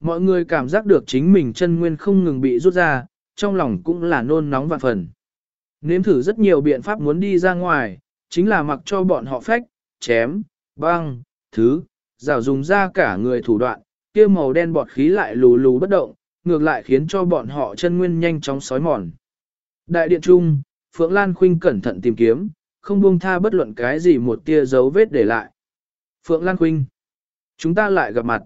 Mọi người cảm giác được chính mình chân nguyên không ngừng bị rút ra, trong lòng cũng là nôn nóng vạn phần. Nếm thử rất nhiều biện pháp muốn đi ra ngoài, chính là mặc cho bọn họ phách, chém, băng, thứ, rào dùng ra cả người thủ đoạn, kia màu đen bọt khí lại lù lù bất động, ngược lại khiến cho bọn họ chân nguyên nhanh chóng sói mòn. Đại điện trung, Phượng Lan Khuynh cẩn thận tìm kiếm, không buông tha bất luận cái gì một tia dấu vết để lại. Phượng Lan Khuynh, chúng ta lại gặp mặt.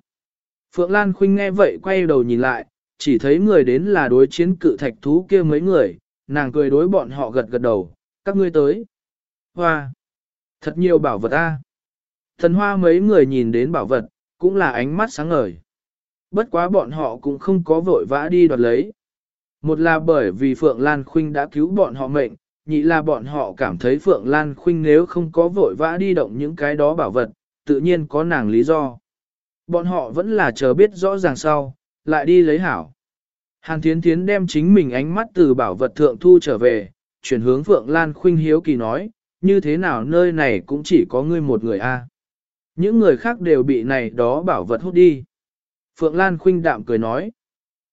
Phượng Lan Khuynh nghe vậy quay đầu nhìn lại, chỉ thấy người đến là đối chiến cự thạch thú kia mấy người, nàng cười đối bọn họ gật gật đầu, các ngươi tới. Hoa! Thật nhiều bảo vật a. Thần hoa mấy người nhìn đến bảo vật, cũng là ánh mắt sáng ngời. Bất quá bọn họ cũng không có vội vã đi đoạt lấy. Một là bởi vì Phượng Lan Khuynh đã cứu bọn họ mệnh, nhị là bọn họ cảm thấy Phượng Lan Khuynh nếu không có vội vã đi động những cái đó bảo vật, tự nhiên có nàng lý do. Bọn họ vẫn là chờ biết rõ ràng sau, lại đi lấy hảo. Hàn Thiến Thiến đem chính mình ánh mắt từ bảo vật thượng thu trở về, chuyển hướng Phượng Lan Khuynh hiếu kỳ nói, như thế nào nơi này cũng chỉ có ngươi một người a. Những người khác đều bị này đó bảo vật hút đi. Phượng Lan Khuynh đạm cười nói,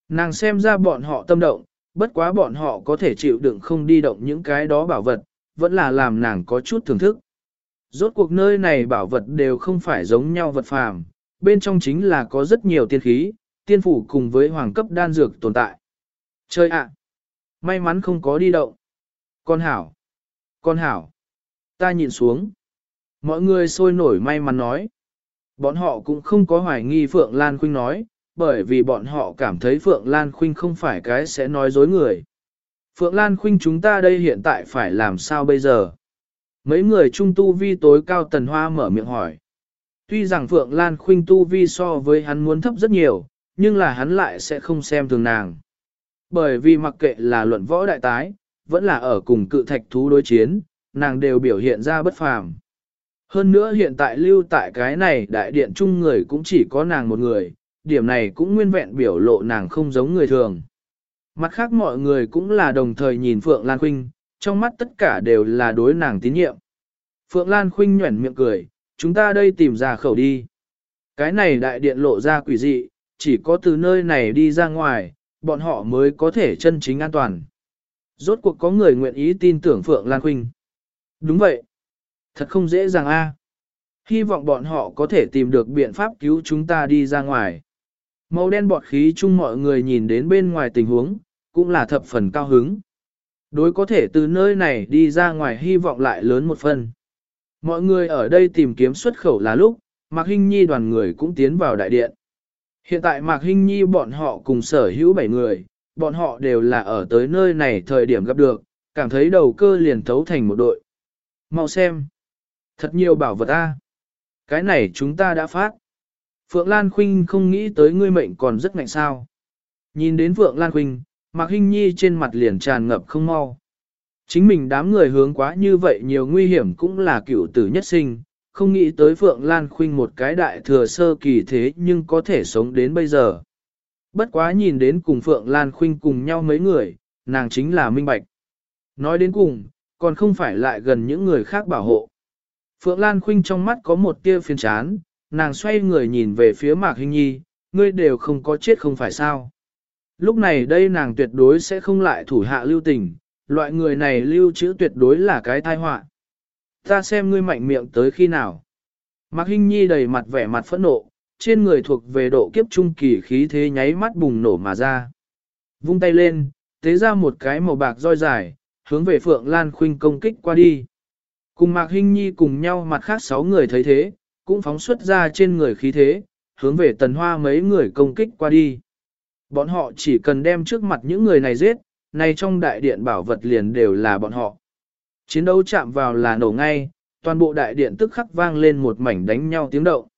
nàng xem ra bọn họ tâm động, bất quá bọn họ có thể chịu đựng không đi động những cái đó bảo vật, vẫn là làm nàng có chút thưởng thức. Rốt cuộc nơi này bảo vật đều không phải giống nhau vật phàm, bên trong chính là có rất nhiều tiên khí, tiên phủ cùng với hoàng cấp đan dược tồn tại. Chơi ạ! may mắn không có đi động. Con hảo! Con hảo! Ta nhìn xuống. Mọi người sôi nổi may mắn nói. Bọn họ cũng không có hoài nghi Phượng Lan Khuynh nói, bởi vì bọn họ cảm thấy Phượng Lan Khuynh không phải cái sẽ nói dối người. Phượng Lan Khuynh chúng ta đây hiện tại phải làm sao bây giờ? Mấy người trung tu vi tối cao tần hoa mở miệng hỏi. Tuy rằng Phượng Lan Khuynh tu vi so với hắn muốn thấp rất nhiều, nhưng là hắn lại sẽ không xem thường nàng. Bởi vì mặc kệ là luận võ đại tái, vẫn là ở cùng cự thạch thú đối chiến, nàng đều biểu hiện ra bất phàm. Hơn nữa hiện tại lưu tại cái này đại điện chung người cũng chỉ có nàng một người, điểm này cũng nguyên vẹn biểu lộ nàng không giống người thường. Mặt khác mọi người cũng là đồng thời nhìn Phượng Lan Khuynh, trong mắt tất cả đều là đối nàng tín nhiệm. Phượng Lan Khuynh nhuẩn miệng cười, chúng ta đây tìm ra khẩu đi. Cái này đại điện lộ ra quỷ dị, chỉ có từ nơi này đi ra ngoài, bọn họ mới có thể chân chính an toàn. Rốt cuộc có người nguyện ý tin tưởng Phượng Lan Khuynh. Đúng vậy. Thật không dễ dàng a. Hy vọng bọn họ có thể tìm được biện pháp cứu chúng ta đi ra ngoài. Màu đen bọt khí chung mọi người nhìn đến bên ngoài tình huống, cũng là thập phần cao hứng. Đối có thể từ nơi này đi ra ngoài hy vọng lại lớn một phần. Mọi người ở đây tìm kiếm xuất khẩu là lúc, Mạc Hinh Nhi đoàn người cũng tiến vào đại điện. Hiện tại Mạc Hinh Nhi bọn họ cùng sở hữu 7 người, bọn họ đều là ở tới nơi này thời điểm gặp được, cảm thấy đầu cơ liền thấu thành một đội. Mau xem. Thật nhiều bảo vật a. Cái này chúng ta đã phát. Phượng Lan Khuynh không nghĩ tới ngươi mệnh còn rất ngạnh sao. Nhìn đến Phượng Lan Khuynh, Mạc Hinh Nhi trên mặt liền tràn ngập không mau. Chính mình đám người hướng quá như vậy nhiều nguy hiểm cũng là cựu tử nhất sinh, không nghĩ tới Phượng Lan Khuynh một cái đại thừa sơ kỳ thế nhưng có thể sống đến bây giờ. Bất quá nhìn đến cùng Phượng Lan Khuynh cùng nhau mấy người, nàng chính là minh bạch. Nói đến cùng, còn không phải lại gần những người khác bảo hộ. Phượng Lan Khuynh trong mắt có một tia phiền chán, nàng xoay người nhìn về phía Mạc Hinh Nhi, ngươi đều không có chết không phải sao. Lúc này đây nàng tuyệt đối sẽ không lại thủ hạ lưu tình, loại người này lưu trữ tuyệt đối là cái tai họa. Ta xem ngươi mạnh miệng tới khi nào. Mạc Hinh Nhi đầy mặt vẻ mặt phẫn nộ, trên người thuộc về độ kiếp trung kỳ khí thế nháy mắt bùng nổ mà ra. Vung tay lên, tế ra một cái màu bạc roi dài, hướng về Phượng Lan Khuynh công kích qua đi. Cùng Mạc Hinh Nhi cùng nhau mặt khác sáu người thấy thế, cũng phóng xuất ra trên người khí thế, hướng về tần hoa mấy người công kích qua đi. Bọn họ chỉ cần đem trước mặt những người này giết, này trong đại điện bảo vật liền đều là bọn họ. Chiến đấu chạm vào là nổ ngay, toàn bộ đại điện tức khắc vang lên một mảnh đánh nhau tiếng động.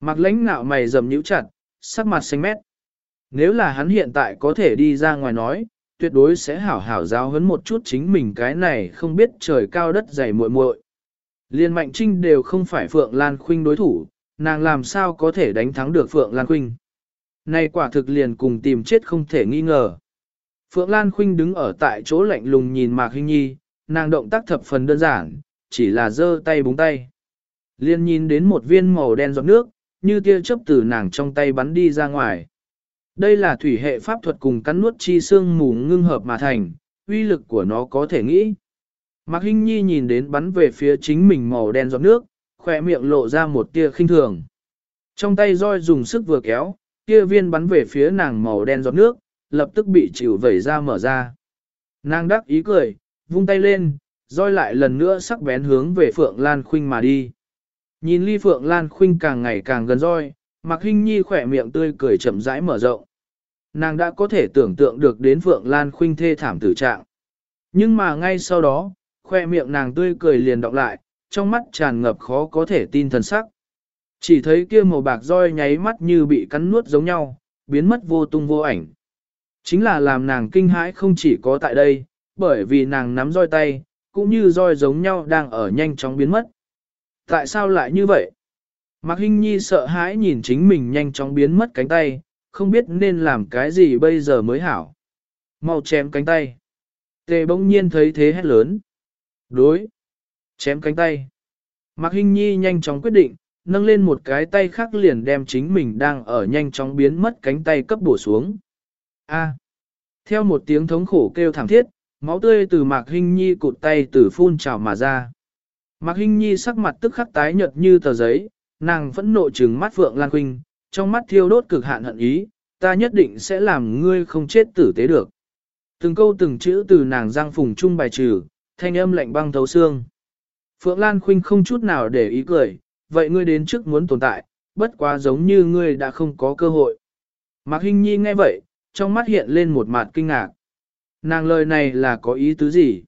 Mặc lãnh nạo mày dầm nhíu chặt, sắc mặt xanh mét. Nếu là hắn hiện tại có thể đi ra ngoài nói, tuyệt đối sẽ hảo hảo giáo huấn một chút chính mình cái này không biết trời cao đất dày muội muội. Liên Mạnh Trinh đều không phải Phượng Lan Khuynh đối thủ, nàng làm sao có thể đánh thắng được Phượng Lan Khuynh. Này quả thực liền cùng tìm chết không thể nghi ngờ. Phượng Lan Khuynh đứng ở tại chỗ lạnh lùng nhìn Mạc Hinh Nhi, nàng động tác thập phần đơn giản, chỉ là giơ tay búng tay. Liên nhìn đến một viên màu đen giọt nước, như tia chớp từ nàng trong tay bắn đi ra ngoài. Đây là thủy hệ pháp thuật cùng cắn nuốt chi xương mù ngưng hợp mà thành, uy lực của nó có thể nghĩ. Mạc Hinh Nhi nhìn đến bắn về phía chính mình màu đen giọt nước, khỏe miệng lộ ra một tia khinh thường. Trong tay roi dùng sức vừa kéo, kia viên bắn về phía nàng màu đen giọt nước, lập tức bị chịu vẩy ra mở ra. Nàng đắc ý cười, vung tay lên, roi lại lần nữa sắc bén hướng về Phượng Lan Khuynh mà đi. Nhìn ly Phượng Lan Khuynh càng ngày càng gần roi, Mạc Hinh Nhi khỏe miệng tươi cười chậm rãi mở rộng. Nàng đã có thể tưởng tượng được đến Phượng Lan Khuynh thê thảm tử trạng. Nhưng mà ngay sau đó, khoe miệng nàng tươi cười liền đọc lại, trong mắt tràn ngập khó có thể tin thần sắc. Chỉ thấy kia màu bạc roi nháy mắt như bị cắn nuốt giống nhau, biến mất vô tung vô ảnh. Chính là làm nàng kinh hãi không chỉ có tại đây, bởi vì nàng nắm roi tay, cũng như roi giống nhau đang ở nhanh chóng biến mất. Tại sao lại như vậy? Mạc Hinh Nhi sợ hãi nhìn chính mình nhanh chóng biến mất cánh tay, không biết nên làm cái gì bây giờ mới hảo. Mau chém cánh tay. Tề bỗng nhiên thấy thế hét lớn. Đối. Chém cánh tay. Mạc Hinh Nhi nhanh chóng quyết định, nâng lên một cái tay khác liền đem chính mình đang ở nhanh chóng biến mất cánh tay cấp bổ xuống. A. Theo một tiếng thống khổ kêu thảm thiết, máu tươi từ Mạc Hinh Nhi cụt tay từ phun trào mà ra. Mạc Hinh Nhi sắc mặt tức khắc tái nhợt như tờ giấy, nàng phẫn nộ trừng mắt Phượng Lan Khuynh, trong mắt thiêu đốt cực hạn hận ý, ta nhất định sẽ làm ngươi không chết tử tế được. Từng câu từng chữ từ nàng giang phùng trung bài trừ, thanh âm lạnh băng thấu xương. Phượng Lan Khuynh không chút nào để ý cười, vậy ngươi đến trước muốn tồn tại, bất quá giống như ngươi đã không có cơ hội. Mạc Hinh Nhi nghe vậy, trong mắt hiện lên một mặt kinh ngạc. Nàng lời này là có ý tứ gì?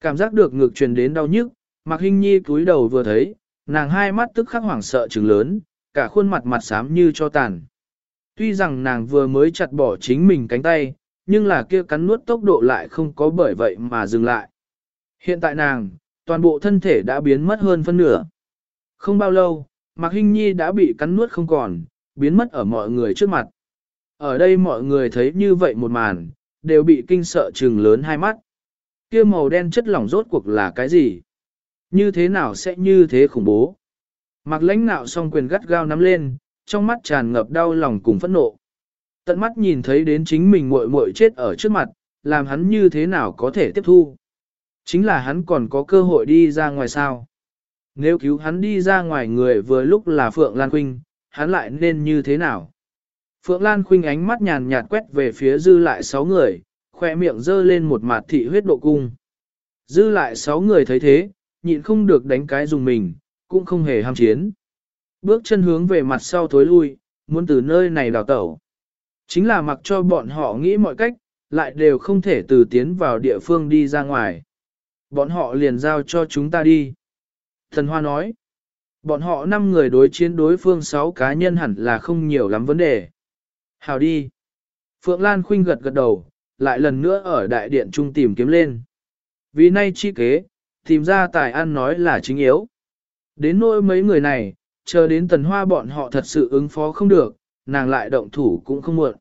Cảm giác được ngực truyền đến đau nhức, Mạc Hinh Nhi cúi đầu vừa thấy, nàng hai mắt tức khắc hoảng sợ trừng lớn, cả khuôn mặt mặt xám như cho tàn. Tuy rằng nàng vừa mới chặt bỏ chính mình cánh tay, nhưng là kia cắn nuốt tốc độ lại không có bởi vậy mà dừng lại. Hiện tại nàng, toàn bộ thân thể đã biến mất hơn phân nửa. Không bao lâu, Mạc Hinh Nhi đã bị cắn nuốt không còn, biến mất ở mọi người trước mặt. Ở đây mọi người thấy như vậy một màn, đều bị kinh sợ trừng lớn hai mắt. Kia màu đen chất lỏng rốt cuộc là cái gì? Như thế nào sẽ như thế khủng bố? Mặc lãnh nạo song quyền gắt gao nắm lên, trong mắt tràn ngập đau lòng cùng phẫn nộ. Tận mắt nhìn thấy đến chính mình muội muội chết ở trước mặt, làm hắn như thế nào có thể tiếp thu. Chính là hắn còn có cơ hội đi ra ngoài sao. Nếu cứu hắn đi ra ngoài người vừa lúc là Phượng Lan Quynh, hắn lại nên như thế nào? Phượng Lan Khuynh ánh mắt nhàn nhạt quét về phía dư lại sáu người, khoe miệng dơ lên một mặt thị huyết độ cung. Dư lại sáu người thấy thế, nhịn không được đánh cái dùng mình, cũng không hề ham chiến. Bước chân hướng về mặt sau thối lui, muốn từ nơi này đào tẩu. Chính là mặc cho bọn họ nghĩ mọi cách, lại đều không thể từ tiến vào địa phương đi ra ngoài. Bọn họ liền giao cho chúng ta đi. Thần Hoa nói, bọn họ 5 người đối chiến đối phương 6 cá nhân hẳn là không nhiều lắm vấn đề. Hào đi. Phượng Lan Khuynh gật gật đầu, lại lần nữa ở đại điện trung tìm kiếm lên. Vì nay chi kế, tìm ra tài ăn nói là chính yếu. Đến nỗi mấy người này, chờ đến tần hoa bọn họ thật sự ứng phó không được, nàng lại động thủ cũng không muộn.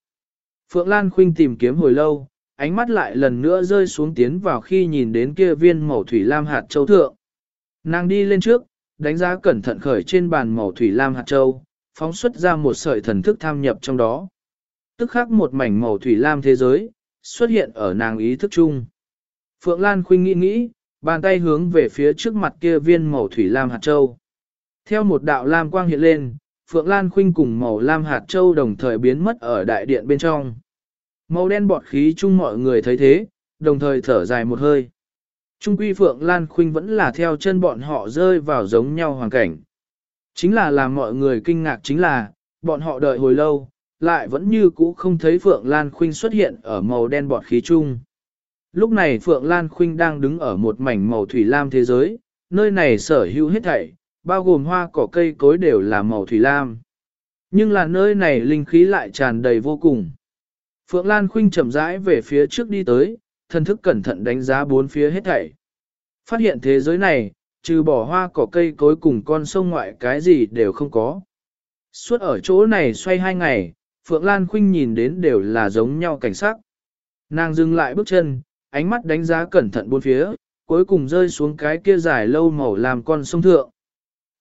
Phượng Lan Khuynh tìm kiếm hồi lâu, ánh mắt lại lần nữa rơi xuống tiến vào khi nhìn đến kia viên màu thủy lam hạt châu thượng. Nàng đi lên trước, đánh giá cẩn thận khởi trên bàn màu thủy lam hạt châu, phóng xuất ra một sợi thần thức tham nhập trong đó. Tức khắc một mảnh màu thủy lam thế giới, xuất hiện ở nàng ý thức chung. Phượng Lan Khuynh nghĩ nghĩ, bàn tay hướng về phía trước mặt kia viên màu thủy lam hạt châu. Theo một đạo lam quang hiện lên, Phượng Lan Khuynh cùng màu lam hạt châu đồng thời biến mất ở đại điện bên trong. Màu đen bọt khí chung mọi người thấy thế, đồng thời thở dài một hơi. Trung quy Phượng Lan Khuynh vẫn là theo chân bọn họ rơi vào giống nhau hoàn cảnh. Chính là làm mọi người kinh ngạc chính là, bọn họ đợi hồi lâu, lại vẫn như cũ không thấy Phượng Lan Khuynh xuất hiện ở màu đen bọt khí chung. Lúc này Phượng Lan Khuynh đang đứng ở một mảnh màu thủy lam thế giới, nơi này sở hữu hết thảy, bao gồm hoa cỏ cây cối đều là màu thủy lam. Nhưng là nơi này linh khí lại tràn đầy vô cùng. Phượng Lan Khuynh chậm rãi về phía trước đi tới, thân thức cẩn thận đánh giá bốn phía hết thảy. Phát hiện thế giới này, trừ bỏ hoa cỏ cây cối cùng con sông ngoại cái gì đều không có. Suốt ở chỗ này xoay hai ngày, Phượng Lan Khuynh nhìn đến đều là giống nhau cảnh sắc. Nàng dừng lại bước chân, ánh mắt đánh giá cẩn thận bốn phía, cuối cùng rơi xuống cái kia dài lâu màu làm con sông thượng.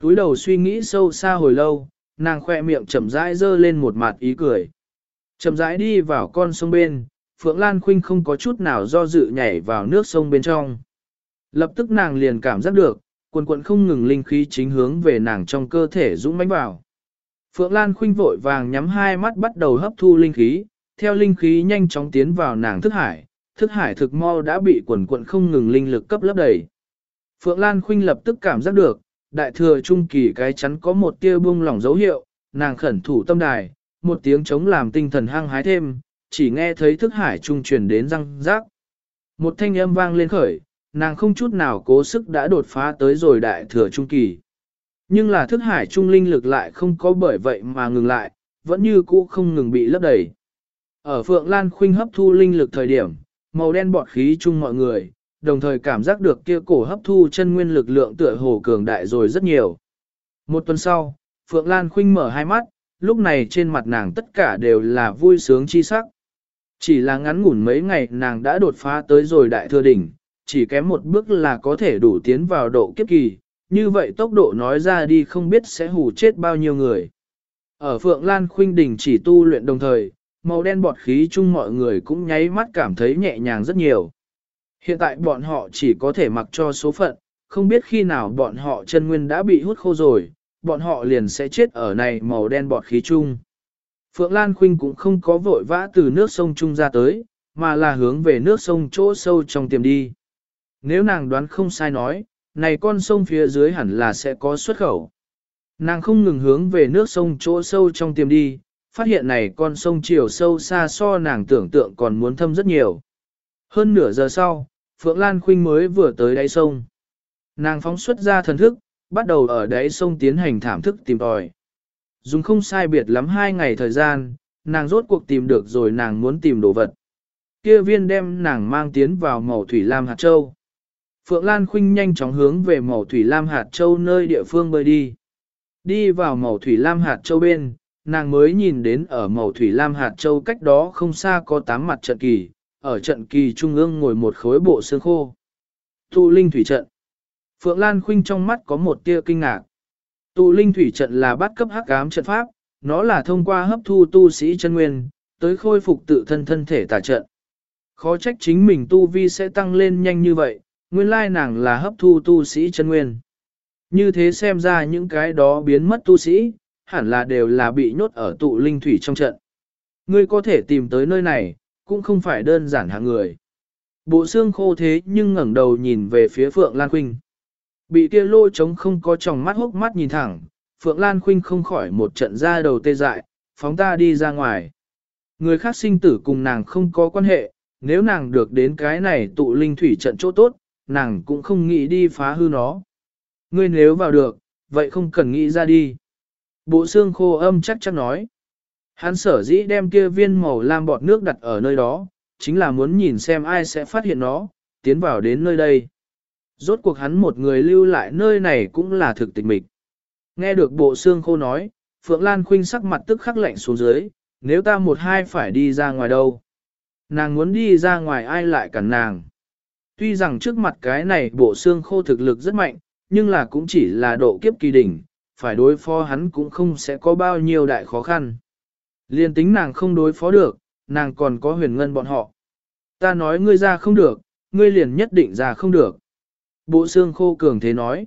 Túi đầu suy nghĩ sâu xa hồi lâu, nàng khoe miệng chậm rãi dơ lên một mặt ý cười. Chậm rãi đi vào con sông bên, Phượng Lan Khuynh không có chút nào do dự nhảy vào nước sông bên trong. Lập tức nàng liền cảm giác được, quần quận không ngừng linh khí chính hướng về nàng trong cơ thể dũng mãnh vào. Phượng Lan Khuynh vội vàng nhắm hai mắt bắt đầu hấp thu linh khí, theo linh khí nhanh chóng tiến vào nàng thức hải, thức hải thực mau đã bị quần quận không ngừng linh lực cấp lấp đầy. Phượng Lan Khuynh lập tức cảm giác được, đại thừa trung kỳ cái chắn có một tia buông lỏng dấu hiệu, nàng khẩn thủ tâm đài, một tiếng chống làm tinh thần hăng hái thêm, chỉ nghe thấy thức hải trung truyền đến răng rác. Một thanh âm vang lên khởi, nàng không chút nào cố sức đã đột phá tới rồi đại thừa trung kỳ. Nhưng là thức hải trung linh lực lại không có bởi vậy mà ngừng lại, vẫn như cũ không ngừng bị lấp đầy. Ở Phượng Lan Khuynh hấp thu linh lực thời điểm, màu đen bọt khí chung mọi người, đồng thời cảm giác được kia cổ hấp thu chân nguyên lực lượng tựa hồ cường đại rồi rất nhiều. Một tuần sau, Phượng Lan Khuynh mở hai mắt, lúc này trên mặt nàng tất cả đều là vui sướng chi sắc. Chỉ là ngắn ngủn mấy ngày nàng đã đột phá tới rồi đại thừa đỉnh, chỉ kém một bước là có thể đủ tiến vào độ kiếp kỳ, như vậy tốc độ nói ra đi không biết sẽ hù chết bao nhiêu người. Ở Phượng Lan Khuynh Đình chỉ tu luyện đồng thời, màu đen bọt khí chung mọi người cũng nháy mắt cảm thấy nhẹ nhàng rất nhiều. Hiện tại bọn họ chỉ có thể mặc cho số phận, không biết khi nào bọn họ chân nguyên đã bị hút khô rồi, bọn họ liền sẽ chết ở này màu đen bọt khí chung. Phượng Lan Khuynh cũng không có vội vã từ nước sông chung ra tới, mà là hướng về nước sông chỗ sâu trong tiềm đi. Nếu nàng đoán không sai nói, này con sông phía dưới hẳn là sẽ có xuất khẩu. Nàng không ngừng hướng về nước sông chỗ sâu trong tiềm đi, phát hiện này con sông chiều sâu xa so nàng tưởng tượng còn muốn thâm rất nhiều. Hơn nửa giờ sau, Phượng Lan Khuynh mới vừa tới đáy sông. Nàng phóng xuất ra thần thức, bắt đầu ở đáy sông tiến hành thảm thức tìm tòi. Dùng không sai biệt lắm hai ngày thời gian, nàng rốt cuộc tìm được rồi nàng muốn tìm đồ vật. Kia viên đem nàng mang tiến vào màu thủy lam hạt châu. Phượng Lan Khuynh nhanh chóng hướng về màu thủy lam hạt châu nơi địa phương bơi đi. Đi vào màu thủy lam hạt châu bên, nàng mới nhìn đến ở màu thủy lam hạt châu cách đó không xa có tám mặt trận kỳ, ở trận kỳ trung ương ngồi một khối bộ xương khô. Tụ linh thủy trận. Phượng Lan Khuynh trong mắt có một tia kinh ngạc. Tụ linh thủy trận là bắt cấp hắc ám trận pháp, nó là thông qua hấp thu tu sĩ chân nguyên, tới khôi phục tự thân thân thể tà trận. Khó trách chính mình tu vi sẽ tăng lên nhanh như vậy, nguyên lai nàng là hấp thu tu sĩ chân nguyên. Như thế xem ra những cái đó biến mất tu sĩ, hẳn là đều là bị nhốt ở tụ linh thủy trong trận. Ngươi có thể tìm tới nơi này, cũng không phải đơn giản hạng người. Bộ xương khô thế nhưng ngẩng đầu nhìn về phía Phượng Lan Khuynh. Bị kia lôi trống không có tròng mắt hốc mắt nhìn thẳng, Phượng Lan Khuynh không khỏi một trận ra đầu tê dại, phóng ta đi ra ngoài. Người khác sinh tử cùng nàng không có quan hệ, nếu nàng được đến cái này tụ linh thủy trận chỗ tốt, nàng cũng không nghĩ đi phá hư nó. Ngươi nếu vào được, vậy không cần nghĩ ra đi. Bộ xương khô âm chắc chắc nói. Hắn sở dĩ đem kia viên màu lam bọt nước đặt ở nơi đó, chính là muốn nhìn xem ai sẽ phát hiện nó, tiến vào đến nơi đây. Rốt cuộc hắn một người lưu lại nơi này cũng là thực tịch mịch. Nghe được bộ xương khô nói, Phượng Lan Khuynh sắc mặt tức khắc lạnh xuống dưới, nếu ta một hai phải đi ra ngoài đâu. Nàng muốn đi ra ngoài ai lại cản nàng. Tuy rằng trước mặt cái này bộ xương khô thực lực rất mạnh, nhưng là cũng chỉ là độ kiếp kỳ đỉnh, phải đối phó hắn cũng không sẽ có bao nhiêu đại khó khăn. Liên tính nàng không đối phó được, nàng còn có huyền ngân bọn họ. Ta nói ngươi ra không được, ngươi liền nhất định ra không được. Bộ xương khô cường thế nói.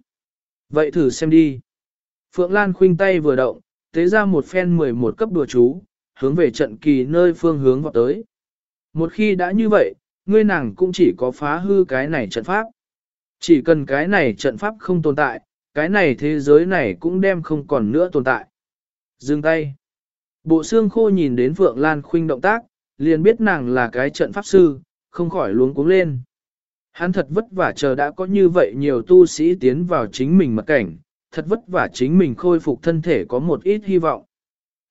Vậy thử xem đi. Phượng Lan khuynh tay vừa động, tế ra một phen 11 cấp đùa chú, hướng về trận kỳ nơi phương hướng vọt tới. Một khi đã như vậy, ngươi nàng cũng chỉ có phá hư cái này trận pháp. Chỉ cần cái này trận pháp không tồn tại, cái này thế giới này cũng đem không còn nữa tồn tại. Dừng tay. Bộ xương khô nhìn đến Phượng Lan Khuynh động tác, liền biết nàng là cái trận pháp sư, không khỏi luống cuống lên. Hắn thật vất vả chờ đã có như vậy nhiều tu sĩ tiến vào chính mình mật cảnh, thật vất vả chính mình khôi phục thân thể có một ít hy vọng.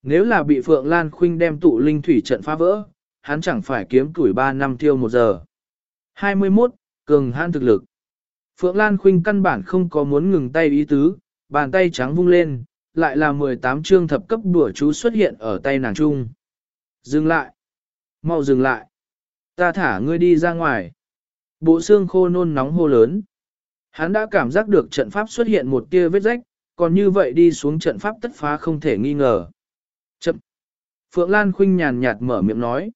Nếu là bị Phượng Lan Khuynh đem tụ linh thủy trận phá vỡ, hắn chẳng phải kiếm tuổi 3 năm tiêu một giờ. 21. Cường hãn thực lực Phượng Lan Khuynh căn bản không có muốn ngừng tay ý tứ, bàn tay trắng vung lên, lại là 18 chương thập cấp đùa chú xuất hiện ở tay nàng trung. Dừng lại! mau dừng lại! Ta thả ngươi đi ra ngoài. Bộ xương khô nôn nóng hô lớn. Hắn đã cảm giác được trận pháp xuất hiện một tia vết rách, còn như vậy đi xuống trận pháp tất phá không thể nghi ngờ. Chậm! Phượng Lan Khuynh nhàn nhạt mở miệng nói.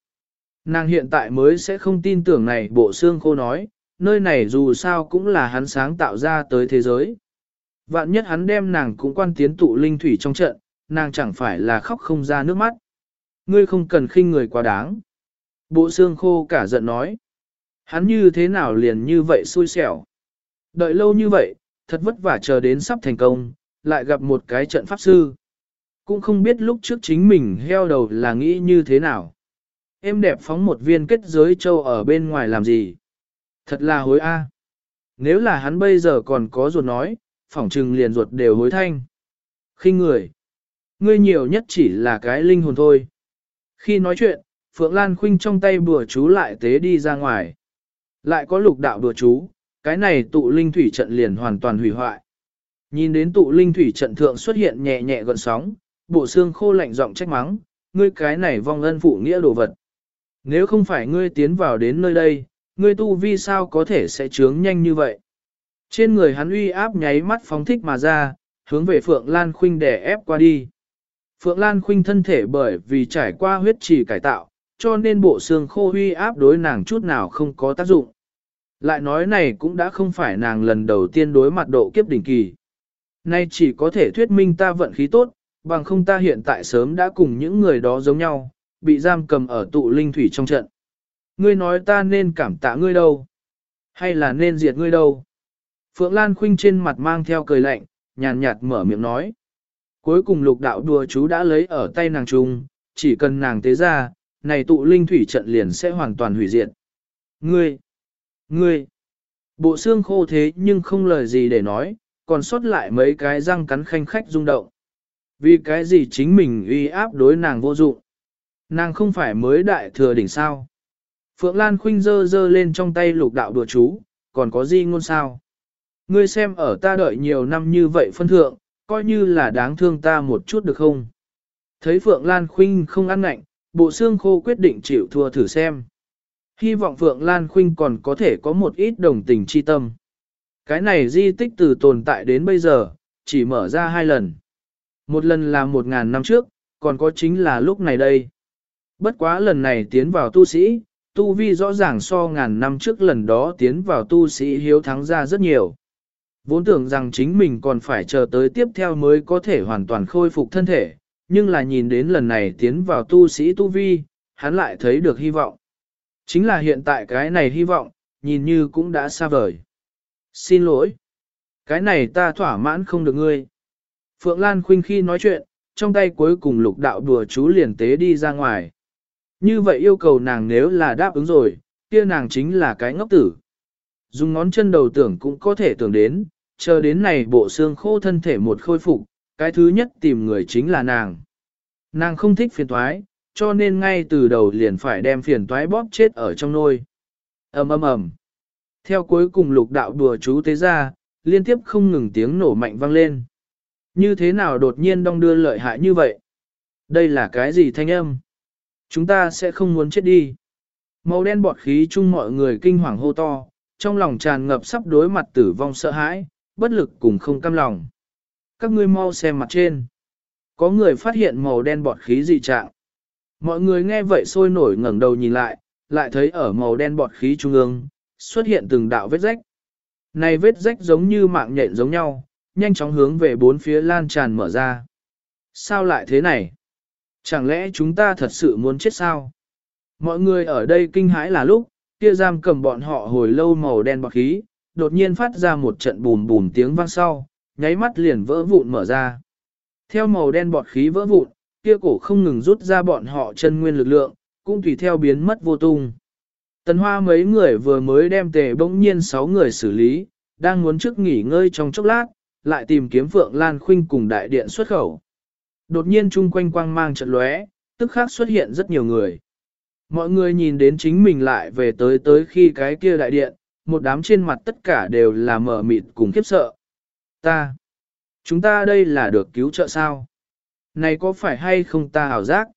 Nàng hiện tại mới sẽ không tin tưởng này bộ xương khô nói, nơi này dù sao cũng là hắn sáng tạo ra tới thế giới. Vạn nhất hắn đem nàng cũng quan tiến tụ linh thủy trong trận, nàng chẳng phải là khóc không ra nước mắt. Ngươi không cần khinh người quá đáng. Bộ xương khô cả giận nói. Hắn như thế nào liền như vậy xui xẻo. Đợi lâu như vậy, thật vất vả chờ đến sắp thành công, lại gặp một cái trận pháp sư. Cũng không biết lúc trước chính mình heo đầu là nghĩ như thế nào. Em đẹp phóng một viên kết giới châu ở bên ngoài làm gì? Thật là hối a. Nếu là hắn bây giờ còn có ruột nói, phỏng trừng liền ruột đều hối thanh. khinh người. Ngươi nhiều nhất chỉ là cái linh hồn thôi. Khi nói chuyện, Phượng Lan Khuynh trong tay bùa chú lại tế đi ra ngoài. Lại có lục đạo bùa chú, cái này tụ linh thủy trận liền hoàn toàn hủy hoại. Nhìn đến tụ linh thủy trận thượng xuất hiện nhẹ nhẹ gợn sóng, bộ xương khô lạnh giọng trách mắng, ngươi cái này vong ân phụ nghĩa đồ vật. Nếu không phải ngươi tiến vào đến nơi đây, ngươi tu vi sao có thể sẽ trướng nhanh như vậy. Trên người hắn uy áp nháy mắt phóng thích mà ra, hướng về Phượng Lan Khuynh để ép qua đi. Phượng Lan Khuynh thân thể bởi vì trải qua huyết trì cải tạo, cho nên bộ xương khô uy áp đối nàng chút nào không có tác dụng. Lại nói này cũng đã không phải nàng lần đầu tiên đối mặt độ kiếp đỉnh kỳ. Nay chỉ có thể thuyết minh ta vận khí tốt, bằng không ta hiện tại sớm đã cùng những người đó giống nhau, bị giam cầm ở tụ linh thủy trong trận. Ngươi nói ta nên cảm tạ ngươi đâu? Hay là nên diệt ngươi đâu? Phượng Lan Khuynh trên mặt mang theo cười lạnh, nhàn nhạt mở miệng nói. Cuối cùng lục đạo đùa chú đã lấy ở tay nàng trung, chỉ cần nàng tế ra, này tụ linh thủy trận liền sẽ hoàn toàn hủy diệt. Ngươi! Ngươi! Bộ xương khô thế nhưng không lời gì để nói, còn sót lại mấy cái răng cắn khanh khách rung động. Vì cái gì chính mình uy áp đối nàng vô dụng. Nàng không phải mới đại thừa đỉnh sao. Phượng Lan Khuynh dơ dơ lên trong tay lục đạo đùa chú, còn có gì ngôn sao? Ngươi xem ở ta đợi nhiều năm như vậy phân thượng, coi như là đáng thương ta một chút được không? Thấy Phượng Lan Khuynh không ăn ngạnh, bộ xương khô quyết định chịu thua thử xem. Hy vọng Phượng Lan Khuynh còn có thể có một ít đồng tình chi tâm. Cái này di tích từ tồn tại đến bây giờ, chỉ mở ra hai lần. Một lần là một ngàn năm trước, còn có chính là lúc này đây. Bất quá lần này tiến vào tu sĩ, tu vi rõ ràng so ngàn năm trước lần đó tiến vào tu sĩ hiếu thắng ra rất nhiều. Vốn tưởng rằng chính mình còn phải chờ tới tiếp theo mới có thể hoàn toàn khôi phục thân thể, nhưng là nhìn đến lần này tiến vào tu sĩ tu vi, hắn lại thấy được hy vọng. Chính là hiện tại cái này hy vọng, nhìn như cũng đã xa vời. Xin lỗi. Cái này ta thỏa mãn không được ngươi. Phượng Lan Khuynh khi nói chuyện, trong tay cuối cùng lục đạo đùa chú liền tế đi ra ngoài. Như vậy yêu cầu nàng nếu là đáp ứng rồi, kia nàng chính là cái ngốc tử. Dùng ngón chân đầu tưởng cũng có thể tưởng đến, chờ đến này bộ xương khô thân thể một khôi phục, cái thứ nhất tìm người chính là nàng. Nàng không thích phiền toái, cho nên ngay từ đầu liền phải đem phiền toái bóp chết ở trong nôi. ầm ầm ầm. Theo cuối cùng lục đạo đùa chú tế ra, liên tiếp không ngừng tiếng nổ mạnh vang lên. Như thế nào đột nhiên đong đưa lợi hại như vậy? Đây là cái gì thanh âm? Chúng ta sẽ không muốn chết đi. Màu đen bọt khí chung mọi người kinh hoàng hô to, trong lòng tràn ngập sắp đối mặt tử vong sợ hãi, bất lực cùng không cam lòng. Các ngươi mau xem mặt trên. Có người phát hiện màu đen bọt khí dị trạng. Mọi người nghe vậy sôi nổi ngẩng đầu nhìn lại, lại thấy ở màu đen bọt khí trung ương, xuất hiện từng đạo vết rách. Này vết rách giống như mạng nhện giống nhau, nhanh chóng hướng về bốn phía lan tràn mở ra. Sao lại thế này? Chẳng lẽ chúng ta thật sự muốn chết sao? Mọi người ở đây kinh hãi là lúc, kia giam cầm bọn họ hồi lâu màu đen bọt khí, đột nhiên phát ra một trận bùm bùm tiếng vang sau, nháy mắt liền vỡ vụn mở ra. Theo màu đen bọt khí vỡ vụn, kia cổ không ngừng rút ra bọn họ chân nguyên lực lượng, cũng tùy theo biến mất vô tung. Tần hoa mấy người vừa mới đem tề bỗng nhiên sáu người xử lý, đang muốn trước nghỉ ngơi trong chốc lát, lại tìm kiếm Phượng Lan Khuynh cùng đại điện xuất khẩu. Đột nhiên chung quanh quang mang trận lóe, tức khác xuất hiện rất nhiều người. Mọi người nhìn đến chính mình lại về tới tới khi cái kia đại điện, một đám trên mặt tất cả đều là mở mịt cùng khiếp sợ. Ta, chúng ta đây là được cứu trợ sao? Này có phải hay không ta hảo giác?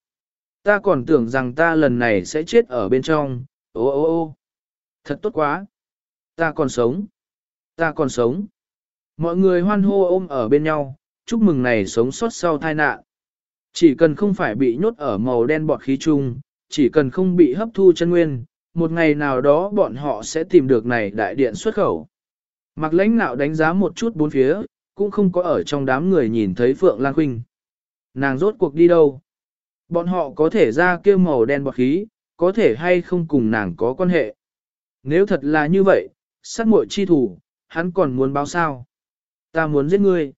Ta còn tưởng rằng ta lần này sẽ chết ở bên trong, ô ô ô, thật tốt quá. Ta còn sống, ta còn sống. Mọi người hoan hô ôm ở bên nhau, chúc mừng này sống sót sau tai nạn. Chỉ cần không phải bị nhốt ở màu đen bọt khí chung, chỉ cần không bị hấp thu chân nguyên, một ngày nào đó bọn họ sẽ tìm được này đại điện xuất khẩu. Mặc lãnh nạo đánh giá một chút bốn phía, cũng không có ở trong đám người nhìn thấy Phượng Lan Khuynh. Nàng rốt cuộc đi đâu? Bọn họ có thể ra kêu màu đen bọt khí, có thể hay không cùng nàng có quan hệ. Nếu thật là như vậy, sát muội chi thủ, hắn còn muốn báo sao? Ta muốn giết ngươi.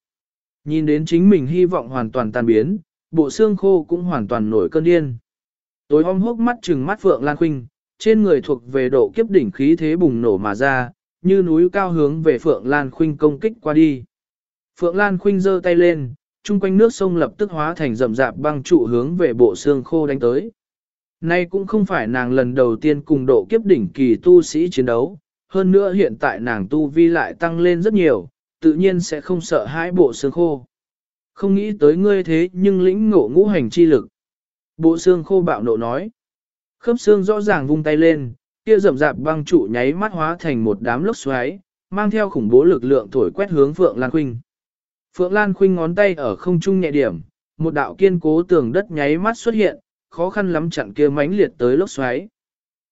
Nhìn đến chính mình hy vọng hoàn toàn tan biến, bộ xương khô cũng hoàn toàn nổi cơn điên. Tối hôm hốc mắt trừng mắt Phượng Lan Khuynh, trên người thuộc về độ kiếp đỉnh khí thế bùng nổ mà ra, như núi cao hướng về Phượng Lan Khuynh công kích qua đi. Phượng Lan Khuynh giơ tay lên, chung quanh nước sông lập tức hóa thành rậm rạp băng trụ hướng về bộ xương khô đánh tới. Nay cũng không phải nàng lần đầu tiên cùng độ kiếp đỉnh kỳ tu sĩ chiến đấu, hơn nữa hiện tại nàng tu vi lại tăng lên rất nhiều, tự nhiên sẽ không sợ hãi bộ xương khô. Không nghĩ tới ngươi thế nhưng lĩnh ngộ ngũ hành chi lực. Bộ xương khô bạo nộ nói. Khớp xương rõ ràng vung tay lên, kia rậm rạp băng trụ nháy mắt hóa thành một đám lốc xoáy, mang theo khủng bố lực lượng thổi quét hướng Phượng Lan Khuynh. Phượng Lan Khuynh ngón tay ở không trung nhẹ điểm, một đạo kiên cố tường đất nháy mắt xuất hiện, khó khăn lắm chặn kia mãnh liệt tới lốc xoáy.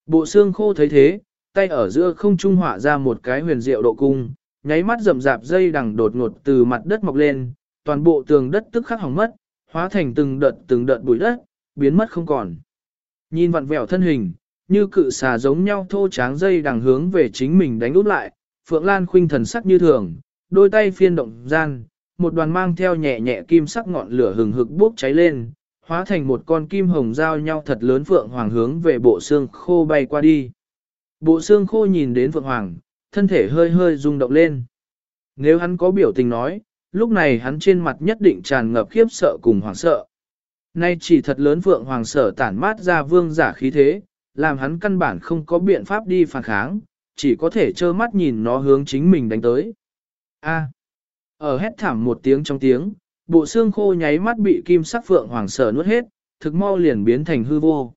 Bộ xương khô thấy thế, tay ở giữa không trung họa ra một cái huyền diệu độ cung, nháy mắt rậm rạp dây đằng đột ngột từ mặt đất mọc lên, toàn bộ tường đất tức khắc hỏng mất, hóa thành từng đợt từng đợt bụi đất, biến mất không còn. Nhìn vặn vẹo thân hình, như cự xà giống nhau thô tráng dây đằng hướng về chính mình đánh úp lại, Phượng Lan khuynh thần sắc như thường, đôi tay phiên động gian, một đoàn mang theo nhẹ nhẹ kim sắc ngọn lửa hừng hực bốc cháy lên, hóa thành một con kim hồng giao nhau thật lớn Phượng Hoàng hướng về bộ xương khô bay qua đi. Bộ xương khô nhìn đến Phượng Hoàng, thân thể hơi hơi rung động lên. Nếu hắn có biểu tình nói, lúc này hắn trên mặt nhất định tràn ngập khiếp sợ cùng hoảng sợ. Nay chỉ thật lớn vượng Hoàng sở tản mát ra vương giả khí thế, làm hắn căn bản không có biện pháp đi phản kháng, chỉ có thể trơ mắt nhìn nó hướng chính mình đánh tới. A. Ở hét thảm một tiếng trong tiếng, bộ xương khô nháy mắt bị kim sắc Phượng Hoàng sở nuốt hết, thực mau liền biến thành hư vô.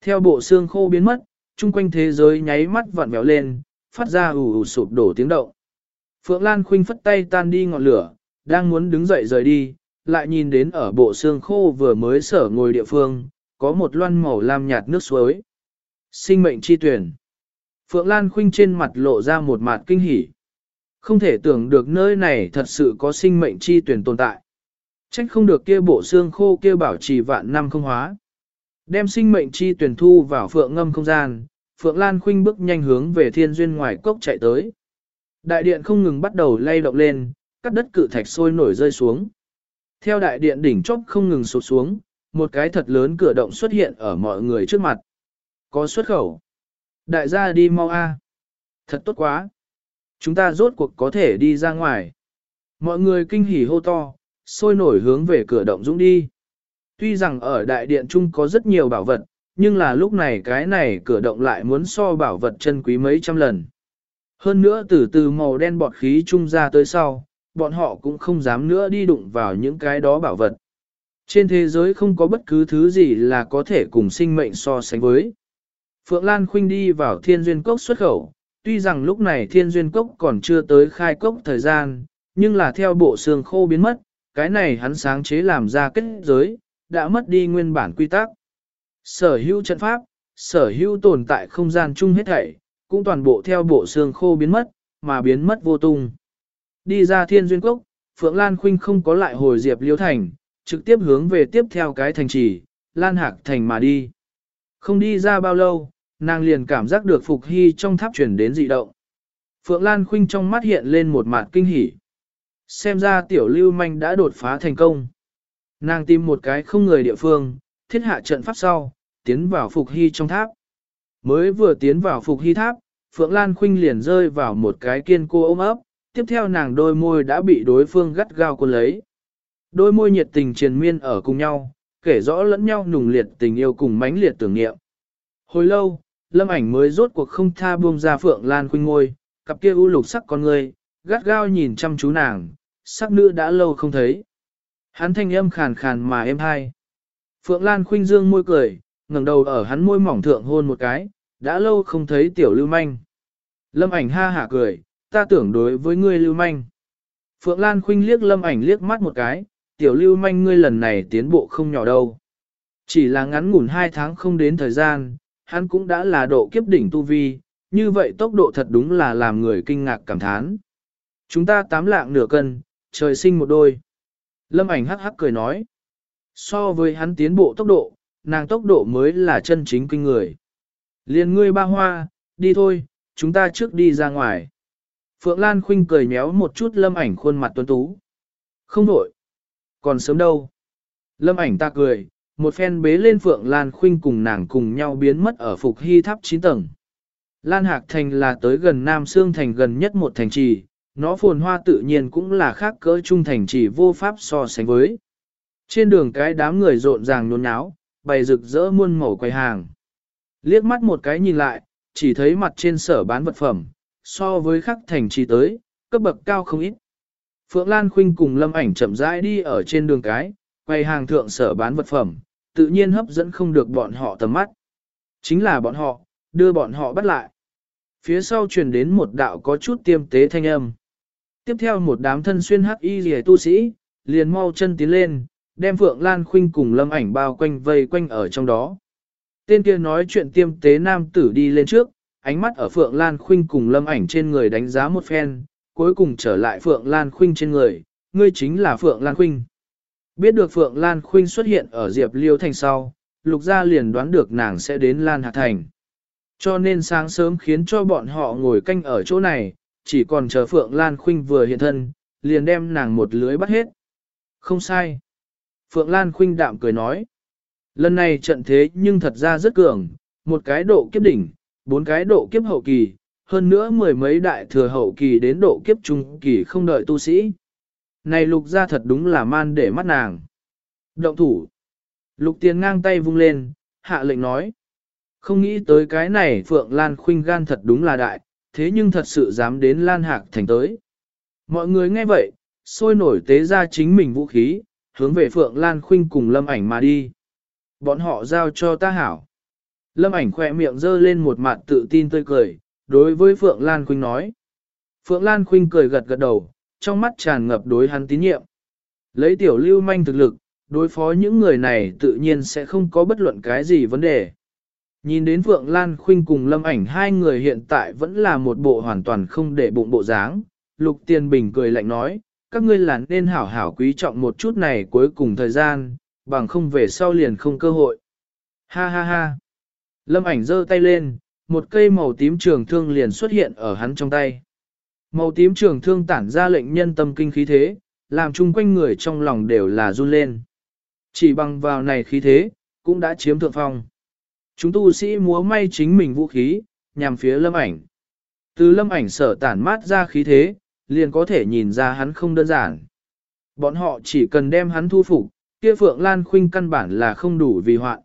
Theo bộ xương khô biến mất, chung quanh thế giới nháy mắt vặn vẹo lên, phát ra ủ ù sụp đổ tiếng động. Phượng Lan khuynh phất tay tan đi ngọn lửa, đang muốn đứng dậy rời đi, lại nhìn đến ở bộ xương khô vừa mới sở ngồi địa phương, có một loan màu lam nhạt nước suối. Sinh mệnh chi tuyển. Phượng Lan khuynh trên mặt lộ ra một mặt kinh hỉ. Không thể tưởng được nơi này thật sự có sinh mệnh chi tuyển tồn tại. Trách không được kia bộ xương khô kia bảo trì vạn năm không hóa. Đem sinh mệnh chi tuyển thu vào phượng ngâm không gian, Phượng Lan khuynh bước nhanh hướng về thiên duyên ngoài cốc chạy tới. Đại điện không ngừng bắt đầu lay động lên, các đất cự thạch sôi nổi rơi xuống. Theo đại điện đỉnh chóp không ngừng sụt xuống, một cái thật lớn cửa động xuất hiện ở mọi người trước mặt. Có xuất khẩu. Đại gia đi mau a. Thật tốt quá. Chúng ta rốt cuộc có thể đi ra ngoài. Mọi người kinh hỉ hô to, sôi nổi hướng về cửa động dũng đi. Tuy rằng ở đại điện chung có rất nhiều bảo vật, nhưng là lúc này cái này cửa động lại muốn so bảo vật chân quý mấy trăm lần. Hơn nữa từ từ màu đen bọt khí trung ra tới sau, bọn họ cũng không dám nữa đi đụng vào những cái đó bảo vật. Trên thế giới không có bất cứ thứ gì là có thể cùng sinh mệnh so sánh với. Phượng Lan Khuynh đi vào thiên duyên cốc xuất khẩu, tuy rằng lúc này thiên duyên cốc còn chưa tới khai cốc thời gian, nhưng là theo bộ xương khô biến mất, cái này hắn sáng chế làm ra kết giới, đã mất đi nguyên bản quy tắc. Sở hữu trận pháp, sở hữu tồn tại không gian chung hết thảy, cũng toàn bộ theo bộ xương khô biến mất, mà biến mất vô tung. Đi ra thiên duyên cốc, Phượng Lan Khuynh không có lại hồi diệp liêu thành, trực tiếp hướng về tiếp theo cái thành trì, Lan Hạc thành mà đi. Không đi ra bao lâu, nàng liền cảm giác được Phục Hy trong tháp chuyển đến dị động. Phượng Lan Khuynh trong mắt hiện lên một mặt kinh hỉ. Xem ra tiểu lưu manh đã đột phá thành công. Nàng tìm một cái không người địa phương, thiết hạ trận pháp sau, tiến vào Phục Hy trong tháp. Mới vừa tiến vào Phục Hy tháp, Phượng Lan Khuynh liền rơi vào một cái kiên cô ôm ấp, tiếp theo nàng đôi môi đã bị đối phương gắt gao cuốn lấy. Đôi môi nhiệt tình triền miên ở cùng nhau, kể rõ lẫn nhau nùng liệt tình yêu cùng mãnh liệt tưởng niệm. Hồi lâu, lâm ảnh mới rốt cuộc không tha buông ra Phượng Lan Khuynh ngôi, cặp kia u lục sắc con người, gắt gao nhìn chăm chú nàng, sắc nữ đã lâu không thấy. Hắn thanh âm khàn khàn mà êm hai. Phượng Lan Khuynh dương môi cười, ngẩng đầu ở hắn môi mỏng thượng hôn một cái, đã lâu không thấy tiểu lưu manh. Lâm ảnh ha hả cười, ta tưởng đối với ngươi lưu manh. Phượng Lan khinh liếc lâm ảnh liếc mắt một cái, tiểu lưu manh ngươi lần này tiến bộ không nhỏ đâu. Chỉ là ngắn ngủn hai tháng không đến thời gian, hắn cũng đã là độ kiếp đỉnh tu vi, như vậy tốc độ thật đúng là làm người kinh ngạc cảm thán. Chúng ta tám lạng nửa cân, trời sinh một đôi. Lâm ảnh hắc hắc cười nói. So với hắn tiến bộ tốc độ, nàng tốc độ mới là chân chính kinh người. Liền ngươi ba hoa, đi thôi, chúng ta trước đi ra ngoài. Phượng Lan Khuynh cười méo một chút lâm ảnh khuôn mặt tuấn tú. Không đổi. Còn sớm đâu. Lâm ảnh ta cười, một phen bế lên Phượng Lan Khuynh cùng nàng cùng nhau biến mất ở Phục Hy Tháp 9 tầng. Lan Hạc Thành là tới gần Nam Sương Thành gần nhất một thành trì, nó phồn hoa tự nhiên cũng là khác cỡ trung thành trì vô pháp so sánh với. Trên đường cái đám người rộn ràng nhốn nháo, bày rực rỡ muôn màu quầy hàng. Liếc mắt một cái nhìn lại, chỉ thấy mặt trên sở bán vật phẩm, so với khắc thành trì tới, cấp bậc cao không ít. Phượng Lan Khuynh cùng Lâm Ảnh chậm rãi đi ở trên đường cái, quầy hàng thượng sở bán vật phẩm, tự nhiên hấp dẫn không được bọn họ tầm mắt. Chính là bọn họ, đưa bọn họ bắt lại. Phía sau truyền đến một đạo có chút tiêm tế thanh âm. Tiếp theo một đám thân xuyên hắc y rìa tu sĩ, liền mau chân tiến lên, đem Phượng Lan Khuynh cùng Lâm Ảnh bao quanh vây quanh ở trong đó. Tên kia nói chuyện tiêm tế nam tử đi lên trước, ánh mắt ở Phượng Lan Khuynh cùng Lâm Ảnh trên người đánh giá một phen, cuối cùng trở lại Phượng Lan Khuynh trên người, ngươi chính là Phượng Lan Khuynh. Biết được Phượng Lan Khuynh xuất hiện ở Diệp Liêu Thành sau, Lục Gia liền đoán được nàng sẽ đến Lan Hạ Thành. Cho nên sáng sớm khiến cho bọn họ ngồi canh ở chỗ này, chỉ còn chờ Phượng Lan Khuynh vừa hiện thân, liền đem nàng một lưới bắt hết. Không sai. Phượng Lan Khuynh đạm cười nói. Lần này trận thế nhưng thật ra rất cường, một cái độ kiếp đỉnh, bốn cái độ kiếp hậu kỳ, hơn nữa mười mấy đại thừa hậu kỳ đến độ kiếp trung kỳ không đợi tu sĩ. Này lục ra thật đúng là man để mắt nàng. Động thủ. Lục tiền ngang tay vung lên, hạ lệnh nói. Không nghĩ tới cái này Phượng Lan Khuynh gan thật đúng là đại, thế nhưng thật sự dám đến Lan Hạc thành tới. Mọi người nghe vậy, sôi nổi tế ra chính mình vũ khí, hướng về Phượng Lan Khuynh cùng Lâm ảnh mà đi. Bọn họ giao cho ta hảo. Lâm ảnh khỏe miệng dơ lên một mặt tự tin tươi cười, đối với Phượng Lan Khuynh nói. Phượng Lan Khuynh cười gật gật đầu, trong mắt tràn ngập đối hắn tín nhiệm. Lấy tiểu lưu manh thực lực, đối phó những người này tự nhiên sẽ không có bất luận cái gì vấn đề. Nhìn đến Phượng Lan Khuynh cùng Lâm ảnh hai người hiện tại vẫn là một bộ hoàn toàn không để bụng bộ dáng. Lục Tiên Bình cười lạnh nói, các ngươi là nên hảo hảo quý trọng một chút này cuối cùng thời gian, bằng không về sau liền không cơ hội. Ha ha ha. Lâm ảnh giơ tay lên, một cây màu tím trường thương liền xuất hiện ở hắn trong tay. Màu tím trường thương tản ra lệnh nhân tâm kinh khí thế, làm chung quanh người trong lòng đều là run lên. Chỉ bằng vào này khí thế, cũng đã chiếm thượng phong. Chúng tu sĩ múa may chính mình vũ khí, nhằm phía lâm ảnh. Từ lâm ảnh sở tản mát ra khí thế, liền có thể nhìn ra hắn không đơn giản. Bọn họ chỉ cần đem hắn thu phục, kia Phượng Lan Khuynh căn bản là không đủ vì hoạn.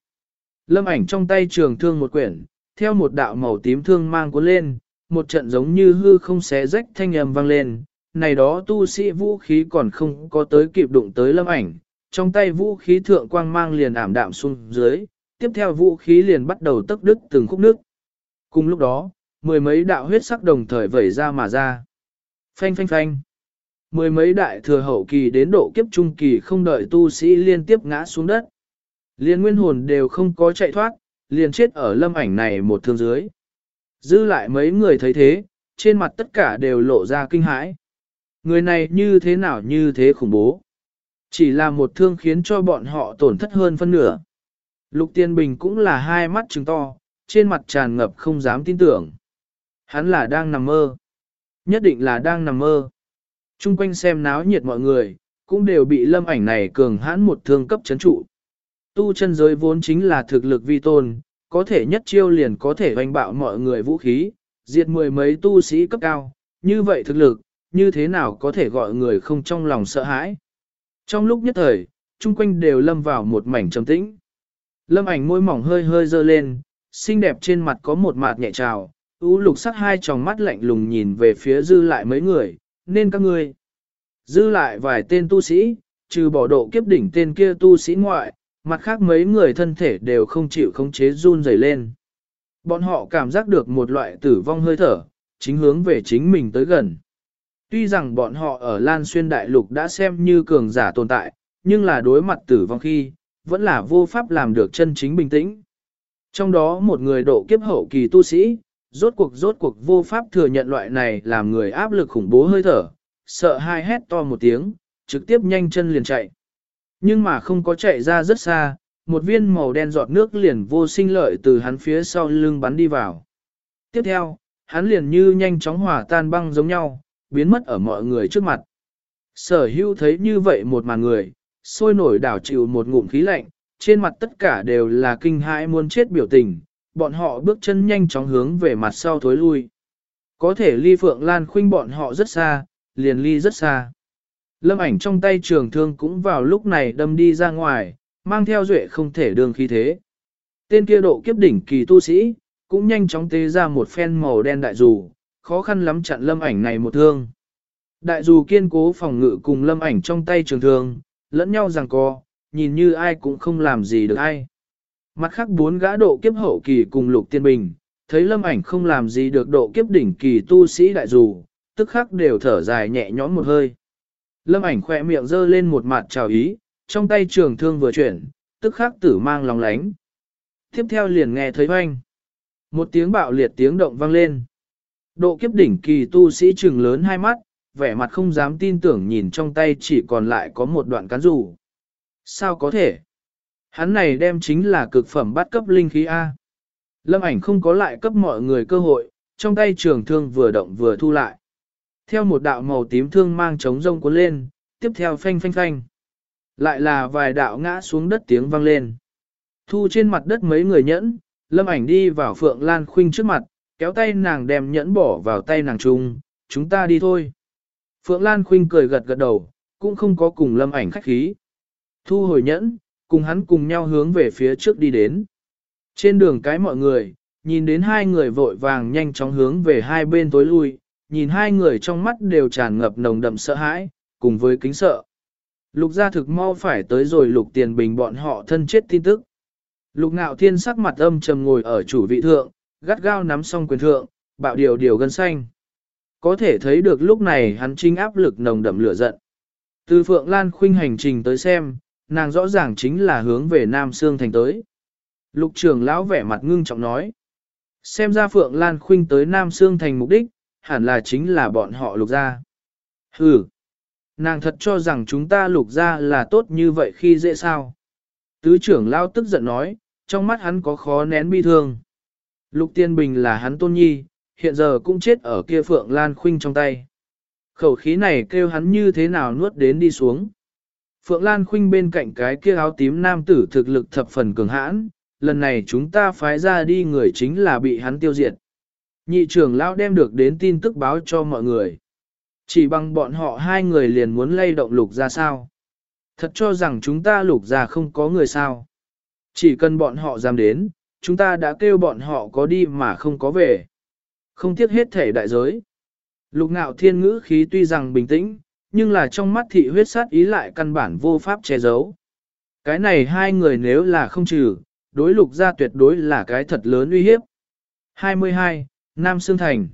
Lâm ảnh trong tay trường thương một quyển, theo một đạo màu tím thương mang cuốn lên, một trận giống như hư không xé rách thanh âm vang lên, này đó tu sĩ vũ khí còn không có tới kịp đụng tới lâm ảnh, trong tay vũ khí thượng quang mang liền ảm đạm xuống dưới, tiếp theo vũ khí liền bắt đầu tức đứt từng khúc nước. Cùng lúc đó, mười mấy đạo huyết sắc đồng thời vẩy ra mà ra. Phanh phanh phanh. Mười mấy đại thừa hậu kỳ đến độ kiếp trung kỳ không đợi tu sĩ liên tiếp ngã xuống đất. Liên nguyên hồn đều không có chạy thoát, liền chết ở lâm ảnh này một thương dưới. Dư lại mấy người thấy thế, trên mặt tất cả đều lộ ra kinh hãi. Người này như thế nào như thế khủng bố. Chỉ là một thương khiến cho bọn họ tổn thất hơn phân nửa. Lục Tiên Bình cũng là hai mắt trừng to, trên mặt tràn ngập không dám tin tưởng. Hắn là đang nằm mơ. Nhất định là đang nằm mơ. Trung quanh xem náo nhiệt mọi người, cũng đều bị lâm ảnh này cường hãn một thương cấp chấn trụ. Tu chân giới vốn chính là thực lực vi tôn, có thể nhất chiêu liền có thể hoành bạo mọi người vũ khí, diệt mười mấy tu sĩ cấp cao, như vậy thực lực, như thế nào có thể gọi người không trong lòng sợ hãi. Trong lúc nhất thời, chung quanh đều lâm vào một mảnh trầm tĩnh. Lâm ảnh môi mỏng hơi hơi dơ lên, xinh đẹp trên mặt có một mạt nhẹ trào, U lục sắc hai tròng mắt lạnh lùng nhìn về phía dư lại mấy người, nên các ngươi. Dư lại vài tên tu sĩ, trừ bỏ độ kiếp đỉnh tên kia tu sĩ ngoại, mặt khác mấy người thân thể đều không chịu khống chế run rẩy lên. Bọn họ cảm giác được một loại tử vong hơi thở, chính hướng về chính mình tới gần. Tuy rằng bọn họ ở Lan Xuyên Đại Lục đã xem như cường giả tồn tại, nhưng là đối mặt tử vong khi, vẫn là vô pháp làm được chân chính bình tĩnh. Trong đó một người độ kiếp hậu kỳ tu sĩ, rốt cuộc rốt cuộc vô pháp thừa nhận loại này làm người áp lực khủng bố hơi thở, sợ hai hét to một tiếng, trực tiếp nhanh chân liền chạy. Nhưng mà không có chạy ra rất xa, một viên màu đen giọt nước liền vô sinh lợi từ hắn phía sau lưng bắn đi vào. Tiếp theo, hắn liền như nhanh chóng hòa tan băng giống nhau, biến mất ở mọi người trước mặt. Sở hữu thấy như vậy một màn người, sôi nổi đảo chịu một ngụm khí lạnh, trên mặt tất cả đều là kinh hãi muốn chết biểu tình, bọn họ bước chân nhanh chóng hướng về mặt sau thối lui. Có thể ly Phượng Lan khuynh bọn họ rất xa, liền ly rất xa. Lâm ảnh trong tay trường thương cũng vào lúc này đâm đi ra ngoài, mang theo duệ không thể đường khí thế. Tên kia độ kiếp đỉnh kỳ tu sĩ, cũng nhanh chóng tế ra một phen màu đen đại dù, khó khăn lắm chặn lâm ảnh này một thương. Đại dù kiên cố phòng ngự cùng lâm ảnh trong tay trường thương, lẫn nhau rằng co, nhìn như ai cũng không làm gì được ai. Mặt khác bốn gã độ kiếp hậu kỳ cùng lục tiên bình, thấy lâm ảnh không làm gì được độ kiếp đỉnh kỳ tu sĩ đại dù, tức khắc đều thở dài nhẹ nhõm một hơi. Lâm ảnh khỏe miệng giơ lên một mặt chào ý, trong tay trường thương vừa chuyển, tức khắc tử mang lòng lánh. Tiếp theo liền nghe thấy oanh. Một tiếng bạo liệt tiếng động vang lên. Độ kiếp đỉnh kỳ tu sĩ trừng lớn hai mắt, vẻ mặt không dám tin tưởng nhìn trong tay chỉ còn lại có một đoạn cán rủ. Sao có thể? Hắn này đem chính là cực phẩm bắt cấp linh khí A. Lâm ảnh không có lại cấp mọi người cơ hội, trong tay trường thương vừa động vừa thu lại. Theo một đạo màu tím thương mang trống rông cuốn lên, tiếp theo phanh phanh phanh. Lại là vài đạo ngã xuống đất tiếng vang lên. Thu trên mặt đất mấy người nhẫn, lâm ảnh đi vào Phượng Lan Khuynh trước mặt, kéo tay nàng đem nhẫn bỏ vào tay nàng chung, chúng ta đi thôi. Phượng Lan Khuynh cười gật gật đầu, cũng không có cùng lâm ảnh khách khí. Thu hồi nhẫn, cùng hắn cùng nhau hướng về phía trước đi đến. Trên đường cái mọi người, nhìn đến hai người vội vàng nhanh chóng hướng về hai bên tối lui, nhìn hai người trong mắt đều tràn ngập nồng đậm sợ hãi, cùng với kính sợ. Lục gia thực mau phải tới rồi lục tiền bình bọn họ thân chết tin tức. Lục ngạo thiên sắc mặt âm trầm ngồi ở chủ vị thượng, gắt gao nắm song quyền thượng, bạo điều điều gân xanh. Có thể thấy được lúc này hắn trinh áp lực nồng đậm lửa giận. Từ Phượng Lan khuynh hành trình tới xem, nàng rõ ràng chính là hướng về Nam Sương Thành tới. Lục trưởng lão vẻ mặt ngưng trọng nói. Xem ra Phượng Lan khuynh tới Nam Sương Thành mục đích, hẳn là chính là bọn họ lục gia. Hừ, nàng thật cho rằng chúng ta lục gia là tốt như vậy khi dễ sao. Tứ trưởng lão tức giận nói, trong mắt hắn có khó nén bi thương. Lục Tiên Bình là hắn tôn nhi, hiện giờ cũng chết ở kia Phượng Lan Khuynh trong tay. Khẩu khí này kêu hắn như thế nào nuốt đến đi xuống. Phượng Lan Khuynh bên cạnh cái kia áo tím nam tử thực lực thập phần cường hãn, lần này chúng ta phái ra đi người chính là bị hắn tiêu diệt. Nhị trưởng lão đem được đến tin tức báo cho mọi người. Chỉ bằng bọn họ hai người liền muốn lay động lục ra sao. Thật cho rằng chúng ta lục ra không có người sao. Chỉ cần bọn họ dám đến, chúng ta đã kêu bọn họ có đi mà không có về. Không tiếc hết thể đại giới. Lục ngạo thiên ngữ khí tuy rằng bình tĩnh, nhưng là trong mắt thị huyết sát ý lại căn bản vô pháp che giấu. Cái này hai người nếu là không trừ, đối lục ra tuyệt đối là cái thật lớn uy hiếp. 22. Nam Sương Thành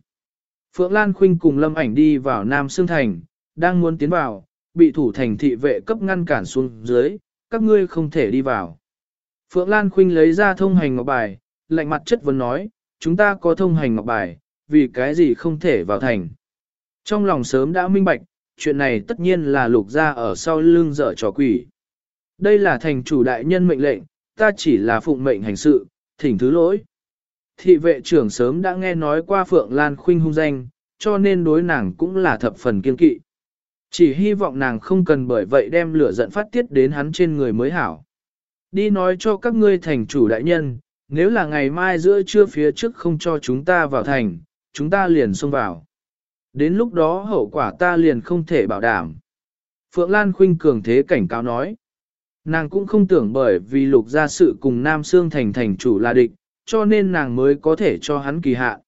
Phượng Lan Khuynh cùng Lâm Ảnh đi vào Nam Sương Thành, đang muốn tiến vào, bị thủ thành thị vệ cấp ngăn cản xuống dưới, các ngươi không thể đi vào. Phượng Lan Khuynh lấy ra thông hành ngọc bài, lạnh mặt chất vấn nói, chúng ta có thông hành ngọc bài, vì cái gì không thể vào thành. Trong lòng sớm đã minh bạch, chuyện này tất nhiên là lục ra ở sau lưng dở trò quỷ. Đây là thành chủ đại nhân mệnh lệnh, ta chỉ là phụng mệnh hành sự, thỉnh thứ lỗi. Thị vệ trưởng sớm đã nghe nói qua Phượng Lan Khuynh hung danh, cho nên đối nàng cũng là thập phần kiên kỵ. Chỉ hy vọng nàng không cần bởi vậy đem lửa giận phát tiết đến hắn trên người mới hảo. Đi nói cho các ngươi thành chủ đại nhân, nếu là ngày mai giữa trưa phía trước không cho chúng ta vào thành, chúng ta liền xông vào. Đến lúc đó hậu quả ta liền không thể bảo đảm. Phượng Lan Khuynh cường thế cảnh cáo nói. Nàng cũng không tưởng bởi vì lục gia sự cùng Nam Sương thành thành chủ là địch, cho nên nàng mới có thể cho hắn kỳ hạ.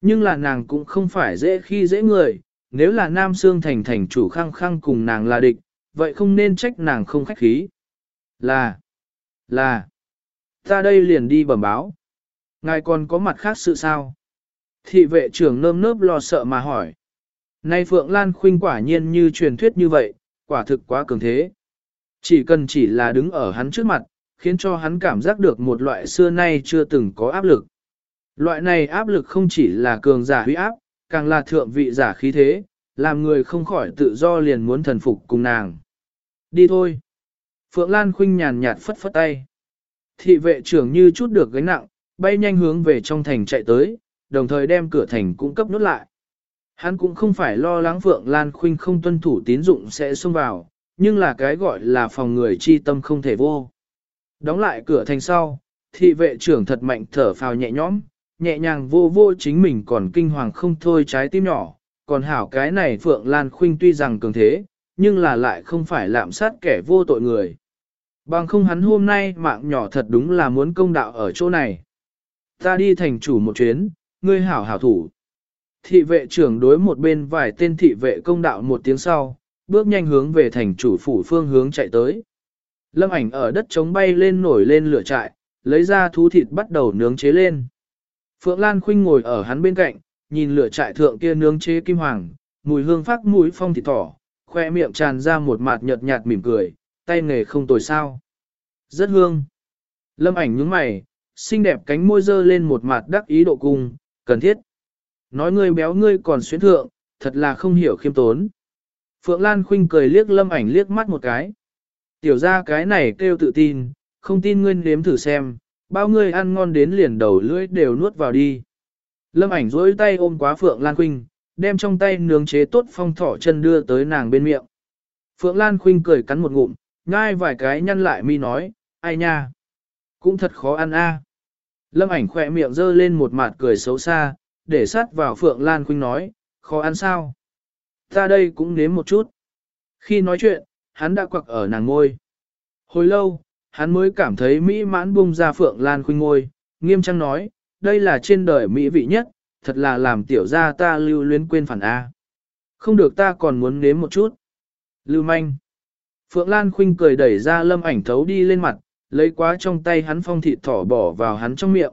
Nhưng là nàng cũng không phải dễ khi dễ người, nếu là Nam Sương thành thành chủ khăng khăng cùng nàng là địch, vậy không nên trách nàng không khách khí. Là, là, ta đây liền đi bẩm báo. Ngài còn có mặt khác sự sao? Thị vệ trưởng nơm nớp lo sợ mà hỏi. Nay Phượng Lan Khuynh quả nhiên như truyền thuyết như vậy, quả thực quá cường thế. Chỉ cần chỉ là đứng ở hắn trước mặt, khiến cho hắn cảm giác được một loại xưa nay chưa từng có áp lực. Loại này áp lực không chỉ là cường giả huy áp, càng là thượng vị giả khí thế, làm người không khỏi tự do liền muốn thần phục cùng nàng. Đi thôi. Phượng Lan Khuynh nhàn nhạt phất phất tay. Thị vệ trưởng như chút được gánh nặng, bay nhanh hướng về trong thành chạy tới, đồng thời đem cửa thành cung cấp nút lại. Hắn cũng không phải lo lắng Phượng Lan Khuynh không tuân thủ tín dụng sẽ xông vào, nhưng là cái gọi là phòng người chi tâm không thể vô. Đóng lại cửa thành sau, thị vệ trưởng thật mạnh thở phào nhẹ nhõm, nhẹ nhàng vô vô chính mình còn kinh hoàng không thôi trái tim nhỏ, còn hảo cái này Phượng Lan Khuynh tuy rằng cường thế, nhưng là lại không phải lạm sát kẻ vô tội người. Bằng không hắn hôm nay mạng nhỏ thật đúng là muốn công đạo ở chỗ này. Ta đi thành chủ một chuyến, ngươi hảo hảo thủ. Thị vệ trưởng đối một bên vài tên thị vệ công đạo một tiếng sau, bước nhanh hướng về thành chủ phủ phương hướng chạy tới. Lâm ảnh ở đất trống bay lên nổi lên lửa trại, lấy ra thú thịt bắt đầu nướng chế lên. Phượng Lan Khuynh ngồi ở hắn bên cạnh, nhìn lửa trại thượng kia nướng chế kim hoàng, mùi hương phát mũi phong thịt thỏ, khoe miệng tràn ra một mạt nhợt nhạt mỉm cười, tay nghề không tồi sao. Rất hương. Lâm ảnh nhướng mày, xinh đẹp cánh môi dơ lên một mặt đắc ý độ cung, cần thiết. Nói ngươi béo ngươi còn xuyến thượng, thật là không hiểu khiêm tốn. Phượng Lan Khuynh cười liếc lâm ảnh liếc mắt một cái. Tiểu ra cái này kêu tự tin, không tin ngươi nếm thử xem, bao ngươi ăn ngon đến liền đầu lưỡi đều nuốt vào đi. Lâm ảnh dối tay ôm quá Phượng Lan Khuynh, đem trong tay nướng chế tốt phong thỏ chân đưa tới nàng bên miệng. Phượng Lan Khuynh cười cắn một ngụm, ngai vài cái nhăn lại mi nói, ai nha, cũng thật khó ăn a. Lâm ảnh khỏe miệng dơ lên một mặt cười xấu xa, để sát vào Phượng Lan Khuynh nói, khó ăn sao? Ta đây cũng nếm một chút. Khi nói chuyện, hắn đã quặc ở nàng ngôi. Hồi lâu, hắn mới cảm thấy mỹ mãn bung ra Phượng Lan Khuynh ngôi, nghiêm trang nói, đây là trên đời mỹ vị nhất, thật là làm tiểu gia ta lưu luyến quên phản A. Không được ta còn muốn nếm một chút. Lưu manh. Phượng Lan Khuynh cười đẩy ra lâm ảnh thấu đi lên mặt, lấy quá trong tay hắn phong thịt thỏ bỏ vào hắn trong miệng.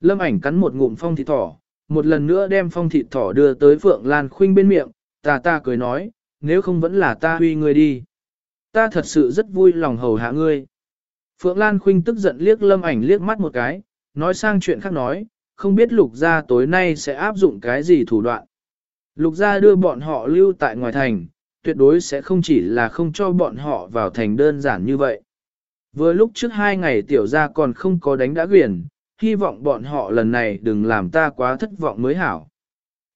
Lâm ảnh cắn một ngụm phong thịt thỏ, một lần nữa đem phong thịt thỏ đưa tới Phượng Lan Khuynh bên miệng, ta ta cười nói, nếu không vẫn là ta huy ngươi đi. Ta thật sự rất vui lòng hầu hạ ngươi. Phượng Lan Khuynh tức giận liếc lâm ảnh liếc mắt một cái, nói sang chuyện khác nói, không biết lục gia tối nay sẽ áp dụng cái gì thủ đoạn. Lục gia đưa bọn họ lưu tại ngoài thành, tuyệt đối sẽ không chỉ là không cho bọn họ vào thành đơn giản như vậy. Vừa lúc trước hai ngày tiểu gia còn không có đánh đã quyền, hy vọng bọn họ lần này đừng làm ta quá thất vọng mới hảo.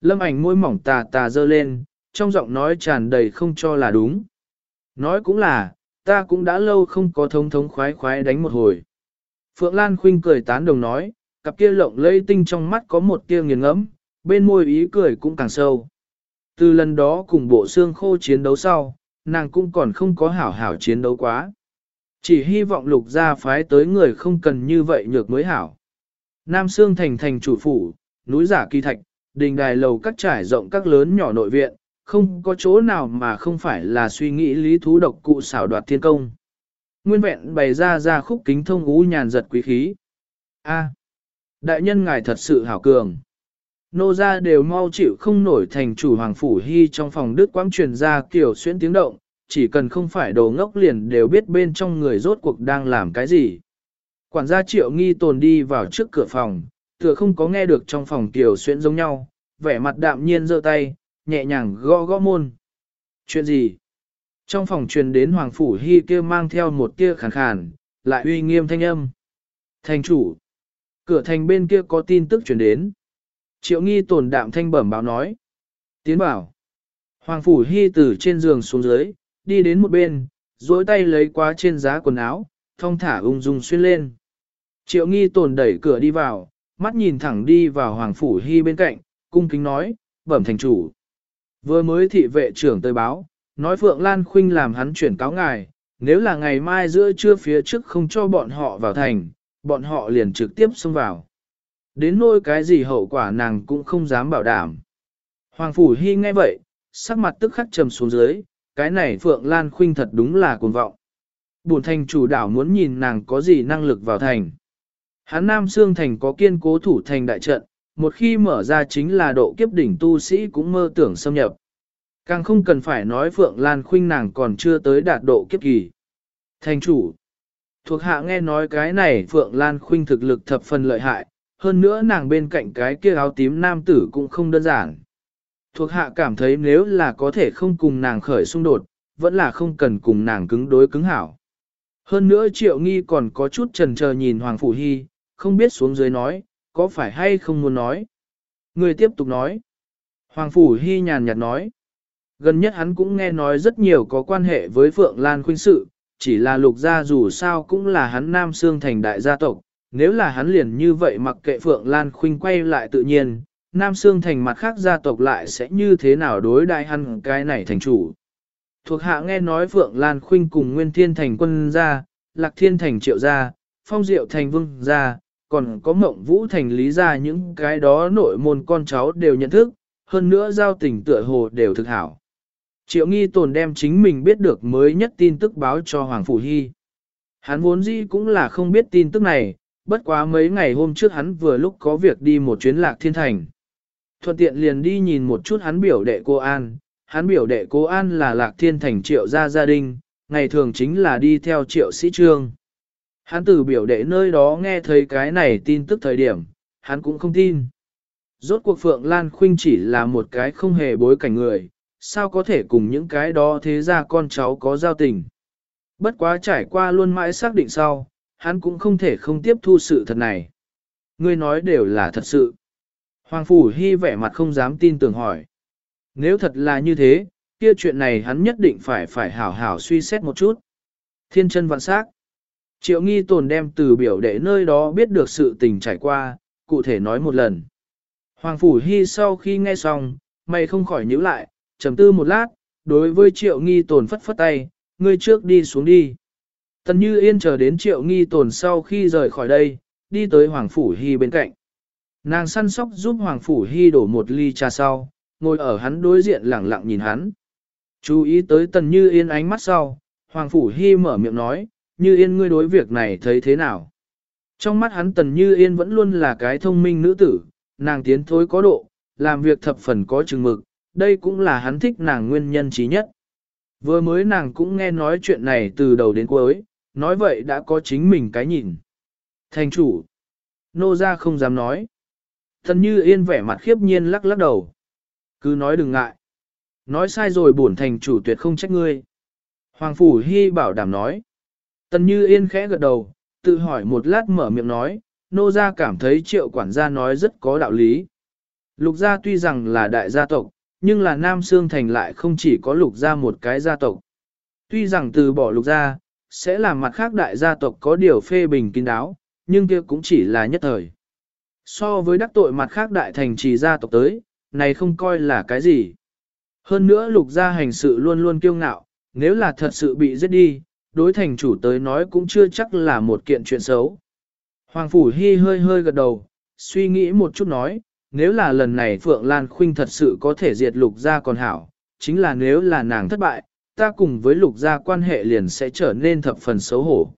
Lâm ảnh môi mỏng tà tà dơ lên, trong giọng nói tràn đầy không cho là đúng. Nói cũng là, ta cũng đã lâu không có thống thống khoái khoái đánh một hồi. Phượng Lan khinh cười tán đồng nói, cặp kia lộng lây tinh trong mắt có một tia nghiền ngẫm, bên môi ý cười cũng càng sâu. Từ lần đó cùng bộ xương khô chiến đấu sau, nàng cũng còn không có hảo hảo chiến đấu quá. Chỉ hy vọng lục gia phái tới người không cần như vậy nhược mới hảo. Nam Sương thành thành chủ phủ, núi giả kỳ thạch, đình đài lầu các trải rộng các lớn nhỏ nội viện, không có chỗ nào mà không phải là suy nghĩ lý thú độc cụ xảo đoạt thiên công. Nguyên vẹn bày ra ra khúc kính thông ú nhàn giật quý khí. A, đại nhân ngài thật sự hảo cường. Nô gia đều mau chịu không nổi thành chủ hoàng phủ hy trong phòng đức quang truyền ra kiểu xuyên tiếng động, chỉ cần không phải đồ ngốc liền đều biết bên trong người rốt cuộc đang làm cái gì. Quản gia triệu nghi tồn đi vào trước cửa phòng, tựa không có nghe được trong phòng tiểu xuyên giống nhau, vẻ mặt đạm nhiên giơ tay, nhẹ nhàng gõ gõ môn. Chuyện gì? Trong phòng truyền đến Hoàng Phủ Hy kia mang theo một tia khàn khàn, lại uy nghiêm thanh âm. Thành chủ! Cửa thành bên kia có tin tức truyền đến. Triệu nghi tồn đạm thanh bẩm báo nói. Tiến bảo. Hoàng Phủ Hy từ trên giường xuống dưới, đi đến một bên, duỗi tay lấy quá trên giá quần áo, thong thả ung dung xuyên lên. Triệu nghi tồn đẩy cửa đi vào, mắt nhìn thẳng đi vào Hoàng Phủ Hy bên cạnh, cung kính nói, bẩm thành chủ. Vừa mới thị vệ trưởng tới báo, nói Phượng Lan Khuynh làm hắn chuyển cáo ngài, nếu là ngày mai giữa trưa phía trước không cho bọn họ vào thành, bọn họ liền trực tiếp xông vào. Đến nỗi cái gì hậu quả nàng cũng không dám bảo đảm. Hoàng Phủ Hy nghe vậy, sắc mặt tức khắc trầm xuống dưới, cái này Phượng Lan Khuynh thật đúng là cuồng vọng. Bổn thành chủ đảo muốn nhìn nàng có gì năng lực vào thành. Hán Nam Sương Thành có kiên cố thủ thành đại trận, một khi mở ra chính là độ kiếp đỉnh tu sĩ cũng mơ tưởng xâm nhập. Càng không cần phải nói Phượng Lan Khuynh nàng còn chưa tới đạt độ kiếp kỳ. Thành chủ, thuộc hạ nghe nói cái này Phượng Lan Khuynh thực lực thập phần lợi hại, hơn nữa nàng bên cạnh cái kia áo tím nam tử cũng không đơn giản. Thuộc hạ cảm thấy nếu là có thể không cùng nàng khởi xung đột, vẫn là không cần cùng nàng cứng đối cứng hảo. Hơn nữa triệu nghi còn có chút trần chờ nhìn Hoàng Phủ Hy, không biết xuống dưới nói, có phải hay không muốn nói. Người tiếp tục nói. Hoàng Phủ Hy nhàn nhạt nói. Gần nhất hắn cũng nghe nói rất nhiều có quan hệ với Phượng Lan Khuynh sự, chỉ là lục gia dù sao cũng là hắn Nam Sương thành đại gia tộc, nếu là hắn liền như vậy mặc kệ Phượng Lan Khuynh quay lại tự nhiên, Nam Sương thành mặt khác gia tộc lại sẽ như thế nào đối đại hắn cái này thành chủ. Thuộc hạ nghe nói Phượng Lan Khuynh cùng Nguyên Thiên thành quân gia, Lạc Thiên thành triệu gia, Phong Diệu thành vương gia, còn có Mộng Vũ thành lý ra những cái đó nội môn con cháu đều nhận thức, hơn nữa giao tình tựa hồ đều thực hảo. Triệu nghi tồn đem chính mình biết được mới nhất tin tức báo cho Hoàng Phủ Hy. Hắn vốn dĩ cũng là không biết tin tức này, bất quá mấy ngày hôm trước hắn vừa lúc có việc đi một chuyến lạc thiên thành. Thuận tiện liền đi nhìn một chút hắn biểu đệ cô An, hắn biểu đệ cô An là lạc thiên thành triệu gia gia đình, ngày thường chính là đi theo triệu sĩ trương. Hắn từ biểu đệ nơi đó nghe thấy cái này tin tức thời điểm, hắn cũng không tin. Rốt cuộc Phượng Lan Khuynh chỉ là một cái không hề bối cảnh người, sao có thể cùng những cái đó thế ra con cháu có giao tình. Bất quá trải qua luôn mãi xác định sau, hắn cũng không thể không tiếp thu sự thật này. Ngươi nói đều là thật sự. Hoàng Phủ Hy vẻ mặt không dám tin tưởng hỏi. Nếu thật là như thế, kia chuyện này hắn nhất định phải phải hảo hảo suy xét một chút. Thiên chân vạn sắc. Triệu nghi tồn đem từ biểu đệ nơi đó biết được sự tình trải qua, cụ thể nói một lần. Hoàng Phủ Hy sau khi nghe xong, mày không khỏi nhíu lại, trầm tư một lát, đối với triệu nghi tồn phất phất tay, ngươi trước đi xuống đi. Tần Như Yên chờ đến triệu nghi tồn sau khi rời khỏi đây, đi tới Hoàng Phủ Hy bên cạnh. Nàng săn sóc giúp Hoàng Phủ Hy đổ một ly trà sau, ngồi ở hắn đối diện lẳng lặng nhìn hắn. Chú ý tới Tần Như Yên ánh mắt sau, Hoàng Phủ Hy mở miệng nói, như Yên ngươi đối việc này thấy thế nào? Trong mắt hắn Tần Như Yên vẫn luôn là cái thông minh nữ tử, nàng tiến thối có độ, làm việc thập phần có chừng mực, đây cũng là hắn thích nàng nguyên nhân trí nhất. Vừa mới nàng cũng nghe nói chuyện này từ đầu đến cuối, nói vậy đã có chính mình cái nhìn. Thành chủ, nô ra không dám nói. Tần như yên vẻ mặt khiếp nhiên lắc lắc đầu. Cứ nói đừng ngại. Nói sai rồi bổn thành chủ tuyệt không trách ngươi. Hoàng Phủ Hy bảo đảm nói. Tần như yên khẽ gật đầu, tự hỏi một lát mở miệng nói, nô gia cảm thấy triệu quản gia nói rất có đạo lý. Lục gia tuy rằng là đại gia tộc, nhưng là Nam Sương Thành lại không chỉ có lục gia một cái gia tộc. Tuy rằng từ bỏ lục gia, sẽ làm mặt khác đại gia tộc có điều phê bình kín đáo, nhưng kia cũng chỉ là nhất thời. So với đắc tội mặt khác đại thành trì gia tộc tới, này không coi là cái gì. Hơn nữa lục gia hành sự luôn luôn kiêu ngạo, nếu là thật sự bị giết đi, đối thành chủ tới nói cũng chưa chắc là một kiện chuyện xấu. Hoàng Phủ Hy hơi hơi gật đầu, suy nghĩ một chút nói, nếu là lần này Phượng Lan Khuynh thật sự có thể diệt lục gia còn hảo, chính là nếu là nàng thất bại, ta cùng với lục gia quan hệ liền sẽ trở nên thập phần xấu hổ.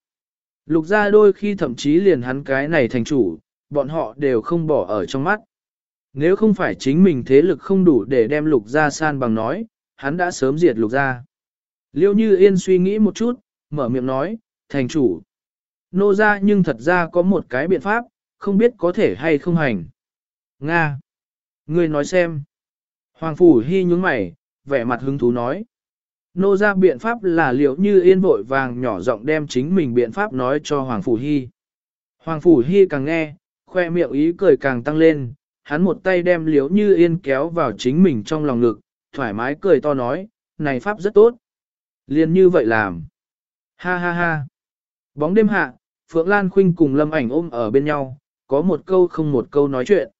Lục gia đôi khi thậm chí liền hắn cái này thành chủ, bọn họ đều không bỏ ở trong mắt. Nếu không phải chính mình thế lực không đủ để đem lục gia san bằng nói, hắn đã sớm diệt lục gia. Liêu như yên suy nghĩ một chút, mở miệng nói, thành chủ. Nô gia nhưng thật ra có một cái biện pháp, không biết có thể hay không hành. Nga! Ngươi nói xem. Hoàng Phủ Hy nhúng mày, vẻ mặt hứng thú nói. Nô ra biện pháp là liệu như yên vội vàng nhỏ giọng đem chính mình biện pháp nói cho Hoàng Phủ Hy. Hoàng Phủ Hy càng nghe, khoe miệng ý cười càng tăng lên, hắn một tay đem liếu như yên kéo vào chính mình trong lòng ngực, thoải mái cười to nói, này pháp rất tốt. Liên như vậy làm. Ha ha ha. Bóng đêm hạ, Phượng Lan Khuynh cùng Lâm ảnh ôm ở bên nhau, có một câu không một câu nói chuyện.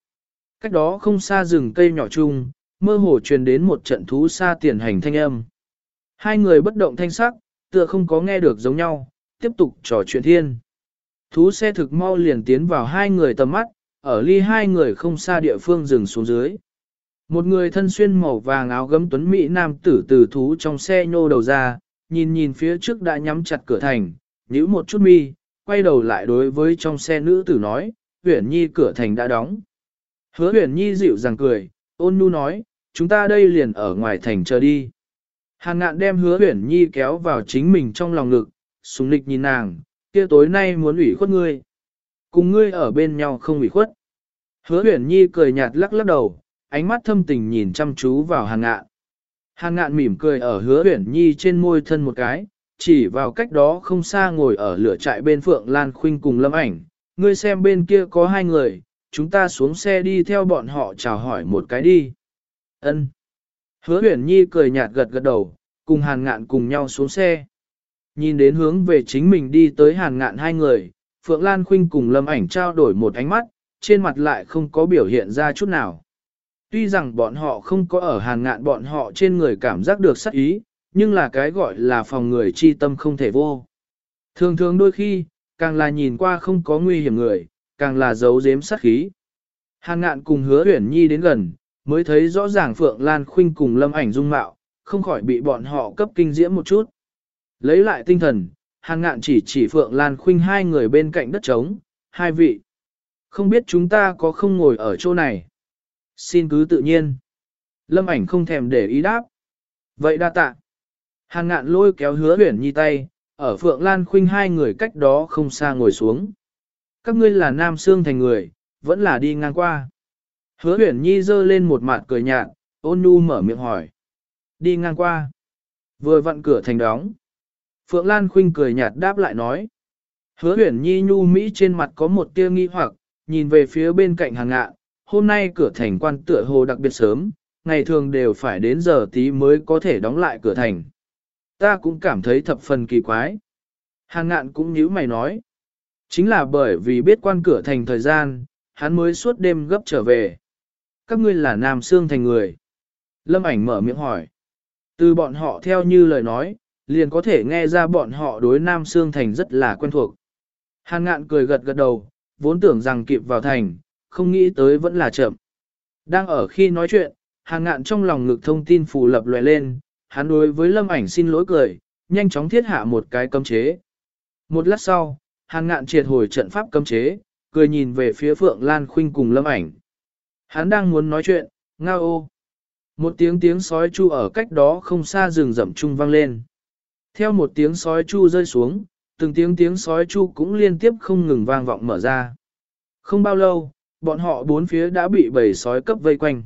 Cách đó không xa rừng cây nhỏ chung, mơ hồ truyền đến một trận thú xa tiền hành thanh âm. Hai người bất động thanh sắc, tựa không có nghe được giống nhau, tiếp tục trò chuyện thiên. Thú xe thực mau liền tiến vào hai người tầm mắt, ở ly hai người không xa địa phương dừng xuống dưới. Một người thân xuyên màu vàng áo gấm tuấn mỹ nam tử từ thú trong xe nhô đầu ra, nhìn nhìn phía trước đã nhắm chặt cửa thành, nhíu một chút mi, quay đầu lại đối với trong xe nữ tử nói, huyển nhi cửa thành đã đóng. Hứa huyển nhi dịu dàng cười, ôn nhu nói, chúng ta đây liền ở ngoài thành chờ đi. hàng ngạn đem hứa huyển nhi kéo vào chính mình trong lòng ngực, súng lịch nhìn nàng, kia tối nay muốn ủy khuất ngươi. Cùng ngươi ở bên nhau không ủy khuất. Hứa huyển nhi cười nhạt lắc lắc đầu, ánh mắt thâm tình nhìn chăm chú vào hàng ngạn. Hàn ngạn mỉm cười ở hứa huyển nhi trên môi thân một cái, chỉ vào cách đó không xa ngồi ở lửa trại bên Phượng Lan Khuynh cùng lâm ảnh. Ngươi xem bên kia có hai người, chúng ta xuống xe đi theo bọn họ chào hỏi một cái đi. Ân. Hứa huyển nhi cười nhạt gật gật đầu, cùng hàn ngạn cùng nhau xuống xe. Nhìn đến hướng về chính mình đi tới hàn ngạn hai người, Phượng Lan Khuynh cùng lâm ảnh trao đổi một ánh mắt, trên mặt lại không có biểu hiện ra chút nào. Tuy rằng bọn họ không có ở hàn ngạn bọn họ trên người cảm giác được sắc ý, nhưng là cái gọi là phòng người chi tâm không thể vô. Thường thường đôi khi, càng là nhìn qua không có nguy hiểm người, càng là giấu giếm sát khí. Hàn ngạn cùng hứa huyển nhi đến gần, mới thấy rõ ràng Phượng Lan Khuynh cùng lâm ảnh dung mạo, không khỏi bị bọn họ cấp kinh diễm một chút. Lấy lại tinh thần, hàn ngạn chỉ chỉ Phượng Lan Khuynh hai người bên cạnh đất trống, hai vị. Không biết chúng ta có không ngồi ở chỗ này. Xin cứ tự nhiên. Lâm ảnh không thèm để ý đáp. Vậy đa tạ. hàng ngạn lôi kéo hứa huyển nhi tay, ở Phượng Lan Khuynh hai người cách đó không xa ngồi xuống. Các ngươi là nam xương thành người, vẫn là đi ngang qua. Hứa huyển nhi giơ lên một mặt cười nhạt, ôn nhu mở miệng hỏi. Đi ngang qua. Vừa vặn cửa thành đóng. Phượng Lan Khuynh cười nhạt đáp lại nói. Hứa huyển nhi nhu Mỹ trên mặt có một tia nghi hoặc, nhìn về phía bên cạnh hàng ngạn Hôm nay cửa thành quan tựa hồ đặc biệt sớm, ngày thường đều phải đến giờ tí mới có thể đóng lại cửa thành. Ta cũng cảm thấy thập phần kỳ quái. Hàng ngạn cũng nhíu mày nói. Chính là bởi vì biết quan cửa thành thời gian, hắn mới suốt đêm gấp trở về. Các ngươi là Nam Sương thành người. Lâm ảnh mở miệng hỏi. Từ bọn họ theo như lời nói, liền có thể nghe ra bọn họ đối Nam Sương thành rất là quen thuộc. Hàn ngạn cười gật gật đầu, vốn tưởng rằng kịp vào thành, không nghĩ tới vẫn là chậm. Đang ở khi nói chuyện, hàng ngạn trong lòng ngực thông tin phù lập lòe lên, hắn đối với lâm ảnh xin lỗi cười, nhanh chóng thiết hạ một cái cấm chế. Một lát sau, hàng ngạn triệt hồi trận pháp cấm chế, cười nhìn về phía Phượng Lan Khuynh cùng lâm ảnh. Hắn đang muốn nói chuyện, ngao ô. Một tiếng tiếng sói chu ở cách đó không xa rừng rậm trung vang lên. Theo một tiếng sói chu rơi xuống, từng tiếng tiếng sói chu cũng liên tiếp không ngừng vang vọng mở ra. Không bao lâu, bọn họ bốn phía đã bị bầy sói cấp vây quanh.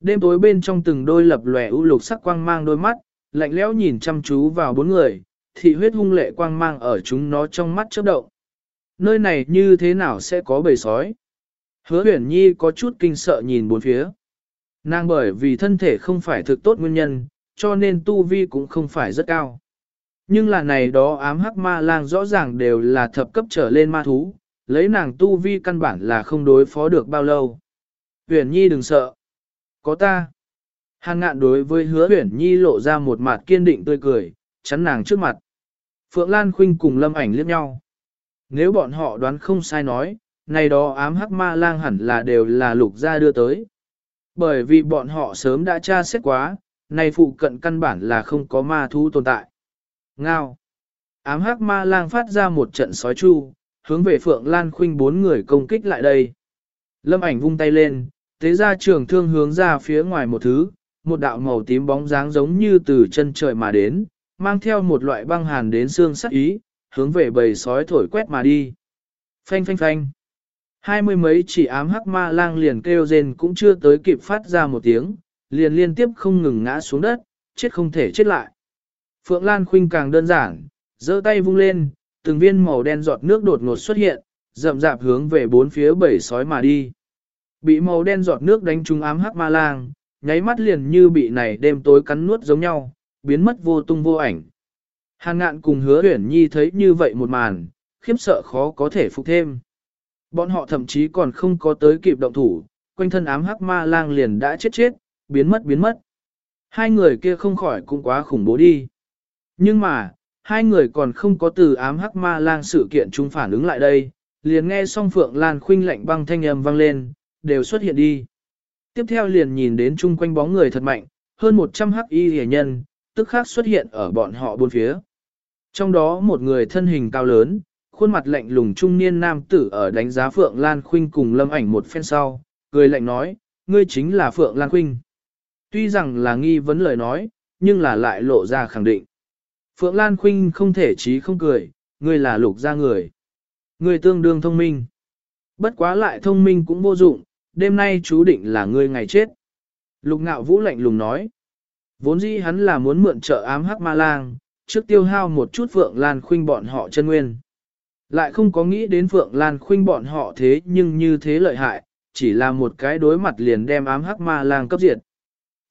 Đêm tối bên trong từng đôi lập lòe u lục sắc quang mang đôi mắt, lạnh lẽo nhìn chăm chú vào bốn người, thị huyết hung lệ quang mang ở chúng nó trong mắt chớp động. Nơi này như thế nào sẽ có bầy sói? Hứa huyển nhi có chút kinh sợ nhìn bốn phía. Nàng bởi vì thân thể không phải thực tốt nguyên nhân, cho nên tu vi cũng không phải rất cao. Nhưng là này đó ám hắc ma lang rõ ràng đều là thập cấp trở lên ma thú, lấy nàng tu vi căn bản là không đối phó được bao lâu. Huyền Nhi đừng sợ. Có ta. Hàng ngạn đối với hứa Huyền Nhi lộ ra một mặt kiên định tươi cười, chắn nàng trước mặt. Phượng Lan Khuynh cùng lâm ảnh liếc nhau. Nếu bọn họ đoán không sai nói, này đó ám hắc ma lang hẳn là đều là lục gia đưa tới. Bởi vì bọn họ sớm đã tra xét quá, này phụ cận căn bản là không có ma thú tồn tại. Ngao. Ám hắc ma lang phát ra một trận sói chu, hướng về Phượng Lan Khuynh bốn người công kích lại đây. Lâm ảnh vung tay lên, tế ra trường thương hướng ra phía ngoài một thứ, một đạo màu tím bóng dáng giống như từ chân trời mà đến, mang theo một loại băng hàn đến xương sắc ý, hướng về bầy sói thổi quét mà đi. Phanh phanh phanh. Hai mươi mấy chỉ ám hắc ma lang liền kêu rên cũng chưa tới kịp phát ra một tiếng, liền liên tiếp không ngừng ngã xuống đất, chết không thể chết lại. Phượng Lan Khuynh càng đơn giản, giơ tay vung lên, từng viên màu đen giọt nước đột ngột xuất hiện, rậm rạp hướng về bốn phía bảy sói mà đi. Bị màu đen giọt nước đánh trúng ám hắc ma lang, nháy mắt liền như bị này đêm tối cắn nuốt giống nhau, biến mất vô tung vô ảnh. Hàn ngạn cùng hứa huyển nhi thấy như vậy một màn, khiếp sợ khó có thể phục thêm. Bọn họ thậm chí còn không có tới kịp động thủ, quanh thân ám hắc ma lang liền đã chết chết, biến mất biến mất. Hai người kia không khỏi cũng quá khủng bố đi. Nhưng mà, hai người còn không có từ ám hắc ma lang sự kiện chúng phản ứng lại đây, liền nghe song phượng lan khuynh lạnh băng thanh âm vang lên, đều xuất hiện đi. Tiếp theo liền nhìn đến chung quanh bóng người thật mạnh, hơn 100 hắc y hề nhân, tức khác xuất hiện ở bọn họ bốn phía. Trong đó một người thân hình cao lớn, khuôn mặt lạnh lùng trung niên nam tử ở đánh giá Phượng Lan Khuynh cùng lâm ảnh một phen sau, cười lạnh nói, ngươi chính là Phượng Lan Khuynh. Tuy rằng là nghi vấn lời nói, nhưng là lại lộ ra khẳng định. Phượng Lan Khuynh không thể chí không cười, ngươi là lục gia người. Ngươi tương đương thông minh. Bất quá lại thông minh cũng vô dụng, đêm nay chú định là ngươi ngày chết. Lục ngạo vũ lạnh lùng nói. Vốn dĩ hắn là muốn mượn trợ ám hắc ma lang, trước tiêu hao một chút Phượng Lan Khuynh bọn họ chân nguyên. Lại không có nghĩ đến Phượng Lan Khuynh bọn họ thế nhưng như thế lợi hại, chỉ là một cái đối mặt liền đem ám hắc ma lang cấp diệt.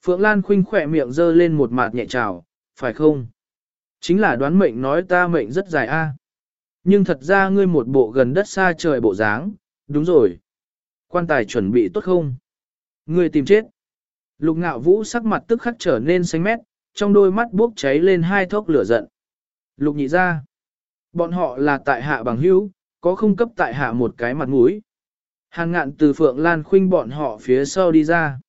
Phượng Lan Khuynh khỏe miệng dơ lên một mặt nhẹ trào, phải không? Chính là đoán mệnh nói ta mệnh rất dài a. Nhưng thật ra ngươi một bộ gần đất xa trời bộ dáng, đúng rồi. Quan tài chuẩn bị tốt không? Ngươi tìm chết. Lục ngạo vũ sắc mặt tức khắc trở nên xanh mét, trong đôi mắt bốc cháy lên hai thốc lửa giận. Lục nhị ra. Bọn họ là tại hạ bằng hữu, có không cấp tại hạ một cái mặt mũi. Hàng ngạn từ Phượng Lan Khuynh bọn họ phía sau đi ra.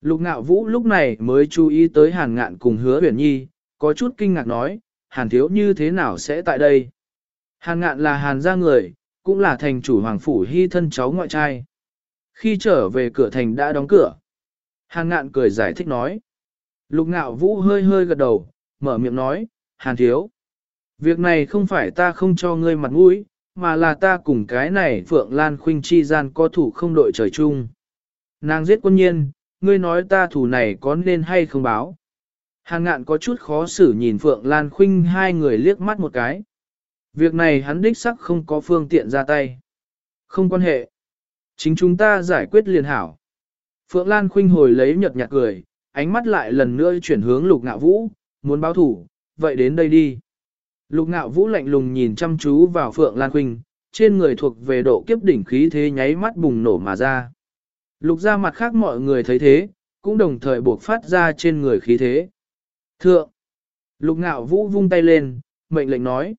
Lục ngạo vũ lúc này mới chú ý tới hàn ngạn cùng hứa huyền nhi, có chút kinh ngạc nói, hàn thiếu như thế nào sẽ tại đây? Hàn ngạn là hàn gia người, cũng là thành chủ hoàng phủ hy thân cháu ngoại trai. Khi trở về cửa thành đã đóng cửa. Hàn ngạn cười giải thích nói. Lục ngạo vũ hơi hơi gật đầu, mở miệng nói, hàn thiếu. Việc này không phải ta không cho ngươi mặt mũi, mà là ta cùng cái này Phượng Lan Khuynh chi gian có thủ không đội trời chung. Nàng giết quân nhiên, ngươi nói ta thủ này có nên hay không báo. Hàn ngạn có chút khó xử nhìn Phượng Lan Khuynh hai người liếc mắt một cái. Việc này hắn đích sắc không có phương tiện ra tay. Không quan hệ. Chính chúng ta giải quyết liền hảo. Phượng Lan Khuynh hồi lấy nhợt nhạt cười, ánh mắt lại lần nữa chuyển hướng lục ngạo vũ, muốn báo thủ, vậy đến đây đi. Lục ngạo vũ lạnh lùng nhìn chăm chú vào Phượng Lan Khuynh, trên người thuộc về độ kiếp đỉnh khí thế nháy mắt bùng nổ mà ra. Lục ra mặt khác mọi người thấy thế, cũng đồng thời buộc phát ra trên người khí thế. Thượng! Lục ngạo vũ vung tay lên, mệnh lệnh nói.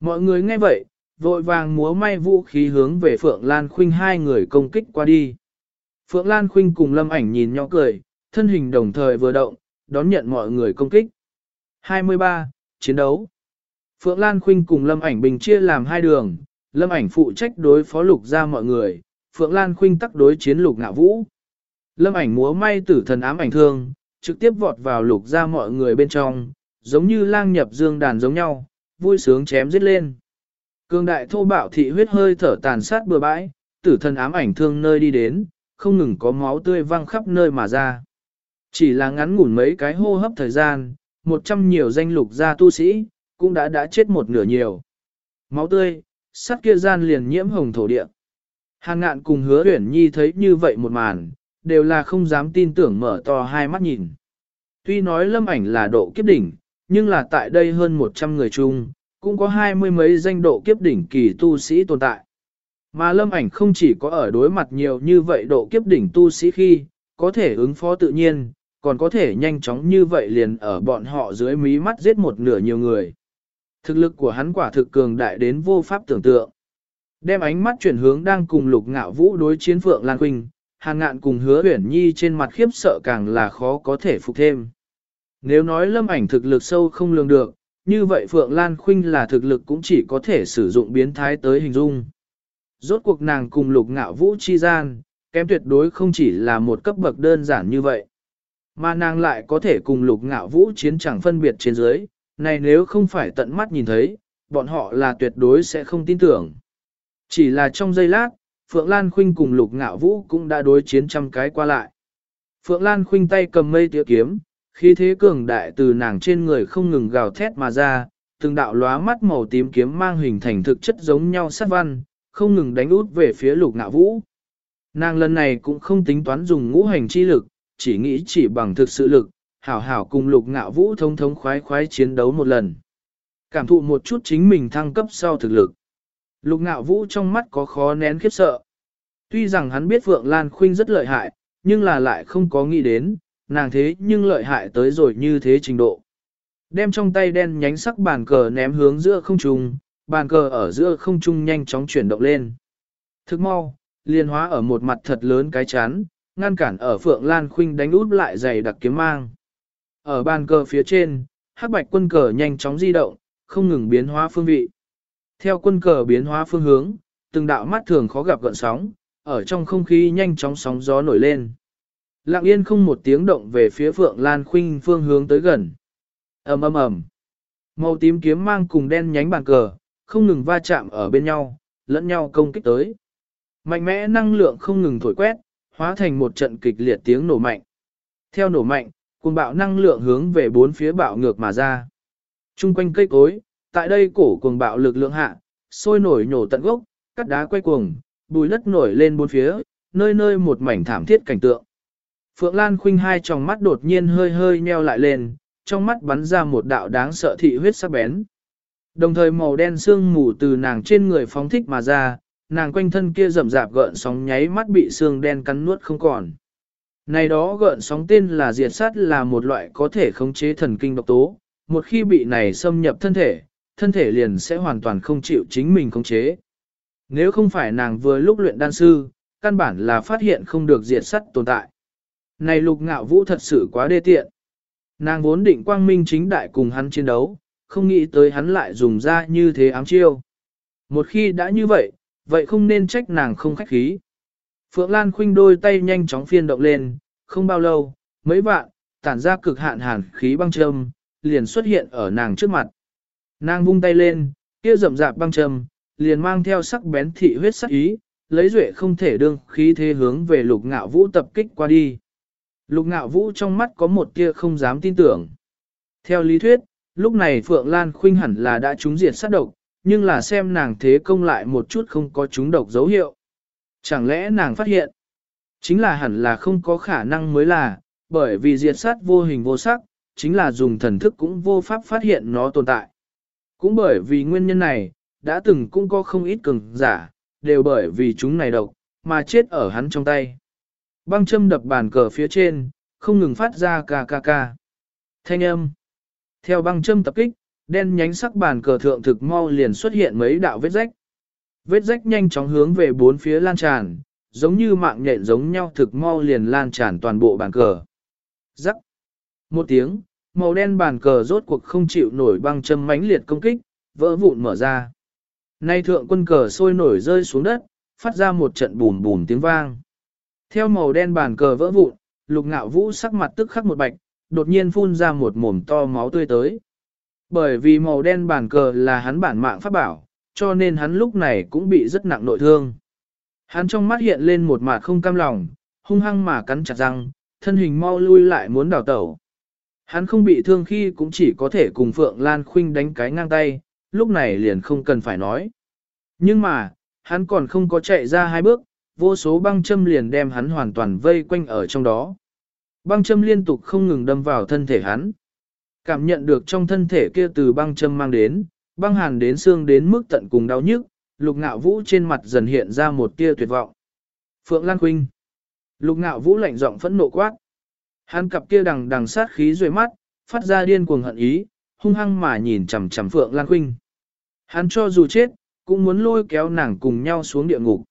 Mọi người nghe vậy, vội vàng múa may vũ khí hướng về Phượng Lan Khuynh hai người công kích qua đi. Phượng Lan Khuynh cùng Lâm ảnh nhìn nhau cười, thân hình đồng thời vừa động, đón nhận mọi người công kích. 23. Chiến đấu Phượng Lan Khuynh cùng Lâm ảnh bình chia làm hai đường, Lâm ảnh phụ trách đối phó lục ra mọi người, Phượng Lan Khuynh tắc đối chiến lục ngạo vũ. Lâm ảnh múa may tử thần ám ảnh thương, trực tiếp vọt vào lục ra mọi người bên trong, giống như lang nhập dương đàn giống nhau, vui sướng chém giết lên. Cương đại thô bạo thị huyết hơi thở tàn sát bừa bãi, tử thần ám ảnh thương nơi đi đến, không ngừng có máu tươi văng khắp nơi mà ra. Chỉ là ngắn ngủn mấy cái hô hấp thời gian, một trăm nhiều danh lục gia tu sĩ, cũng đã đã chết một nửa nhiều. Máu tươi, sắt kia gian liền nhiễm hồng thổ địa. Hàng ngạn cùng hứa huyển nhi thấy như vậy một màn, đều là không dám tin tưởng mở to hai mắt nhìn. Tuy nói lâm ảnh là độ kiếp đỉnh, nhưng là tại đây hơn 100 người chung, cũng có hai mươi mấy danh độ kiếp đỉnh kỳ tu sĩ tồn tại. Mà lâm ảnh không chỉ có ở đối mặt nhiều như vậy độ kiếp đỉnh tu sĩ khi, có thể ứng phó tự nhiên, còn có thể nhanh chóng như vậy liền ở bọn họ dưới mí mắt giết một nửa nhiều người. Thực lực của hắn quả thực cường đại đến vô pháp tưởng tượng. Đem ánh mắt chuyển hướng đang cùng lục ngạo vũ đối chiến Phượng Lan Quynh, hàng ngạn cùng hứa huyển nhi trên mặt khiếp sợ càng là khó có thể phục thêm. Nếu nói lâm ảnh thực lực sâu không lường được, như vậy Phượng Lan Khuynh là thực lực cũng chỉ có thể sử dụng biến thái tới hình dung. Rốt cuộc nàng cùng lục ngạo vũ chi gian, kém tuyệt đối không chỉ là một cấp bậc đơn giản như vậy. Mà nàng lại có thể cùng lục ngạo vũ chiến chẳng phân biệt trên dưới, này nếu không phải tận mắt nhìn thấy, bọn họ là tuyệt đối sẽ không tin tưởng. Chỉ là trong giây lát, Phượng Lan Khuynh cùng lục ngạo vũ cũng đã đối chiến trăm cái qua lại. Phượng Lan Khuynh tay cầm mây tía kiếm, khí thế cường đại từ nàng trên người không ngừng gào thét mà ra, từng đạo lóa mắt màu tím kiếm mang hình thành thực chất giống nhau sát văn, không ngừng đánh út về phía lục ngạo vũ. Nàng lần này cũng không tính toán dùng ngũ hành chi lực, chỉ nghĩ chỉ bằng thực sự lực, hảo hảo cùng lục ngạo vũ thông thống khoái khoái chiến đấu một lần. Cảm thụ một chút chính mình thăng cấp sau thực lực. Lục ngạo vũ trong mắt có khó nén khiếp sợ. Tuy rằng hắn biết Phượng Lan Khuynh rất lợi hại, nhưng là lại không có nghĩ đến, nàng thế nhưng lợi hại tới rồi như thế trình độ. Đem trong tay đen nhánh sắc bàn cờ ném hướng giữa không trung, bàn cờ ở giữa không trung nhanh chóng chuyển động lên. Thức mau, liên hóa ở một mặt thật lớn cái chán, ngăn cản ở Phượng Lan Khuynh đánh út lại dày đặc kiếm mang. Ở bàn cờ phía trên, hắc bạch quân cờ nhanh chóng di động, không ngừng biến hóa phương vị. Theo quân cờ biến hóa phương hướng, từng đạo mắt thường khó gặp gợn sóng, ở trong không khí nhanh chóng sóng gió nổi lên. Lặng yên không một tiếng động về phía Phượng Lan Khuynh phương hướng tới gần. ầm ầm ầm. Màu tím kiếm mang cùng đen nhánh bàn cờ, không ngừng va chạm ở bên nhau, lẫn nhau công kích tới. Mạnh mẽ năng lượng không ngừng thổi quét, hóa thành một trận kịch liệt tiếng nổ mạnh. Theo nổ mạnh, cuồng bạo năng lượng hướng về bốn phía bạo ngược mà ra. Trung quanh cây cối, tại đây cổ cuồng bạo lực lượng hạ, sôi nổi nhổ tận gốc, cắt đá quay cuồng, bùi đất nổi lên bốn phía, nơi nơi một mảnh thảm thiết cảnh tượng. Phượng Lan khinh hai tròng mắt đột nhiên hơi hơi nheo lại lên, trong mắt bắn ra một đạo đáng sợ thị huyết sắc bén. Đồng thời màu đen sương mù từ nàng trên người phóng thích mà ra, nàng quanh thân kia rậm rạp gợn sóng nháy mắt bị xương đen cắn nuốt không còn. Này đó gợn sóng tên là diệt sát là một loại có thể khống chế thần kinh độc tố, một khi bị này xâm nhập thân thể, thân thể liền sẽ hoàn toàn không chịu chính mình khống chế. Nếu không phải nàng vừa lúc luyện đan sư, căn bản là phát hiện không được diệt sắt tồn tại. Này lục ngạo vũ thật sự quá đê tiện. Nàng vốn định quang minh chính đại cùng hắn chiến đấu, không nghĩ tới hắn lại dùng ra như thế ám chiêu. Một khi đã như vậy, vậy không nên trách nàng không khách khí. Phượng Lan khuynh đôi tay nhanh chóng phiên động lên, không bao lâu, mấy vạn, tản ra cực hạn hàn khí băng châm, liền xuất hiện ở nàng trước mặt. Nàng vung tay lên, kia rậm rạp băng trầm, liền mang theo sắc bén thị huyết sắc ý, lấy duệ không thể đương khí thế hướng về lục ngạo vũ tập kích qua đi. Lục ngạo vũ trong mắt có một tia không dám tin tưởng. Theo lý thuyết, lúc này Phượng Lan Khuynh hẳn là đã trúng diệt sát độc, nhưng là xem nàng thế công lại một chút không có trúng độc dấu hiệu. Chẳng lẽ nàng phát hiện, chính là hẳn là không có khả năng mới là, bởi vì diệt sát vô hình vô sắc, chính là dùng thần thức cũng vô pháp phát hiện nó tồn tại. Cũng bởi vì nguyên nhân này, đã từng cũng có không ít cường giả, đều bởi vì chúng này độc, mà chết ở hắn trong tay. Băng châm đập bàn cờ phía trên, không ngừng phát ra ca ca ca. Thanh âm. Theo băng châm tập kích, đen nhánh sắc bàn cờ thượng thực mau liền xuất hiện mấy đạo vết rách. Vết rách nhanh chóng hướng về bốn phía lan tràn, giống như mạng nhện giống nhau thực mau liền lan tràn toàn bộ bàn cờ. Rắc. Một tiếng, màu đen bàn cờ rốt cuộc không chịu nổi băng châm mãnh liệt công kích, vỡ vụn mở ra. Nay thượng quân cờ sôi nổi rơi xuống đất, phát ra một trận bùm bùm tiếng vang. Theo màu đen bàn cờ vỡ vụn, lục ngạo vũ sắc mặt tức khắc một bạch, đột nhiên phun ra một mồm to máu tươi tới. Bởi vì màu đen bàn cờ là hắn bản mạng pháp bảo, cho nên hắn lúc này cũng bị rất nặng nội thương. Hắn trong mắt hiện lên một mặt không cam lòng, hung hăng mà cắn chặt răng, thân hình mau lui lại muốn đào tẩu. Hắn không bị thương khi cũng chỉ có thể cùng Phượng Lan Khuynh đánh cái ngang tay, lúc này liền không cần phải nói. Nhưng mà, hắn còn không có chạy ra hai bước, vô số băng châm liền đem hắn hoàn toàn vây quanh ở trong đó. Băng châm liên tục không ngừng đâm vào thân thể hắn. Cảm nhận được trong thân thể kia từ băng châm mang đến, băng hàn đến xương đến mức tận cùng đau nhức, lục ngạo vũ trên mặt dần hiện ra một tia tuyệt vọng. Phượng Lan Khuynh. Lục ngạo vũ lạnh giọng phẫn nộ quát. Hắn cặp kia đằng đằng sát khí rồi mắt, phát ra điên cuồng hận ý, hung hăng mà nhìn chằm chằm Phượng Lan Khuynh. Hắn cho dù chết, cũng muốn lôi kéo nàng cùng nhau xuống địa ngục.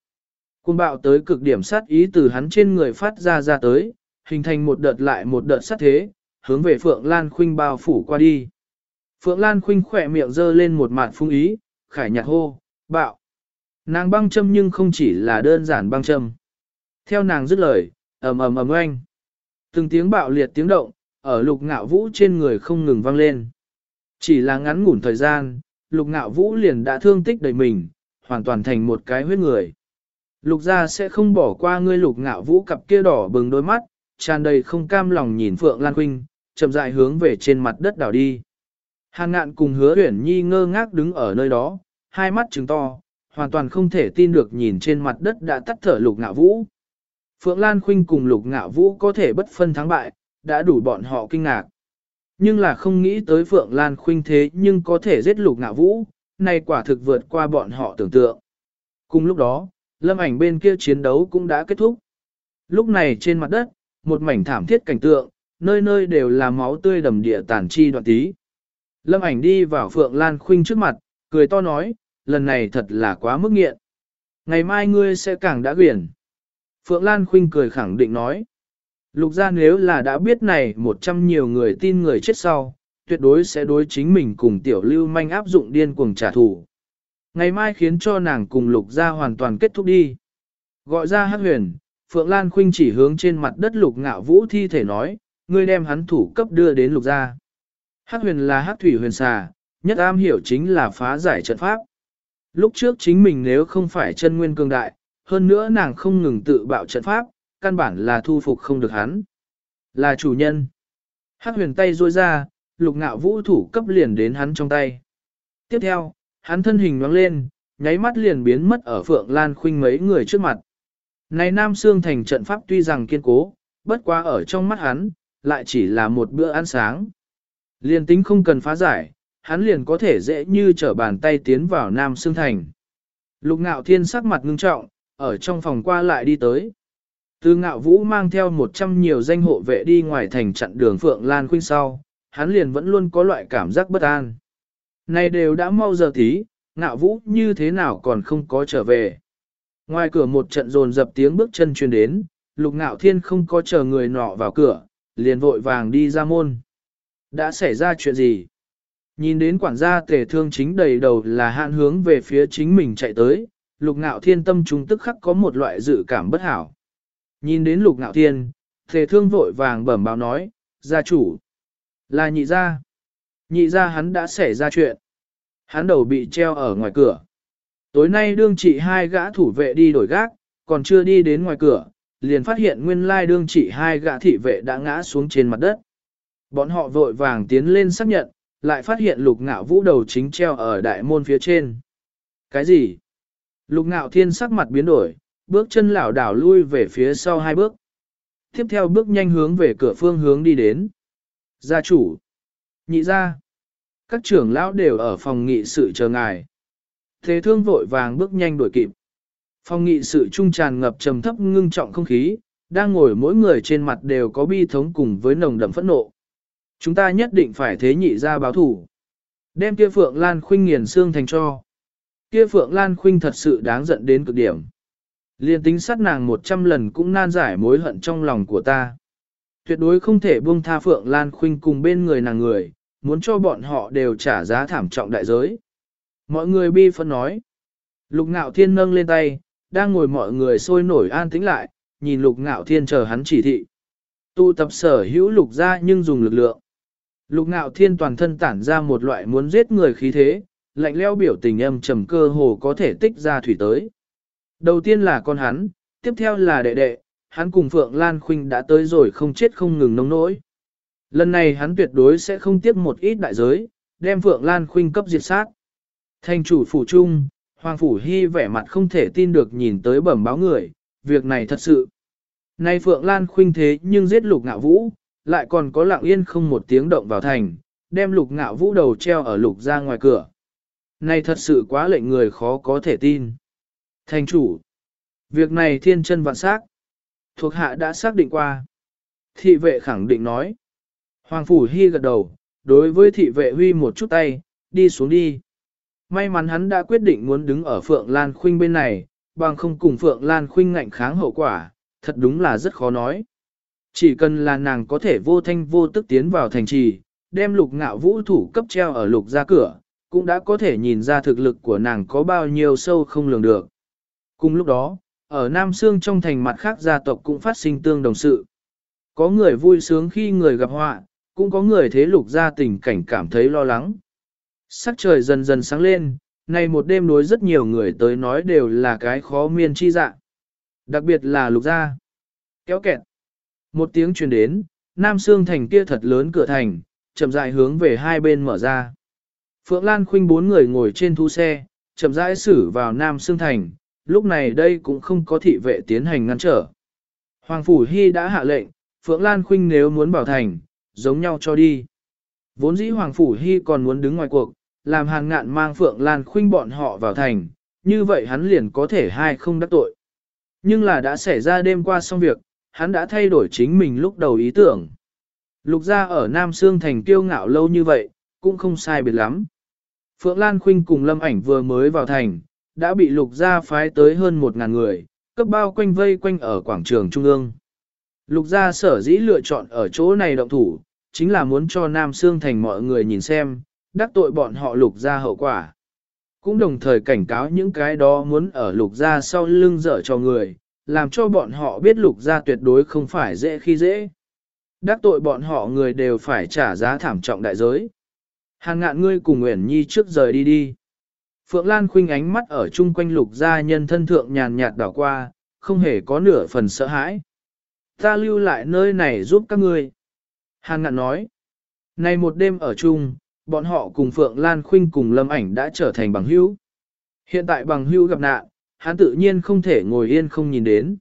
Cuồng bạo tới cực điểm sát ý từ hắn trên người phát ra ra tới, hình thành một đợt lại một đợt sát thế, hướng về Phượng Lan Khuynh bao phủ qua đi. Phượng Lan Khuynh khỏe miệng dơ lên một mạt phung ý, khải nhạt hô, bạo. Nàng băng châm nhưng không chỉ là đơn giản băng châm. Theo nàng dứt lời, ầm ầm ầm oanh. Từng tiếng bạo liệt tiếng động, ở lục ngạo vũ trên người không ngừng vang lên. Chỉ là ngắn ngủn thời gian, lục ngạo vũ liền đã thương tích đầy mình, hoàn toàn thành một cái huyết người. Lục gia sẽ không bỏ qua ngươi lục ngạo vũ cặp kia đỏ bừng đôi mắt, tràn đầy không cam lòng nhìn Phượng Lan Quynh, chậm rãi hướng về trên mặt đất đảo đi. Hàn ngạn cùng hứa huyển nhi ngơ ngác đứng ở nơi đó, hai mắt trứng to, hoàn toàn không thể tin được nhìn trên mặt đất đã tắt thở lục ngạo vũ. Phượng Lan Khuynh cùng lục ngạo vũ có thể bất phân thắng bại, đã đủ bọn họ kinh ngạc. Nhưng là không nghĩ tới Phượng Lan Khuynh thế nhưng có thể giết lục ngạo vũ, này quả thực vượt qua bọn họ tưởng tượng. Cùng lúc đó, lâm ảnh bên kia chiến đấu cũng đã kết thúc. Lúc này trên mặt đất, một mảnh thảm thiết cảnh tượng, nơi nơi đều là máu tươi đầm địa tàn chi đoạn tí. Lâm ảnh đi vào Phượng Lan Khuynh trước mặt, cười to nói, lần này thật là quá mức nghiện. Ngày mai ngươi sẽ càng đã quyển. Phượng Lan Khuynh cười khẳng định nói. Lục ra nếu là đã biết này một trăm nhiều người tin người chết sau, tuyệt đối sẽ đối chính mình cùng tiểu lưu manh áp dụng điên cuồng trả thù. Ngày mai khiến cho nàng cùng lục ra hoàn toàn kết thúc đi. Gọi ra hát huyền, Phượng Lan Khuynh chỉ hướng trên mặt đất lục ngạo vũ thi thể nói, ngươi đem hắn thủ cấp đưa đến lục ra. Hát huyền là hát thủy huyền xà, nhất am hiểu chính là phá giải trận pháp. Lúc trước chính mình nếu không phải chân nguyên cường đại, hơn nữa nàng không ngừng tự bạo trận pháp, căn bản là thu phục không được hắn. Là chủ nhân. Hắc huyền tay ruôi ra, lục ngạo vũ thủ cấp liền đến hắn trong tay. Tiếp theo, hắn thân hình nhoáng lên, nháy mắt liền biến mất ở Phượng Lan Khuynh mấy người trước mặt. Này Nam Sương thành trận pháp tuy rằng kiên cố, bất quá ở trong mắt hắn, lại chỉ là một bữa ăn sáng. Liền tính không cần phá giải, hắn liền có thể dễ như trở bàn tay tiến vào Nam Sương thành. Lục ngạo thiên sắc mặt ngưng trọng, ở trong phòng qua lại đi tới. Từ ngạo vũ mang theo một trăm nhiều danh hộ vệ đi ngoài thành chặn đường Phượng Lan Khuynh sau, hắn liền vẫn luôn có loại cảm giác bất an. Này đều đã mau giờ tí, ngạo vũ như thế nào còn không có trở về. Ngoài cửa một trận rồn dập tiếng bước chân truyền đến, lục ngạo thiên không có chờ người nọ vào cửa, liền vội vàng đi ra môn. Đã xảy ra chuyện gì? Nhìn đến quản gia tề thương chính đầy đầu là hạn hướng về phía chính mình chạy tới, lục ngạo thiên tâm trung tức khắc có một loại dự cảm bất hảo. Nhìn đến lục ngạo thiên, Thề thương vội vàng bẩm báo nói, gia chủ, là nhị gia. Nhị gia hắn đã xảy ra chuyện. Hắn đầu bị treo ở ngoài cửa. Tối nay đương trị hai gã thủ vệ đi đổi gác, còn chưa đi đến ngoài cửa, liền phát hiện nguyên lai đương trị hai gã thị vệ đã ngã xuống trên mặt đất. Bọn họ vội vàng tiến lên xác nhận, lại phát hiện lục ngạo vũ đầu chính treo ở đại môn phía trên. Cái gì? Lục ngạo thiên sắc mặt biến đổi, bước chân lảo đảo lui về phía sau hai bước. Tiếp theo bước nhanh hướng về cửa phương hướng đi đến. Gia chủ. Nhị gia. Các trưởng lão đều ở phòng nghị sự chờ ngài. Thế thương vội vàng bước nhanh đuổi kịp. Phòng nghị sự trung tràn ngập trầm thấp ngưng trọng không khí, đang ngồi mỗi người trên mặt đều có bi thống cùng với nồng đậm phẫn nộ. Chúng ta nhất định phải thế nhị ra báo thủ. Đem kia Phượng Lan Khuynh nghiền xương thành cho. Kia Phượng Lan Khuynh thật sự đáng giận đến cực điểm. Liên tính sát nàng một trăm lần cũng nan giải mối hận trong lòng của ta. Tuyệt đối không thể buông tha Phượng Lan Khuynh cùng bên người nàng người, muốn cho bọn họ đều trả giá thảm trọng đại giới. Mọi người bi phân nói. Lục ngạo thiên nâng lên tay, đang ngồi mọi người sôi nổi an tĩnh lại, nhìn lục ngạo thiên chờ hắn chỉ thị. Tu tập sở hữu lục ra nhưng dùng lực lượng. Lục ngạo thiên toàn thân tản ra một loại muốn giết người khí thế, lạnh leo biểu tình âm trầm cơ hồ có thể tích ra thủy tới. Đầu tiên là con hắn, tiếp theo là đệ đệ, hắn cùng Phượng Lan Khuynh đã tới rồi không chết không ngừng nông nỗi. Lần này hắn tuyệt đối sẽ không tiếc một ít đại giới, đem Phượng Lan Khuynh cấp diệt sát. Thành chủ phủ trung, Hoàng Phủ Hy vẻ mặt không thể tin được nhìn tới bẩm báo người, việc này thật sự. Nay Phượng Lan Khuynh thế nhưng giết lục ngạo vũ, lại còn có lặng yên không một tiếng động vào thành, đem lục ngạo vũ đầu treo ở lục ra ngoài cửa. Này thật sự quá lệnh người khó có thể tin. Thành chủ, việc này thiên chân vạn xác thuộc hạ đã xác định qua. Thị vệ khẳng định nói. Hoàng Phủ Hy gật đầu, đối với thị vệ huy một chút tay, đi xuống đi. May mắn hắn đã quyết định muốn đứng ở Phượng Lan Khuynh bên này, bằng không cùng Phượng Lan Khuynh ngạnh kháng hậu quả, thật đúng là rất khó nói. Chỉ cần là nàng có thể vô thanh vô tức tiến vào thành trì, đem lục ngạo vũ thủ cấp treo ở lục ra cửa, cũng đã có thể nhìn ra thực lực của nàng có bao nhiêu sâu không lường được. Cùng lúc đó, ở Nam Sương trong thành mặt khác gia tộc cũng phát sinh tương đồng sự. Có người vui sướng khi người gặp họa, cũng có người thế lục gia tình cảnh cảm thấy lo lắng. Sắc trời dần dần sáng lên, này một đêm đối rất nhiều người tới nói đều là cái khó miên chi dạ. Đặc biệt là lục gia. Kéo kẹt. Một tiếng truyền đến, Nam Sương thành kia thật lớn cửa thành, chậm rãi hướng về hai bên mở ra. Phượng Lan Khuynh bốn người ngồi trên thu xe, chậm rãi xử vào Nam Sương thành, lúc này đây cũng không có thị vệ tiến hành ngăn trở. Hoàng Phủ Hy đã hạ lệnh, Phượng Lan Khuynh nếu muốn bảo thành, giống nhau cho đi. Vốn dĩ Hoàng Phủ Hy còn muốn đứng ngoài cuộc, làm hàng ngạn mang Phượng Lan Khuynh bọn họ vào thành, như vậy hắn liền có thể hai không đắc tội. Nhưng là đã xảy ra đêm qua xong việc, hắn đã thay đổi chính mình lúc đầu ý tưởng. Lục gia ở Nam Sương Thành kiêu ngạo lâu như vậy, cũng không sai biệt lắm. Phượng Lan Khuynh cùng Lâm Ảnh vừa mới vào thành, đã bị lục gia phái tới hơn một ngàn người, cấp bao quanh vây quanh ở quảng trường Trung ương. Lục gia sở dĩ lựa chọn ở chỗ này động thủ, chính là muốn cho Nam Sương Thành mọi người nhìn xem, đắc tội bọn họ lục gia hậu quả. Cũng đồng thời cảnh cáo những cái đó muốn ở lục gia sau lưng dở cho người, làm cho bọn họ biết lục gia tuyệt đối không phải dễ khi dễ. Đắc tội bọn họ người đều phải trả giá thảm trọng đại giới. Hàn ngạn ngươi cùng Nguyễn Nhi trước rời đi đi. Phượng Lan khuynh ánh mắt ở chung quanh lục gia nhân thân thượng nhàn nhạt đảo qua, không hề có nửa phần sợ hãi. Ta lưu lại nơi này giúp các ngươi. Hàn ngạn nói. Này một đêm ở chung, bọn họ cùng Phượng Lan khuynh cùng lâm ảnh đã trở thành bằng hữu. Hiện tại bằng hữu gặp nạn, hắn tự nhiên không thể ngồi yên không nhìn đến.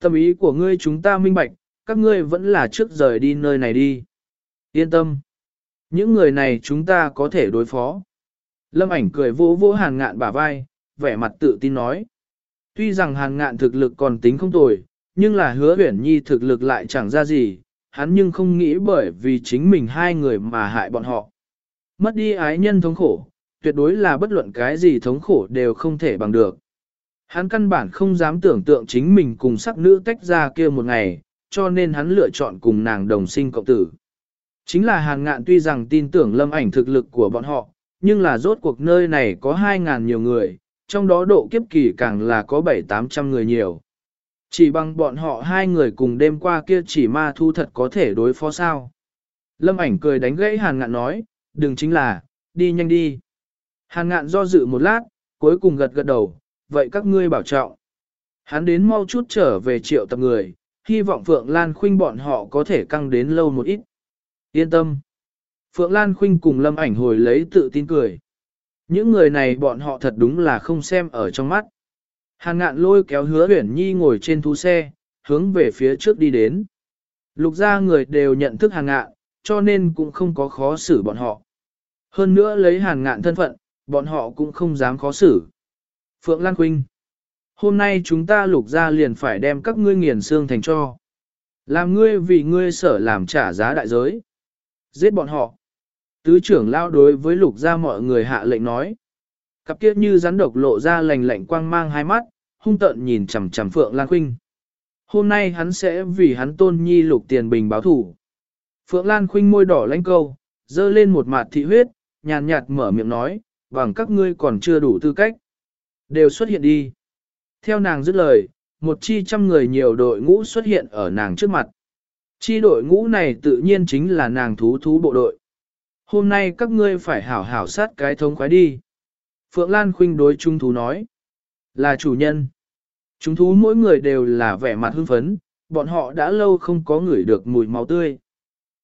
Tâm ý của ngươi chúng ta minh bạch, các ngươi vẫn là trước rời đi nơi này đi. Yên tâm. Những người này chúng ta có thể đối phó. Lâm ảnh cười vô vô hàn ngạn bả vai, vẻ mặt tự tin nói. Tuy rằng hàn ngạn thực lực còn tính không tồi, nhưng là hứa huyển nhi thực lực lại chẳng ra gì, hắn nhưng không nghĩ bởi vì chính mình hai người mà hại bọn họ. Mất đi ái nhân thống khổ, tuyệt đối là bất luận cái gì thống khổ đều không thể bằng được. Hắn căn bản không dám tưởng tượng chính mình cùng sắc nữ tách ra kia một ngày, cho nên hắn lựa chọn cùng nàng đồng sinh cộng tử. Chính là hàn ngạn tuy rằng tin tưởng lâm ảnh thực lực của bọn họ, nhưng là rốt cuộc nơi này có 2.000 nhiều người, trong đó độ kiếp kỳ càng là có 7-800 người nhiều. Chỉ bằng bọn họ hai người cùng đêm qua kia chỉ ma thu thật có thể đối phó sao. Lâm ảnh cười đánh gãy hàn ngạn nói, đừng chính là, đi nhanh đi. Hàn ngạn do dự một lát, cuối cùng gật gật đầu, vậy các ngươi bảo trọng. Hắn đến mau chút trở về triệu tập người, hy vọng Phượng Lan Khuynh bọn họ có thể căng đến lâu một ít. Yên tâm. Phượng Lan Khuynh cùng Lâm ảnh hồi lấy tự tin cười. Những người này bọn họ thật đúng là không xem ở trong mắt. Hàn ngạn lôi kéo hứa huyển nhi ngồi trên thú xe, hướng về phía trước đi đến. Lục gia người đều nhận thức hàn ngạn, cho nên cũng không có khó xử bọn họ. Hơn nữa lấy hàn ngạn thân phận, bọn họ cũng không dám khó xử. Phượng Lan Quynh, Hôm nay chúng ta lục gia liền phải đem các ngươi nghiền xương thành cho. Làm ngươi vì ngươi sở làm trả giá đại giới. Giết bọn họ. Tứ trưởng lao đối với lục gia mọi người hạ lệnh nói. Cặp kiếp như rắn độc lộ ra lành lạnh quang mang hai mắt, hung tợn nhìn chằm chằm Phượng Lan Khuynh. Hôm nay hắn sẽ vì hắn tôn nhi lục tiền bình báo thủ. Phượng Lan Khuynh môi đỏ lãnh câu, dơ lên một mặt thị huyết, nhàn nhạt mở miệng nói, bằng các ngươi còn chưa đủ tư cách. Đều xuất hiện đi. Theo nàng dứt lời, một chi trăm người nhiều đội ngũ xuất hiện ở nàng trước mặt. Chi đội ngũ này tự nhiên chính là nàng thú thú bộ đội. Hôm nay các ngươi phải hảo hảo sát cái thống khoái đi. Phượng Lan Khuynh đối trung thú nói. Là chủ nhân. Chúng thú mỗi người đều là vẻ mặt hưng phấn, bọn họ đã lâu không có ngửi được mùi máu tươi.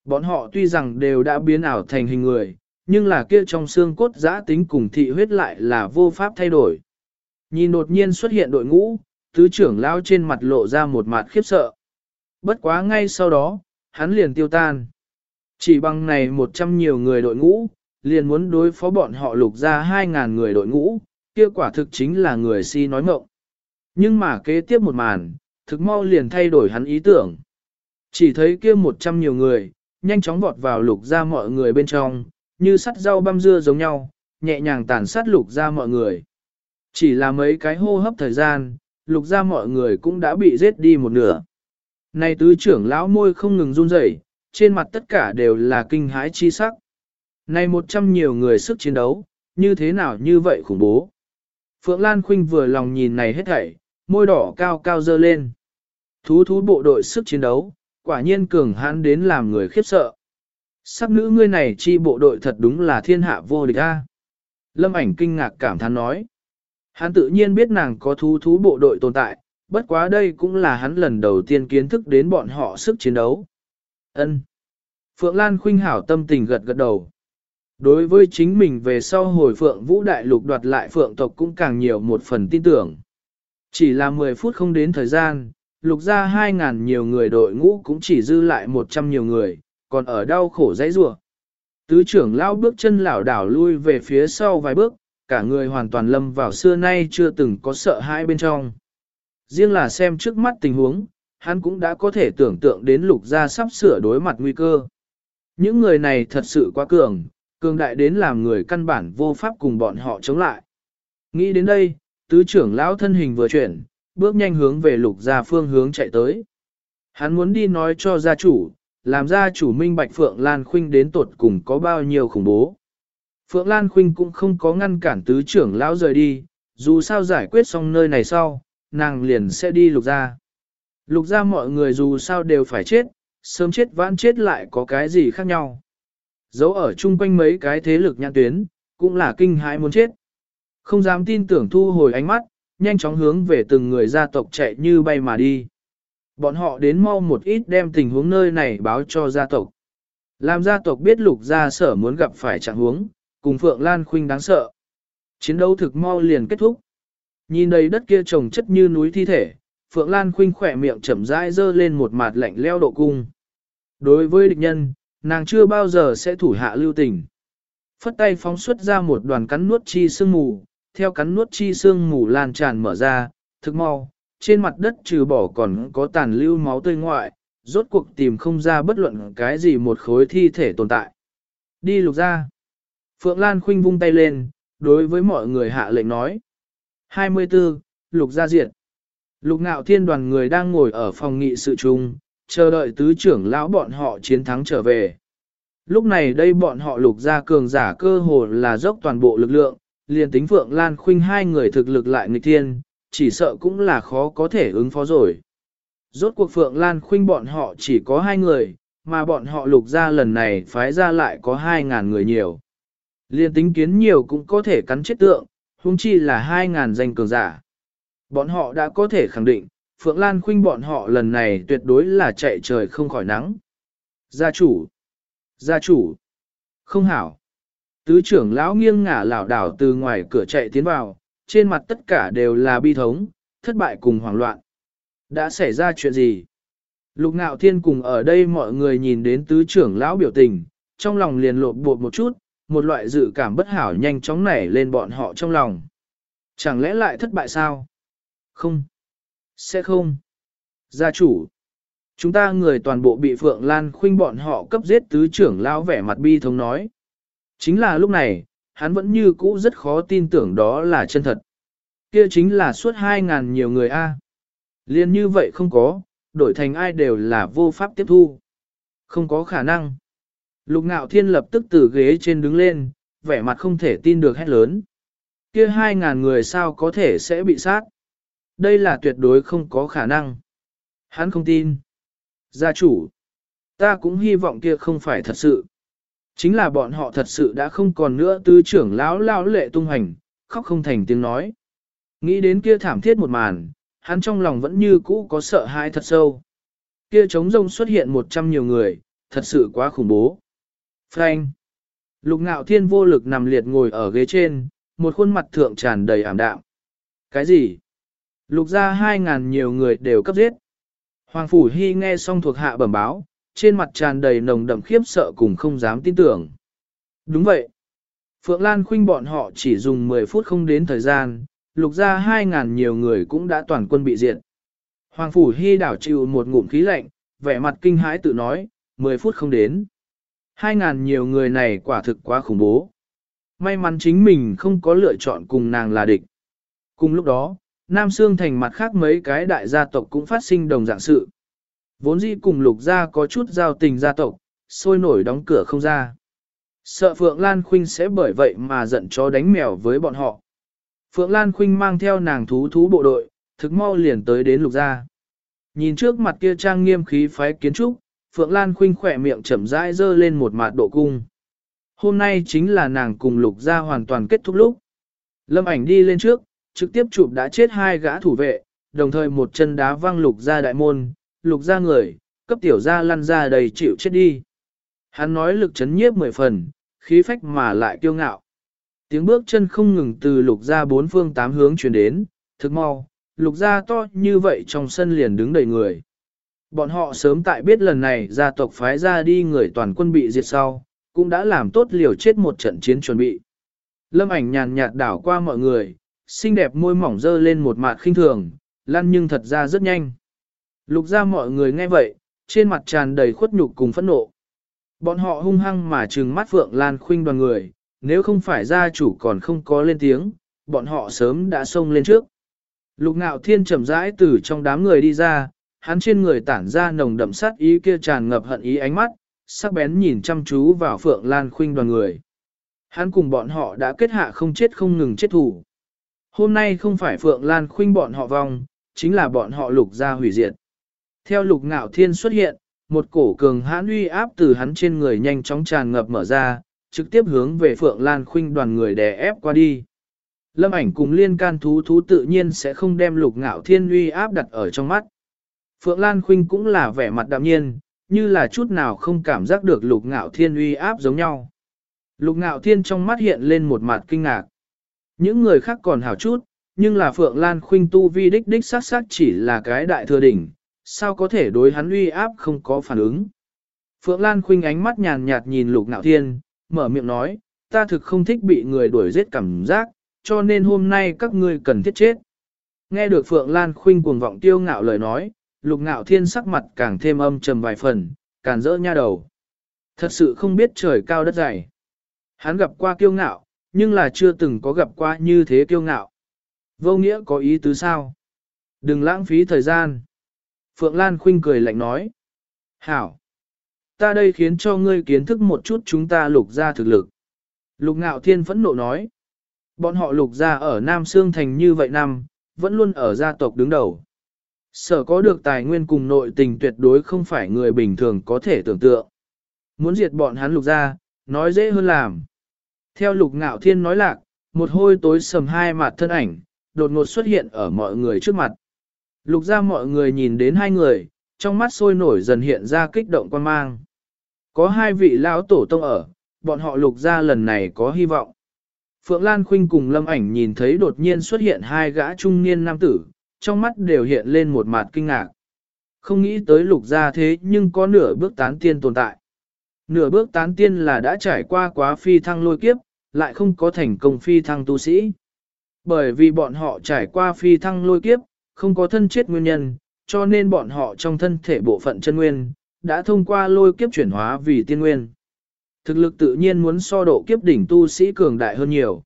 Bọn họ tuy rằng đều đã biến ảo thành hình người, nhưng là kia trong xương cốt giã tính cùng thị huyết lại là vô pháp thay đổi. Nhìn đột nhiên xuất hiện đội ngũ, tứ trưởng lao trên mặt lộ ra một mặt khiếp sợ. Bất quá ngay sau đó, hắn liền tiêu tan. Chỉ bằng này một trăm nhiều người đội ngũ, liền muốn đối phó bọn họ lục ra hai ngàn người đội ngũ, kia quả thực chính là người si nói mộng. Nhưng mà kế tiếp một màn, thực mau liền thay đổi hắn ý tưởng. Chỉ thấy kia một trăm nhiều người, nhanh chóng vọt vào lục ra mọi người bên trong, như sắt rau băm dưa giống nhau, nhẹ nhàng tàn sát lục ra mọi người. Chỉ là mấy cái hô hấp thời gian, lục ra mọi người cũng đã bị giết đi một nửa. Này tứ trưởng lão môi không ngừng run rẩy, trên mặt tất cả đều là kinh hãi chi sắc. Này một trăm nhiều người sức chiến đấu, như thế nào như vậy khủng bố. Phượng Lan Khuynh vừa lòng nhìn này hết thảy, môi đỏ cao cao dơ lên. Thú thú bộ đội sức chiến đấu, quả nhiên cường hãn đến làm người khiếp sợ. Sắc nữ ngươi này chi bộ đội thật đúng là thiên hạ vô địch a. Lâm ảnh kinh ngạc cảm thán nói. Hắn tự nhiên biết nàng có thú thú bộ đội tồn tại, bất quá đây cũng là hắn lần đầu tiên kiến thức đến bọn họ sức chiến đấu. Ân. Phượng Lan khuynh hảo tâm tình gật gật đầu. Đối với chính mình về sau hồi Phượng Vũ Đại Lục đoạt lại Phượng tộc cũng càng nhiều một phần tin tưởng. Chỉ là 10 phút không đến thời gian, lục ra 2.000 nhiều người đội ngũ cũng chỉ dư lại 100 nhiều người, còn ở đau khổ dãy rủa. Tứ trưởng lao bước chân lảo đảo lui về phía sau vài bước, cả người hoàn toàn lâm vào xưa nay chưa từng có sợ hãi bên trong. Riêng là xem trước mắt tình huống, hắn cũng đã có thể tưởng tượng đến lục gia sắp sửa đối mặt nguy cơ. Những người này thật sự quá cường, cường đại đến làm người căn bản vô pháp cùng bọn họ chống lại. Nghĩ đến đây, tứ trưởng lão thân hình vừa chuyển, bước nhanh hướng về lục gia phương hướng chạy tới. Hắn muốn đi nói cho gia chủ, làm gia chủ minh bạch Phượng Lan Khuynh đến tột cùng có bao nhiêu khủng bố. Phượng Lan Khuynh cũng không có ngăn cản tứ trưởng lão rời đi, dù sao giải quyết xong nơi này sau, nàng liền sẽ đi lục gia. Lục gia mọi người dù sao đều phải chết, sớm chết vãn chết lại có cái gì khác nhau. Dấu ở chung quanh mấy cái thế lực nhãn tuyến, cũng là kinh hãi muốn chết. Không dám tin tưởng thu hồi ánh mắt, nhanh chóng hướng về từng người gia tộc chạy như bay mà đi. Bọn họ đến mau một ít đem tình huống nơi này báo cho gia tộc. Làm gia tộc biết lục gia sở muốn gặp phải trạng huống, cùng Phượng Lan Khuynh đáng sợ. Chiến đấu thực mau liền kết thúc. Nhìn đầy đất kia trồng chất như núi thi thể, Phượng Lan Khuynh khỏe miệng chậm rãi dơ lên một mặt lạnh leo độ cung. Đối với địch nhân, nàng chưa bao giờ sẽ thủ hạ lưu tình. Phất tay phóng xuất ra một đoàn cắn nuốt chi sương mù, theo cắn nuốt chi sương mù lan tràn mở ra, thực mau, trên mặt đất trừ bỏ còn có tàn lưu máu tươi ngoại, rốt cuộc tìm không ra bất luận cái gì một khối thi thể tồn tại. Đi lục ra. Phượng Lan khinh vung tay lên, đối với mọi người hạ lệnh nói. 24. Lục gia diện. Lục ngạo thiên đoàn người đang ngồi ở phòng nghị sự chung, chờ đợi tứ trưởng lão bọn họ chiến thắng trở về. Lúc này đây bọn họ lục gia cường giả cơ hồ là dốc toàn bộ lực lượng, liền tính Phượng Lan Khuynh hai người thực lực lại nghịch thiên, chỉ sợ cũng là khó có thể ứng phó rồi. Rốt cuộc Phượng Lan Khuynh bọn họ chỉ có hai người, mà bọn họ lục gia lần này phái ra lại có hai ngàn người nhiều. Liên tính kiến nhiều cũng có thể cắn chết tượng, huống chi là hai ngàn danh cường giả. Bọn họ đã có thể khẳng định, Phượng Lan Khuynh bọn họ lần này tuyệt đối là chạy trời không khỏi nắng. Gia chủ! Gia chủ! Không hảo! Tứ trưởng lão nghiêng ngả lảo đảo từ ngoài cửa chạy tiến vào, trên mặt tất cả đều là bi thống, thất bại cùng hoảng loạn. Đã xảy ra chuyện gì? Lục ngạo thiên cùng ở đây mọi người nhìn đến tứ trưởng lão biểu tình, trong lòng liền lột bột một chút, một loại dự cảm bất hảo nhanh chóng nảy lên bọn họ trong lòng. Chẳng lẽ lại thất bại sao? Không. Sẽ không. Gia chủ. Chúng ta người toàn bộ bị Phượng Lan khuynh bọn họ cấp giết tứ trưởng lao vẻ mặt bi thống nói. Chính là lúc này, hắn vẫn như cũ rất khó tin tưởng đó là chân thật. Kia chính là suốt hai ngàn nhiều người A. Liên như vậy không có, đổi thành ai đều là vô pháp tiếp thu. Không có khả năng. Lục ngạo thiên lập tức từ ghế trên đứng lên, vẻ mặt không thể tin được hét lớn. Kia hai ngàn người sao có thể sẽ bị sát. Đây là tuyệt đối không có khả năng. Hắn không tin. Gia chủ. Ta cũng hy vọng kia không phải thật sự. Chính là bọn họ thật sự đã không còn nữa Tư trưởng lão lão lệ tung hành, khóc không thành tiếng nói. Nghĩ đến kia thảm thiết một màn, hắn trong lòng vẫn như cũ có sợ hãi thật sâu. Kia trống rông xuất hiện một trăm nhiều người, thật sự quá khủng bố. Frank. Lục ngạo thiên vô lực nằm liệt ngồi ở ghế trên, một khuôn mặt thượng tràn đầy ảm đạm. Cái gì? Lục ra hai ngàn nhiều người đều cấp giết. Hoàng Phủ Hy nghe xong thuộc hạ bẩm báo, trên mặt tràn đầy nồng đậm khiếp sợ cùng không dám tin tưởng. Đúng vậy. Phượng Lan khuynh bọn họ chỉ dùng 10 phút không đến thời gian, lục ra hai ngàn nhiều người cũng đã toàn quân bị diệt. Hoàng Phủ Hy đảo chịu một ngụm khí lạnh, vẻ mặt kinh hãi tự nói, 10 phút không đến. 2 ngàn nhiều người này quả thực quá khủng bố. May mắn chính mình không có lựa chọn cùng nàng là địch. Cùng lúc đó, Nam Sương thành mặt khác mấy cái đại gia tộc cũng phát sinh đồng dạng sự. Vốn dĩ cùng lục gia có chút giao tình gia tộc, sôi nổi đóng cửa không ra. Sợ Phượng Lan Khuynh sẽ bởi vậy mà giận chó đánh mèo với bọn họ. Phượng Lan Khuynh mang theo nàng thú thú bộ đội, thực mau liền tới đến lục gia. Nhìn trước mặt kia trang nghiêm khí phái kiến trúc, Phượng Lan Khuynh khỏe miệng chậm rãi dơ lên một mạt độ cung. Hôm nay chính là nàng cùng lục gia hoàn toàn kết thúc lúc. Lâm ảnh đi lên trước, trực tiếp chụp đã chết hai gã thủ vệ, đồng thời một chân đá văng lục gia đại môn, lục gia người, cấp tiểu gia lăn ra đầy chịu chết đi. Hắn nói lực chấn nhiếp mười phần, khí phách mà lại kiêu ngạo. Tiếng bước chân không ngừng từ lục gia bốn phương tám hướng truyền đến, thực mau, lục gia to như vậy trong sân liền đứng đầy người. Bọn họ sớm tại biết lần này gia tộc phái ra đi người toàn quân bị diệt sau, cũng đã làm tốt liều chết một trận chiến chuẩn bị. Lâm ảnh nhàn nhạt đảo qua mọi người, xinh đẹp môi mỏng dơ lên một mạt khinh thường, lăn nhưng thật ra rất nhanh. Lục ra mọi người nghe vậy, trên mặt tràn đầy khuất nhục cùng phẫn nộ. Bọn họ hung hăng mà trừng mắt Phượng Lan Khuynh đoàn người, nếu không phải gia chủ còn không có lên tiếng, bọn họ sớm đã xông lên trước. Lục ngạo thiên chậm rãi từ trong đám người đi ra, hắn trên người tản ra nồng đậm sát ý kia tràn ngập hận ý ánh mắt, sắc bén nhìn chăm chú vào Phượng Lan Khuynh đoàn người. Hắn cùng bọn họ đã kết hạ không chết không ngừng chết thủ. Hôm nay không phải Phượng Lan Khuynh bọn họ vong, chính là bọn họ lục ra hủy diệt. Theo lục ngạo thiên xuất hiện, một cổ cường hãn uy áp từ hắn trên người nhanh chóng tràn ngập mở ra, trực tiếp hướng về Phượng Lan Khuynh đoàn người đè ép qua đi. Lâm ảnh cùng liên can thú thú tự nhiên sẽ không đem lục ngạo thiên uy áp đặt ở trong mắt. Phượng Lan Khuynh cũng là vẻ mặt đạm nhiên, như là chút nào không cảm giác được lục ngạo thiên uy áp giống nhau. Lục ngạo thiên trong mắt hiện lên một mặt kinh ngạc. Những người khác còn hảo chút, nhưng là Phượng Lan Khuynh tu vi đích đích sát sát chỉ là cái đại thừa đỉnh, sao có thể đối hắn uy áp không có phản ứng. Phượng Lan Khuynh ánh mắt nhàn nhạt nhìn lục ngạo thiên, mở miệng nói, ta thực không thích bị người đuổi giết cảm giác, cho nên hôm nay các ngươi cần thiết chết. Nghe được Phượng Lan Khuynh cuồng vọng tiêu ngạo lời nói, lục ngạo thiên sắc mặt càng thêm âm trầm vài phần, càng rỡ nha đầu. Thật sự không biết trời cao đất dày. Hắn gặp qua kiêu ngạo, nhưng là chưa từng có gặp qua như thế kiêu ngạo. Vô nghĩa có ý tứ sao? Đừng lãng phí thời gian. Phượng Lan Khinh cười lạnh nói. Hảo! Ta đây khiến cho ngươi kiến thức một chút chúng ta lục ra thực lực. Lục ngạo thiên phẫn nộ nói. Bọn họ lục ra ở Nam Sương Thành như vậy năm, vẫn luôn ở gia tộc đứng đầu. Sở có được tài nguyên cùng nội tình tuyệt đối không phải người bình thường có thể tưởng tượng. Muốn diệt bọn hắn lục ra, nói dễ hơn làm. Theo lục ngạo thiên nói lạc, một hôi tối sầm hai mặt thân ảnh, đột ngột xuất hiện ở mọi người trước mặt. Lục ra mọi người nhìn đến hai người, trong mắt sôi nổi dần hiện ra kích động quan mang. Có hai vị lão tổ tông ở, bọn họ lục ra lần này có hy vọng. Phượng Lan Khuynh cùng Lâm Ảnh nhìn thấy đột nhiên xuất hiện hai gã trung niên nam tử, trong mắt đều hiện lên một mặt kinh ngạc. Không nghĩ tới lục gia thế nhưng có nửa bước tán tiên tồn tại. Nửa bước tán tiên là đã trải qua quá phi thăng lôi kiếp, lại không có thành công phi thăng tu sĩ. Bởi vì bọn họ trải qua phi thăng lôi kiếp, không có thân chết nguyên nhân, cho nên bọn họ trong thân thể bộ phận chân nguyên, đã thông qua lôi kiếp chuyển hóa vì tiên nguyên. Thực lực tự nhiên muốn so độ kiếp đỉnh tu sĩ cường đại hơn nhiều.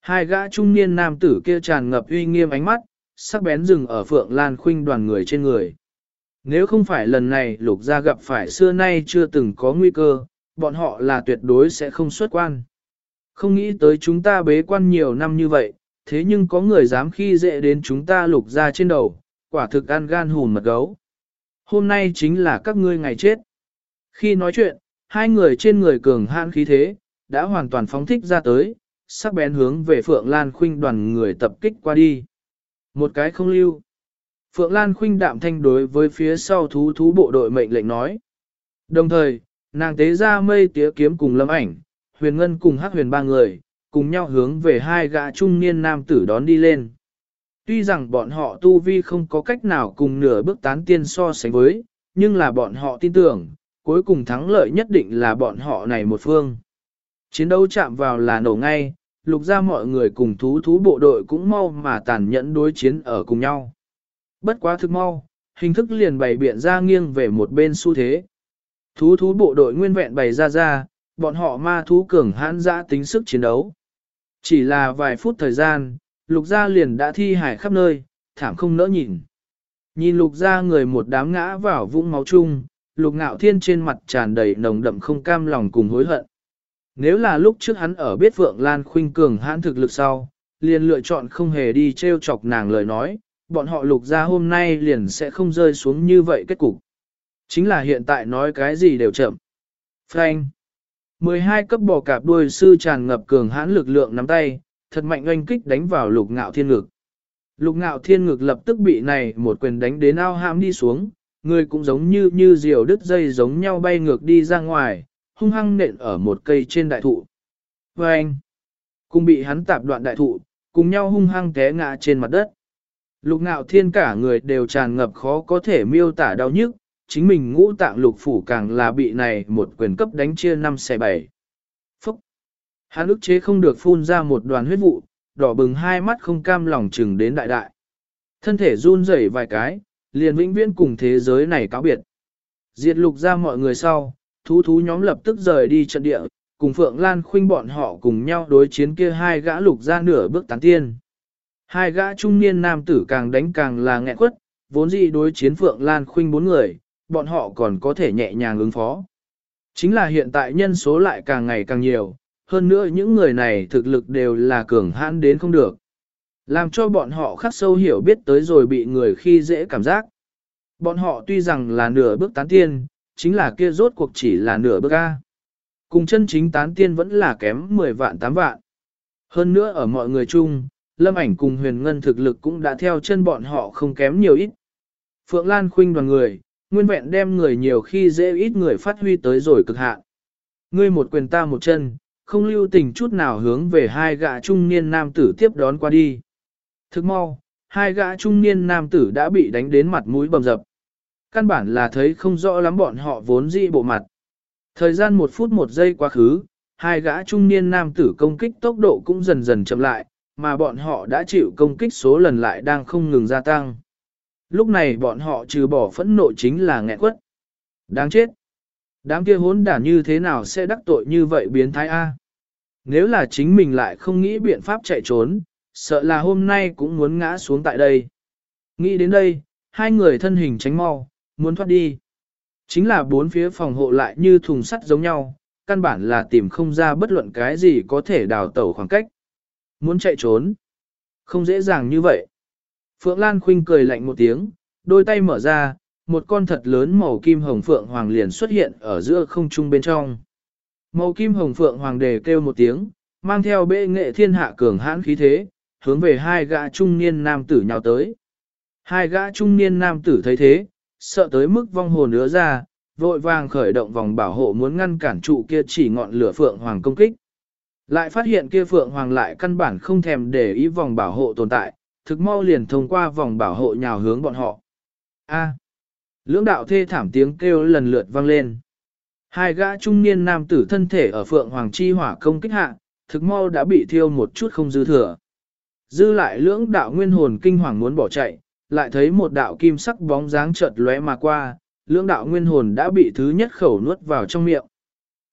Hai gã trung niên nam tử kia tràn ngập uy nghiêm ánh mắt, sắc bén rừng ở Phượng Lan Khuynh đoàn người trên người. Nếu không phải lần này lục gia gặp phải xưa nay chưa từng có nguy cơ, bọn họ là tuyệt đối sẽ không xuất quan. Không nghĩ tới chúng ta bế quan nhiều năm như vậy, thế nhưng có người dám khi dễ đến chúng ta lục gia trên đầu, quả thực ăn gan hùn mật gấu. Hôm nay chính là các ngươi ngày chết. Khi nói chuyện, hai người trên người cường hãn khí thế, đã hoàn toàn phóng thích ra tới, sắc bén hướng về Phượng Lan Khuynh đoàn người tập kích qua đi. Một cái không lưu. Phượng Lan Khuynh đạm thanh đối với phía sau thú thú bộ đội mệnh lệnh nói. Đồng thời, nàng tế ra mây tía kiếm cùng lâm ảnh, huyền ngân cùng hắc huyền ba người, cùng nhau hướng về hai gã trung niên nam tử đón đi lên. Tuy rằng bọn họ tu vi không có cách nào cùng nửa bước tán tiên so sánh với, nhưng là bọn họ tin tưởng, cuối cùng thắng lợi nhất định là bọn họ này một phương. Chiến đấu chạm vào là nổ ngay, lục ra mọi người cùng thú thú bộ đội cũng mau mà tàn nhẫn đối chiến ở cùng nhau. Bất quá thực mau, hình thức liền bày biện ra nghiêng về một bên xu thế. Thú thú bộ đội nguyên vẹn bày ra ra, bọn họ ma thú cường hãn dã tính sức chiến đấu. Chỉ là vài phút thời gian, lục gia liền đã thi hải khắp nơi, thảm không nỡ nhìn. Nhìn lục gia người một đám ngã vào vũng máu chung, lục ngạo thiên trên mặt tràn đầy nồng đậm không cam lòng cùng hối hận. Nếu là lúc trước hắn ở biết Phượng Lan khuynh cường hãn thực lực sau, liền lựa chọn không hề đi treo chọc nàng lời nói, bọn họ lục gia hôm nay liền sẽ không rơi xuống như vậy kết cục. Chính là hiện tại nói cái gì đều chậm. Frank 12 cấp bò cạp đuôi sư tràn ngập cường hãn lực lượng nắm tay, thật mạnh oanh kích đánh vào lục ngạo thiên ngực. Lục ngạo thiên ngực lập tức bị này một quyền đánh đến ao hãm đi xuống, người cũng giống như như diều đứt dây giống nhau bay ngược đi ra ngoài, hung hăng nện ở một cây trên đại thụ. Và anh, cũng bị hắn tạp đoạn đại thụ, cùng nhau hung hăng té ngã trên mặt đất. Lục ngạo thiên cả người đều tràn ngập khó có thể miêu tả đau nhức, chính mình ngũ tạng lục phủ càng là bị này một quyền cấp đánh chia năm xe bảy. Phúc! Hắn ức chế không được phun ra một đoàn huyết vụ, đỏ bừng hai mắt không cam lòng chừng đến đại đại. Thân thể run rẩy vài cái, liền vĩnh viễn cùng thế giới này cáo biệt. Diệt lục ra mọi người sau, thú thú nhóm lập tức rời đi trận địa, cùng Phượng Lan khuynh bọn họ cùng nhau đối chiến kia hai gã lục ra nửa bước tán tiên. Hai gã trung niên nam tử càng đánh càng là nghẹn quất, vốn dĩ đối chiến Phượng Lan khuynh bốn người, bọn họ còn có thể nhẹ nhàng ứng phó. Chính là hiện tại nhân số lại càng ngày càng nhiều, hơn nữa những người này thực lực đều là cường hãn đến không được. Làm cho bọn họ khắc sâu hiểu biết tới rồi bị người khi dễ cảm giác. Bọn họ tuy rằng là nửa bước tán tiên, chính là kia rốt cuộc chỉ là nửa bước A. Cùng chân chính tán tiên vẫn là kém 10 vạn 8 vạn. Hơn nữa ở mọi người chung, lâm ảnh cùng huyền ngân thực lực cũng đã theo chân bọn họ không kém nhiều ít. Phượng Lan khuynh đoàn người, nguyên vẹn đem người nhiều khi dễ ít người phát huy tới rồi cực hạn. Ngươi một quyền ta một chân, không lưu tình chút nào hướng về hai gã trung niên nam tử tiếp đón qua đi. Thức mau, hai gã trung niên nam tử đã bị đánh đến mặt mũi bầm dập. Căn bản là thấy không rõ lắm bọn họ vốn dị bộ mặt. Thời gian một phút một giây quá khứ, hai gã trung niên nam tử công kích tốc độ cũng dần dần chậm lại, mà bọn họ đã chịu công kích số lần lại đang không ngừng gia tăng. Lúc này bọn họ trừ bỏ phẫn nộ chính là nghẹn quất. Đáng chết! Đám kia hốn đản như thế nào sẽ đắc tội như vậy biến thái A? Nếu là chính mình lại không nghĩ biện pháp chạy trốn, sợ là hôm nay cũng muốn ngã xuống tại đây. Nghĩ đến đây, hai người thân hình tránh mau, muốn thoát đi. Chính là bốn phía phòng hộ lại như thùng sắt giống nhau, căn bản là tìm không ra bất luận cái gì có thể đào tẩu khoảng cách. Muốn chạy trốn, không dễ dàng như vậy. Phượng Lan Khuynh cười lạnh một tiếng, đôi tay mở ra, một con thật lớn màu kim hồng phượng hoàng liền xuất hiện ở giữa không trung bên trong. Màu kim hồng phượng hoàng đề kêu một tiếng, mang theo bệ nghệ thiên hạ cường hãn khí thế, hướng về hai gã trung niên nam tử nhào tới. Hai gã trung niên nam tử thấy thế, sợ tới mức vong hồn nữa ra, vội vàng khởi động vòng bảo hộ muốn ngăn cản trụ kia chỉ ngọn lửa phượng hoàng công kích. Lại phát hiện kia phượng hoàng lại căn bản không thèm để ý vòng bảo hộ tồn tại, thực mau liền thông qua vòng bảo hộ nhào hướng bọn họ. A. lưỡng đạo thê thảm tiếng kêu lần lượt vang lên. Hai gã trung niên nam tử thân thể ở phượng hoàng chi hỏa công kích hạ, thực mau đã bị thiêu một chút không dư thừa. Dư lại lưỡng đạo nguyên hồn kinh hoàng muốn bỏ chạy, lại thấy một đạo kim sắc bóng dáng chợt lóe mà qua, lưỡng đạo nguyên hồn đã bị thứ nhất khẩu nuốt vào trong miệng.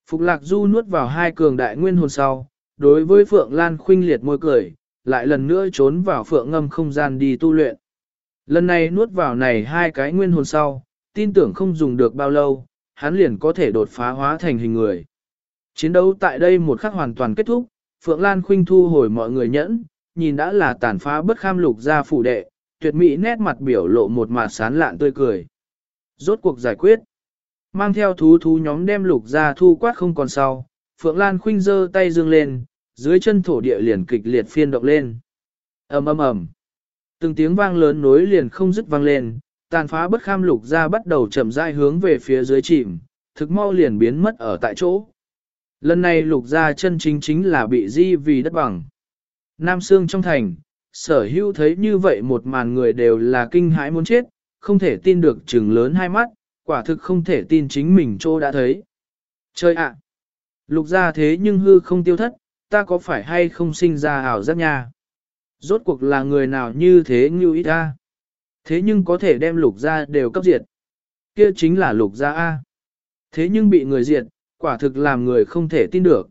Phục lạc du nuốt vào hai cường đại nguyên hồn sau, đối với Phượng Lan khuynh liệt môi cười, lại lần nữa trốn vào Phượng ngâm không gian đi tu luyện. Lần này nuốt vào này hai cái nguyên hồn sau, tin tưởng không dùng được bao lâu, hắn liền có thể đột phá hóa thành hình người. Chiến đấu tại đây một khắc hoàn toàn kết thúc, Phượng Lan khuynh thu hồi mọi người nhẫn, nhìn đã là tàn phá bất kham lục ra phủ đệ, tuyệt mỹ nét mặt biểu lộ một mặt sán lạn tươi cười. Rốt cuộc giải quyết. Mang theo thú thú nhóm đem lục ra thu quát không còn sau, Phượng Lan khuynh giơ tay dương lên, dưới chân thổ địa liền kịch liệt phiên động lên. ầm ầm ầm, Từng tiếng vang lớn nối liền không dứt vang lên, tàn phá bất kham lục ra bắt đầu chậm rãi hướng về phía dưới chìm, thực mau liền biến mất ở tại chỗ. Lần này lục ra chân chính chính là bị di vì đất bằng. Nam Sương trong thành, sở hữu thấy như vậy một màn người đều là kinh hãi muốn chết, không thể tin được trừng lớn hai mắt, quả thực không thể tin chính mình trô đã thấy. Chơi ạ! lục ra thế nhưng hư không tiêu thất, ta có phải hay không sinh ra ảo giác nha? Rốt cuộc là người nào như thế như ít ta? Thế nhưng có thể đem lục ra đều cấp diệt. Kia chính là lục ra A. Thế nhưng bị người diệt, quả thực làm người không thể tin được.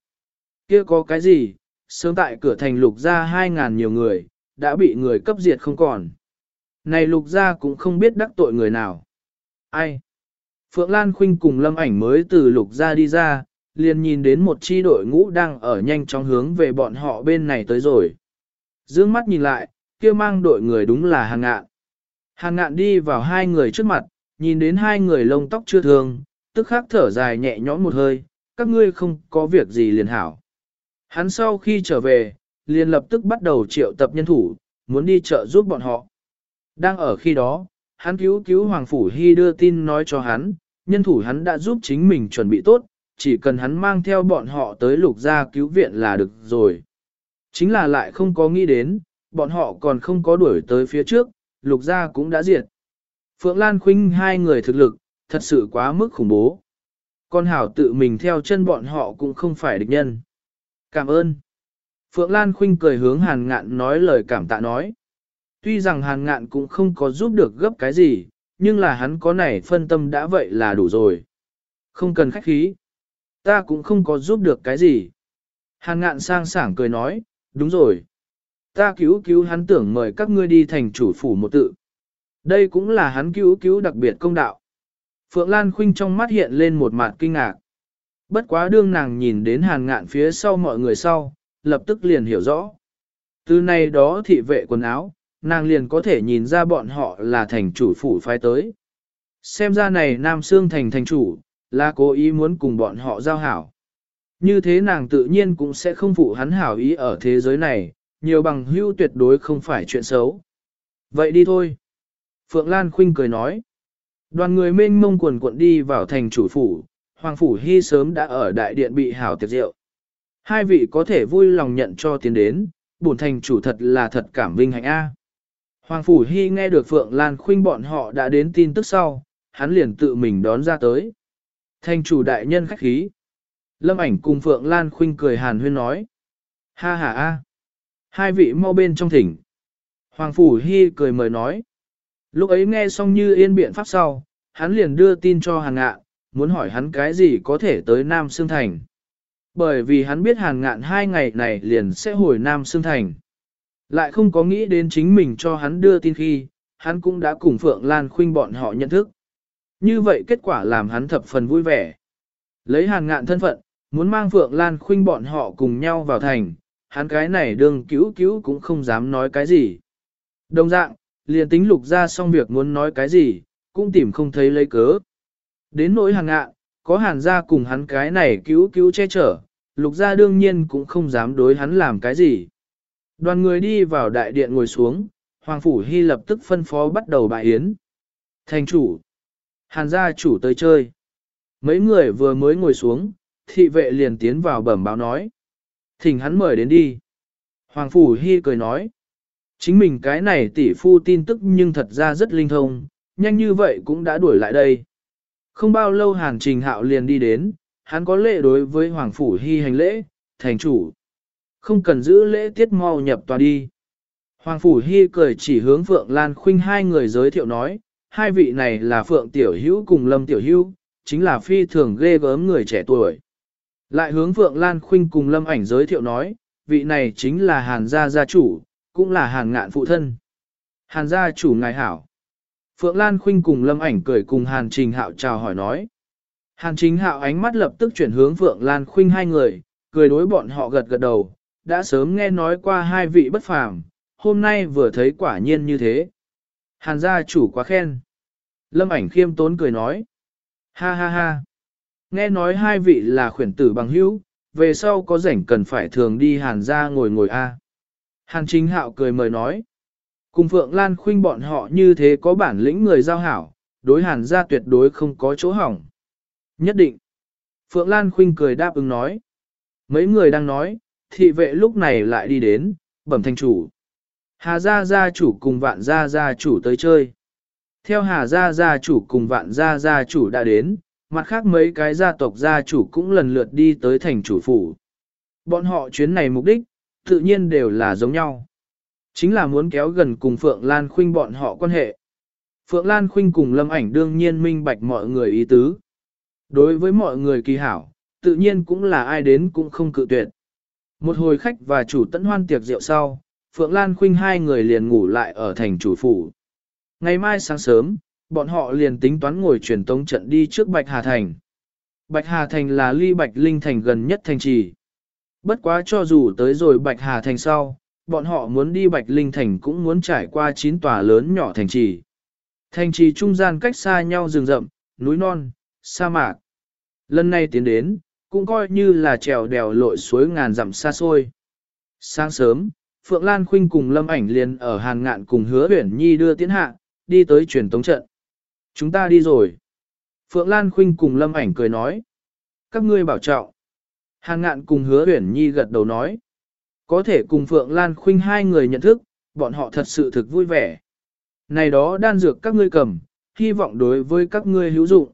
Kia có cái gì, sớm tại cửa thành lục ra hai ngàn nhiều người, đã bị người cấp diệt không còn. Này lục ra cũng không biết đắc tội người nào. Ai? Phượng Lan Khuynh cùng lâm ảnh mới từ lục ra đi ra, liền nhìn đến một chi đội ngũ đang ở nhanh chóng hướng về bọn họ bên này tới rồi. Dương mắt nhìn lại, kia mang đội người đúng là hàng ngạn. Hàng ngạn đi vào hai người trước mặt, nhìn đến hai người lông tóc chưa thường, tức khắc thở dài nhẹ nhõm một hơi, các ngươi không có việc gì liền hảo. Hắn sau khi trở về, liền lập tức bắt đầu triệu tập nhân thủ, muốn đi chợ giúp bọn họ. Đang ở khi đó, hắn cứu cứu Hoàng Phủ Hy đưa tin nói cho hắn, nhân thủ hắn đã giúp chính mình chuẩn bị tốt, chỉ cần hắn mang theo bọn họ tới lục gia cứu viện là được rồi. Chính là lại không có nghĩ đến, bọn họ còn không có đuổi tới phía trước, lục gia cũng đã diệt. Phượng Lan Khuynh hai người thực lực, thật sự quá mức khủng bố. Con hảo tự mình theo chân bọn họ cũng không phải địch nhân. Cảm ơn. Phượng Lan Khuynh cười hướng hàn ngạn nói lời cảm tạ nói. Tuy rằng hàn ngạn cũng không có giúp được gấp cái gì, nhưng là hắn có này phân tâm đã vậy là đủ rồi. Không cần khách khí. Ta cũng không có giúp được cái gì. Hàn ngạn sang sảng cười nói, đúng rồi. Ta cứu cứu hắn tưởng mời các ngươi đi thành chủ phủ một tự. Đây cũng là hắn cứu cứu đặc biệt công đạo. Phượng Lan Khuynh trong mắt hiện lên một mặt kinh ngạc. Bất quá đương nàng nhìn đến hàn ngạn phía sau mọi người sau, lập tức liền hiểu rõ. Từ nay đó thị vệ quần áo, nàng liền có thể nhìn ra bọn họ là thành chủ phủ phái tới. Xem ra này Nam Sương Thành thành chủ, là cố ý muốn cùng bọn họ giao hảo. Như thế nàng tự nhiên cũng sẽ không phụ hắn hảo ý ở thế giới này, nhiều bằng hưu tuyệt đối không phải chuyện xấu. Vậy đi thôi. Phượng Lan Khuynh cười nói. Đoàn người mênh mông quần cuộn đi vào thành chủ phủ, Hoàng Phủ Hy sớm đã ở đại điện bị hảo tiệc rượu. Hai vị có thể vui lòng nhận cho tiến đến, bổn thành chủ thật là thật cảm vinh hạnh A. Hoàng Phủ Hy nghe được Phượng Lan Khuynh bọn họ đã đến tin tức sau, hắn liền tự mình đón ra tới. Thành chủ đại nhân khách khí. Lâm ảnh cùng Phượng Lan Khuynh cười hàn huyên nói. Ha ha a. Hai vị mau bên trong thỉnh. Hoàng Phủ Hy cười mời nói. Lúc ấy nghe xong như yên biện pháp sau, hắn liền đưa tin cho Hàn Ngạn, muốn hỏi hắn cái gì có thể tới Nam Sương Thành. Bởi vì hắn biết Hàn Ngạn hai ngày này liền sẽ hồi Nam Sương Thành. Lại không có nghĩ đến chính mình cho hắn đưa tin khi, hắn cũng đã cùng Phượng Lan Khuynh bọn họ nhận thức. Như vậy kết quả làm hắn thập phần vui vẻ. Lấy Hàn Ngạn thân phận, muốn mang Phượng Lan Khuynh bọn họ cùng nhau vào thành, hắn cái này đương cứu cứu cũng không dám nói cái gì. Đồng dạng, liền tính lục ra xong việc muốn nói cái gì, cũng tìm không thấy lấy cớ. Đến nỗi hàng ngạ, có hàn Gia cùng hắn cái này cứu cứu che chở, lục Gia đương nhiên cũng không dám đối hắn làm cái gì. Đoàn người đi vào đại điện ngồi xuống, Hoàng Phủ Hy lập tức phân phó bắt đầu bài yến. Thành chủ, hàn gia chủ tới chơi. Mấy người vừa mới ngồi xuống, thị vệ liền tiến vào bẩm báo nói. Thỉnh hắn mời đến đi. Hoàng Phủ Hy cười nói. Chính mình cái này tỷ phu tin tức nhưng thật ra rất linh thông, nhanh như vậy cũng đã đuổi lại đây. Không bao lâu Hàn Trình Hạo liền đi đến, hắn có lệ đối với Hoàng Phủ Hy hành lễ, thành chủ. Không cần giữ lễ tiết mau nhập tòa đi. Hoàng Phủ Hy cười chỉ hướng Phượng Lan Khuynh hai người giới thiệu nói, hai vị này là Phượng Tiểu Hữu cùng Lâm Tiểu Hữu, chính là phi thường ghê gớm người trẻ tuổi. Lại hướng Phượng Lan Khuynh cùng Lâm ảnh giới thiệu nói, vị này chính là Hàn gia gia chủ, cũng là Hàn ngạn phụ thân. Hàn gia chủ ngài hảo. Phượng Lan Khuynh cùng Lâm ảnh cười cùng Hàn Trình Hạo chào hỏi nói. Hàn Trình Hạo ánh mắt lập tức chuyển hướng Phượng Lan Khuynh hai người, cười đối bọn họ gật gật đầu, đã sớm nghe nói qua hai vị bất phàm, hôm nay vừa thấy quả nhiên như thế. Hàn gia chủ quá khen. Lâm ảnh khiêm tốn cười nói. Ha ha ha. Nghe nói hai vị là khuyển tử bằng hữu, về sau có rảnh cần phải thường đi hàn gia ngồi ngồi a. Hàn chính hạo cười mời nói. Cùng Phượng Lan khuynh bọn họ như thế có bản lĩnh người giao hảo, đối hàn gia tuyệt đối không có chỗ hỏng. Nhất định. Phượng Lan khuynh cười đáp ứng nói. Mấy người đang nói, thị vệ lúc này lại đi đến, bẩm thành chủ. Hà gia gia chủ cùng vạn gia gia chủ tới chơi. Theo Hà gia gia chủ cùng vạn gia gia chủ đã đến, mặt khác mấy cái gia tộc gia chủ cũng lần lượt đi tới thành chủ phủ. Bọn họ chuyến này mục đích, tự nhiên đều là giống nhau. Chính là muốn kéo gần cùng Phượng Lan Khuynh bọn họ quan hệ. Phượng Lan Khuynh cùng Lâm Ảnh đương nhiên minh bạch mọi người ý tứ. Đối với mọi người kỳ hảo, tự nhiên cũng là ai đến cũng không cự tuyệt. Một hồi khách và chủ tẫn hoan tiệc rượu sau, Phượng Lan Khuynh hai người liền ngủ lại ở thành chủ phủ. Ngày mai sáng sớm, bọn họ liền tính toán ngồi truyền tống trận đi trước Bạch Hà Thành. Bạch Hà Thành là ly Bạch Linh Thành gần nhất thành trì. Bất quá cho dù tới rồi Bạch Hà Thành sau, bọn họ muốn đi Bạch Linh Thành cũng muốn trải qua chín tòa lớn nhỏ thành trì. Thành trì trung gian cách xa nhau rừng rậm, núi non, sa mạc. Lần này tiến đến, cũng coi như là trèo đèo lội suối ngàn dặm xa xôi. Sáng sớm, Phượng Lan Khuynh cùng Lâm Ảnh liền ở Hàn Ngạn cùng Hứa Uyển Nhi đưa tiến hạ, đi tới truyền tống trận. Chúng ta đi rồi. Phượng Lan Khuynh cùng Lâm Ảnh cười nói. Các ngươi bảo trọng. Hàn Ngạn cùng Hứa Uyển Nhi gật đầu nói. Có thể cùng Phượng Lan Khuynh hai người nhận thức, bọn họ thật sự thực vui vẻ. Này đó đan dược các ngươi cầm, hy vọng đối với các ngươi hữu dụng.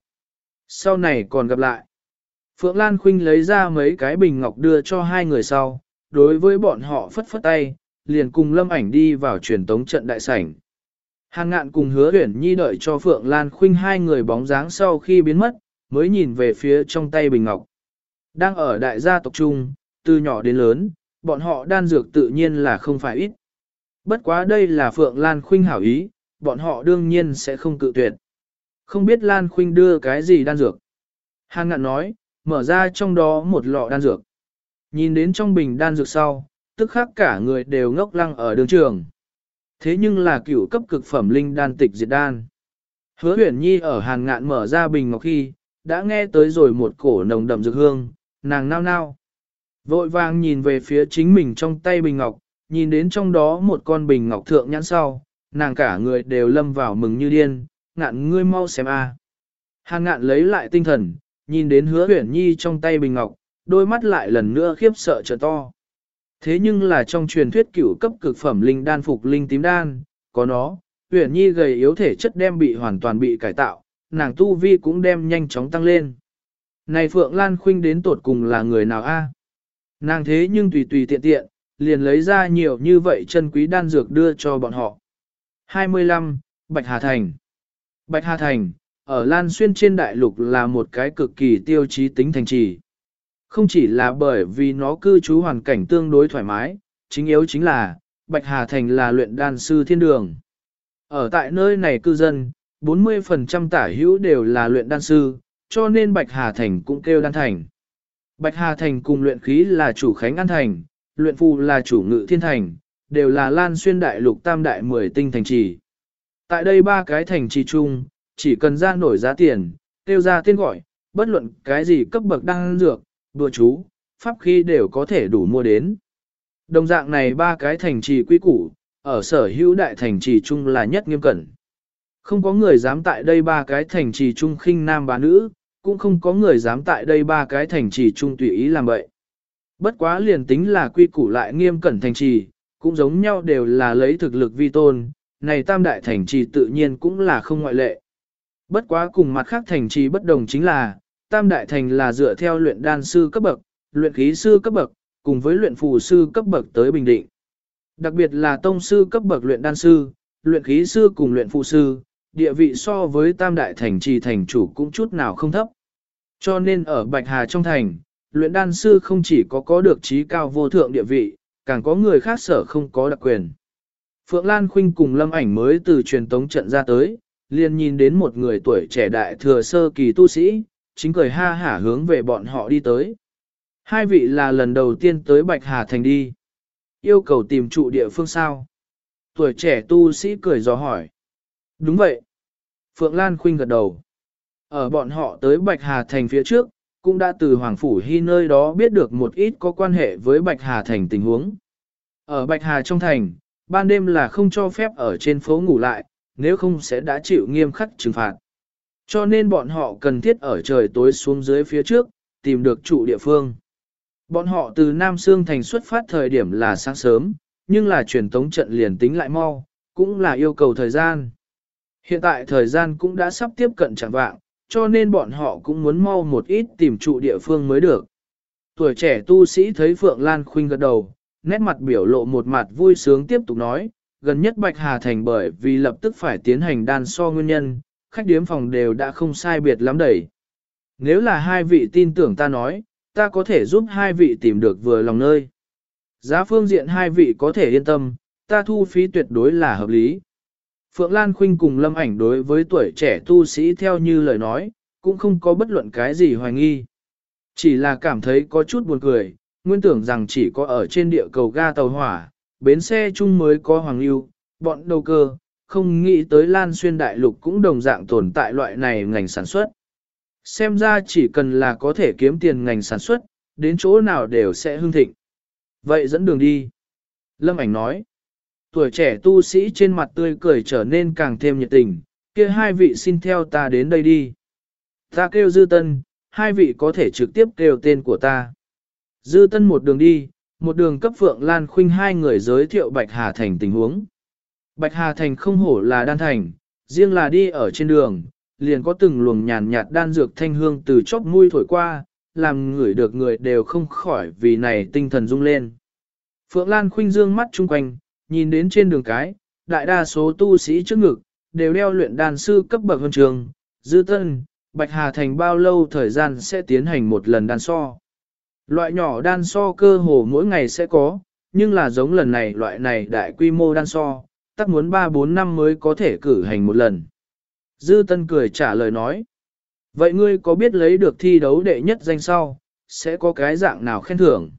Sau này còn gặp lại. Phượng Lan Khuynh lấy ra mấy cái bình ngọc đưa cho hai người sau, đối với bọn họ phất phất tay, liền cùng lâm ảnh đi vào truyền tống trận đại sảnh. Hàng ngạn cùng hứa huyển nhi đợi cho Phượng Lan Khuynh hai người bóng dáng sau khi biến mất, mới nhìn về phía trong tay bình ngọc. Đang ở đại gia tộc trung, từ nhỏ đến lớn, bọn họ đan dược tự nhiên là không phải ít. Bất quá đây là Phượng Lan Khuynh hảo ý, bọn họ đương nhiên sẽ không cự tuyệt. Không biết Lan Khuynh đưa cái gì đan dược. Hàng ngạn nói, mở ra trong đó một lọ đan dược. Nhìn đến trong bình đan dược sau, tức khắc cả người đều ngốc lăng ở đường trường. Thế nhưng là cửu cấp cực phẩm linh đan tịch diệt đan. Hứa huyển nhi ở hàn ngạn mở ra bình ngọc khi, đã nghe tới rồi một cổ nồng đậm dược hương, nàng nao nao. Vội vàng nhìn về phía chính mình trong tay bình ngọc, nhìn đến trong đó một con bình ngọc thượng nhãn sau, nàng cả người đều lâm vào mừng như điên, ngạn ngươi mau xem a. Hàn ngạn lấy lại tinh thần, nhìn đến hứa huyển nhi trong tay bình ngọc, đôi mắt lại lần nữa khiếp sợ trở to. Thế nhưng là trong truyền thuyết cửu cấp cực phẩm linh đan phục linh tím đan, có nó, huyển nhi gầy yếu thể chất đem bị hoàn toàn bị cải tạo, nàng tu vi cũng đem nhanh chóng tăng lên. Này Phượng Lan Khuynh đến tột cùng là người nào a? Nàng thế nhưng tùy tùy tiện tiện, liền lấy ra nhiều như vậy chân quý đan dược đưa cho bọn họ. 25. Bạch Hà Thành Bạch Hà Thành, ở Lan Xuyên trên đại lục là một cái cực kỳ tiêu chí tính thành trì. Không chỉ là bởi vì nó cư trú hoàn cảnh tương đối thoải mái, chính yếu chính là, Bạch Hà Thành là luyện đan sư thiên đường. Ở tại nơi này cư dân, 40% tả hữu đều là luyện đan sư, cho nên Bạch Hà Thành cũng kêu đan thành. Bạch Hà Thành cùng luyện khí là chủ khánh an thành, luyện phù là chủ ngự thiên thành, đều là lan xuyên đại lục tam đại mười tinh thành trì. Tại đây ba cái thành trì chung, chỉ cần ra nổi giá tiền, tiêu ra tên gọi, bất luận cái gì cấp bậc đang dược, đùa chú, pháp khí đều có thể đủ mua đến. Đồng dạng này ba cái thành trì quy củ, ở sở hữu đại thành trì chung là nhất nghiêm cẩn. Không có người dám tại đây ba cái thành trì chung khinh nam bá nữ, cũng không có người dám tại đây ba cái thành trì chung tùy ý làm vậy. Bất quá liền tính là quy củ lại nghiêm cẩn thành trì, cũng giống nhau đều là lấy thực lực vi tôn, này tam đại thành trì tự nhiên cũng là không ngoại lệ. Bất quá cùng mặt khác thành trì bất đồng chính là, tam đại thành là dựa theo luyện đan sư cấp bậc, luyện khí sư cấp bậc, cùng với luyện phù sư cấp bậc tới bình định. Đặc biệt là tông sư cấp bậc luyện đan sư, luyện khí sư cùng luyện phù sư, địa vị so với tam đại thành trì thành chủ cũng chút nào không thấp. Cho nên ở Bạch Hà trong thành, luyện đan sư không chỉ có có được trí cao vô thượng địa vị, càng có người khác sở không có đặc quyền. Phượng Lan Khuynh cùng Lâm Ảnh mới từ truyền tống trận ra tới, liền nhìn đến một người tuổi trẻ đại thừa sơ kỳ tu sĩ, chính cười ha hả hướng về bọn họ đi tới. Hai vị là lần đầu tiên tới Bạch Hà Thành đi. Yêu cầu tìm trụ địa phương sao? Tuổi trẻ tu sĩ cười gió hỏi. Đúng vậy. Phượng Lan Khuynh gật đầu. Ở bọn họ tới Bạch Hà Thành phía trước, cũng đã từ Hoàng Phủ Hy nơi đó biết được một ít có quan hệ với Bạch Hà Thành tình huống. Ở Bạch Hà trong thành, ban đêm là không cho phép ở trên phố ngủ lại, nếu không sẽ đã chịu nghiêm khắc trừng phạt. Cho nên bọn họ cần thiết ở trời tối xuống dưới phía trước, tìm được trụ địa phương. Bọn họ từ Nam Sương Thành xuất phát thời điểm là sáng sớm, nhưng là truyền tống trận liền tính lại mau, cũng là yêu cầu thời gian. Hiện tại thời gian cũng đã sắp tiếp cận chẳng vạng, cho nên bọn họ cũng muốn mau một ít tìm trụ địa phương mới được. Tuổi trẻ tu sĩ thấy Phượng Lan Khuynh gật đầu, nét mặt biểu lộ một mặt vui sướng tiếp tục nói, gần nhất Bạch Hà Thành bởi vì lập tức phải tiến hành đan so nguyên nhân, khách điếm phòng đều đã không sai biệt lắm đẩy. Nếu là hai vị tin tưởng ta nói, ta có thể giúp hai vị tìm được vừa lòng nơi. Giá phương diện hai vị có thể yên tâm, ta thu phí tuyệt đối là hợp lý. Phượng Lan Khuynh cùng lâm ảnh đối với tuổi trẻ tu sĩ theo như lời nói, cũng không có bất luận cái gì hoài nghi. Chỉ là cảm thấy có chút buồn cười, nguyên tưởng rằng chỉ có ở trên địa cầu ga tàu hỏa, bến xe chung mới có hoàng lưu, bọn đầu cơ, không nghĩ tới Lan Xuyên Đại Lục cũng đồng dạng tồn tại loại này ngành sản xuất. Xem ra chỉ cần là có thể kiếm tiền ngành sản xuất, đến chỗ nào đều sẽ hưng thịnh. Vậy dẫn đường đi. Lâm ảnh nói. Tuổi trẻ tu sĩ trên mặt tươi cười trở nên càng thêm nhiệt tình, kia hai vị xin theo ta đến đây đi. Ta kêu Dư Tân, hai vị có thể trực tiếp kêu tên của ta. Dư Tân một đường đi, một đường cấp Phượng Lan Khuynh hai người giới thiệu Bạch Hà Thành tình huống. Bạch Hà Thành không hổ là đan thành, riêng là đi ở trên đường, liền có từng luồng nhàn nhạt đan dược thanh hương từ chóp mũi thổi qua, làm người được người đều không khỏi vì này tinh thần rung lên. Phượng Lan Khuynh dương mắt chung quanh, nhìn đến trên đường cái, đại đa số tu sĩ trước ngực, đều đeo luyện đan sư cấp bậc hơn trường, dư tân, Bạch Hà Thành bao lâu thời gian sẽ tiến hành một lần đan so. Loại nhỏ đan so cơ hồ mỗi ngày sẽ có, nhưng là giống lần này loại này đại quy mô đan so, tắc muốn 3-4 năm mới có thể cử hành một lần. Dư Tân cười trả lời nói. Vậy ngươi có biết lấy được thi đấu đệ nhất danh sau, sẽ có cái dạng nào khen thưởng?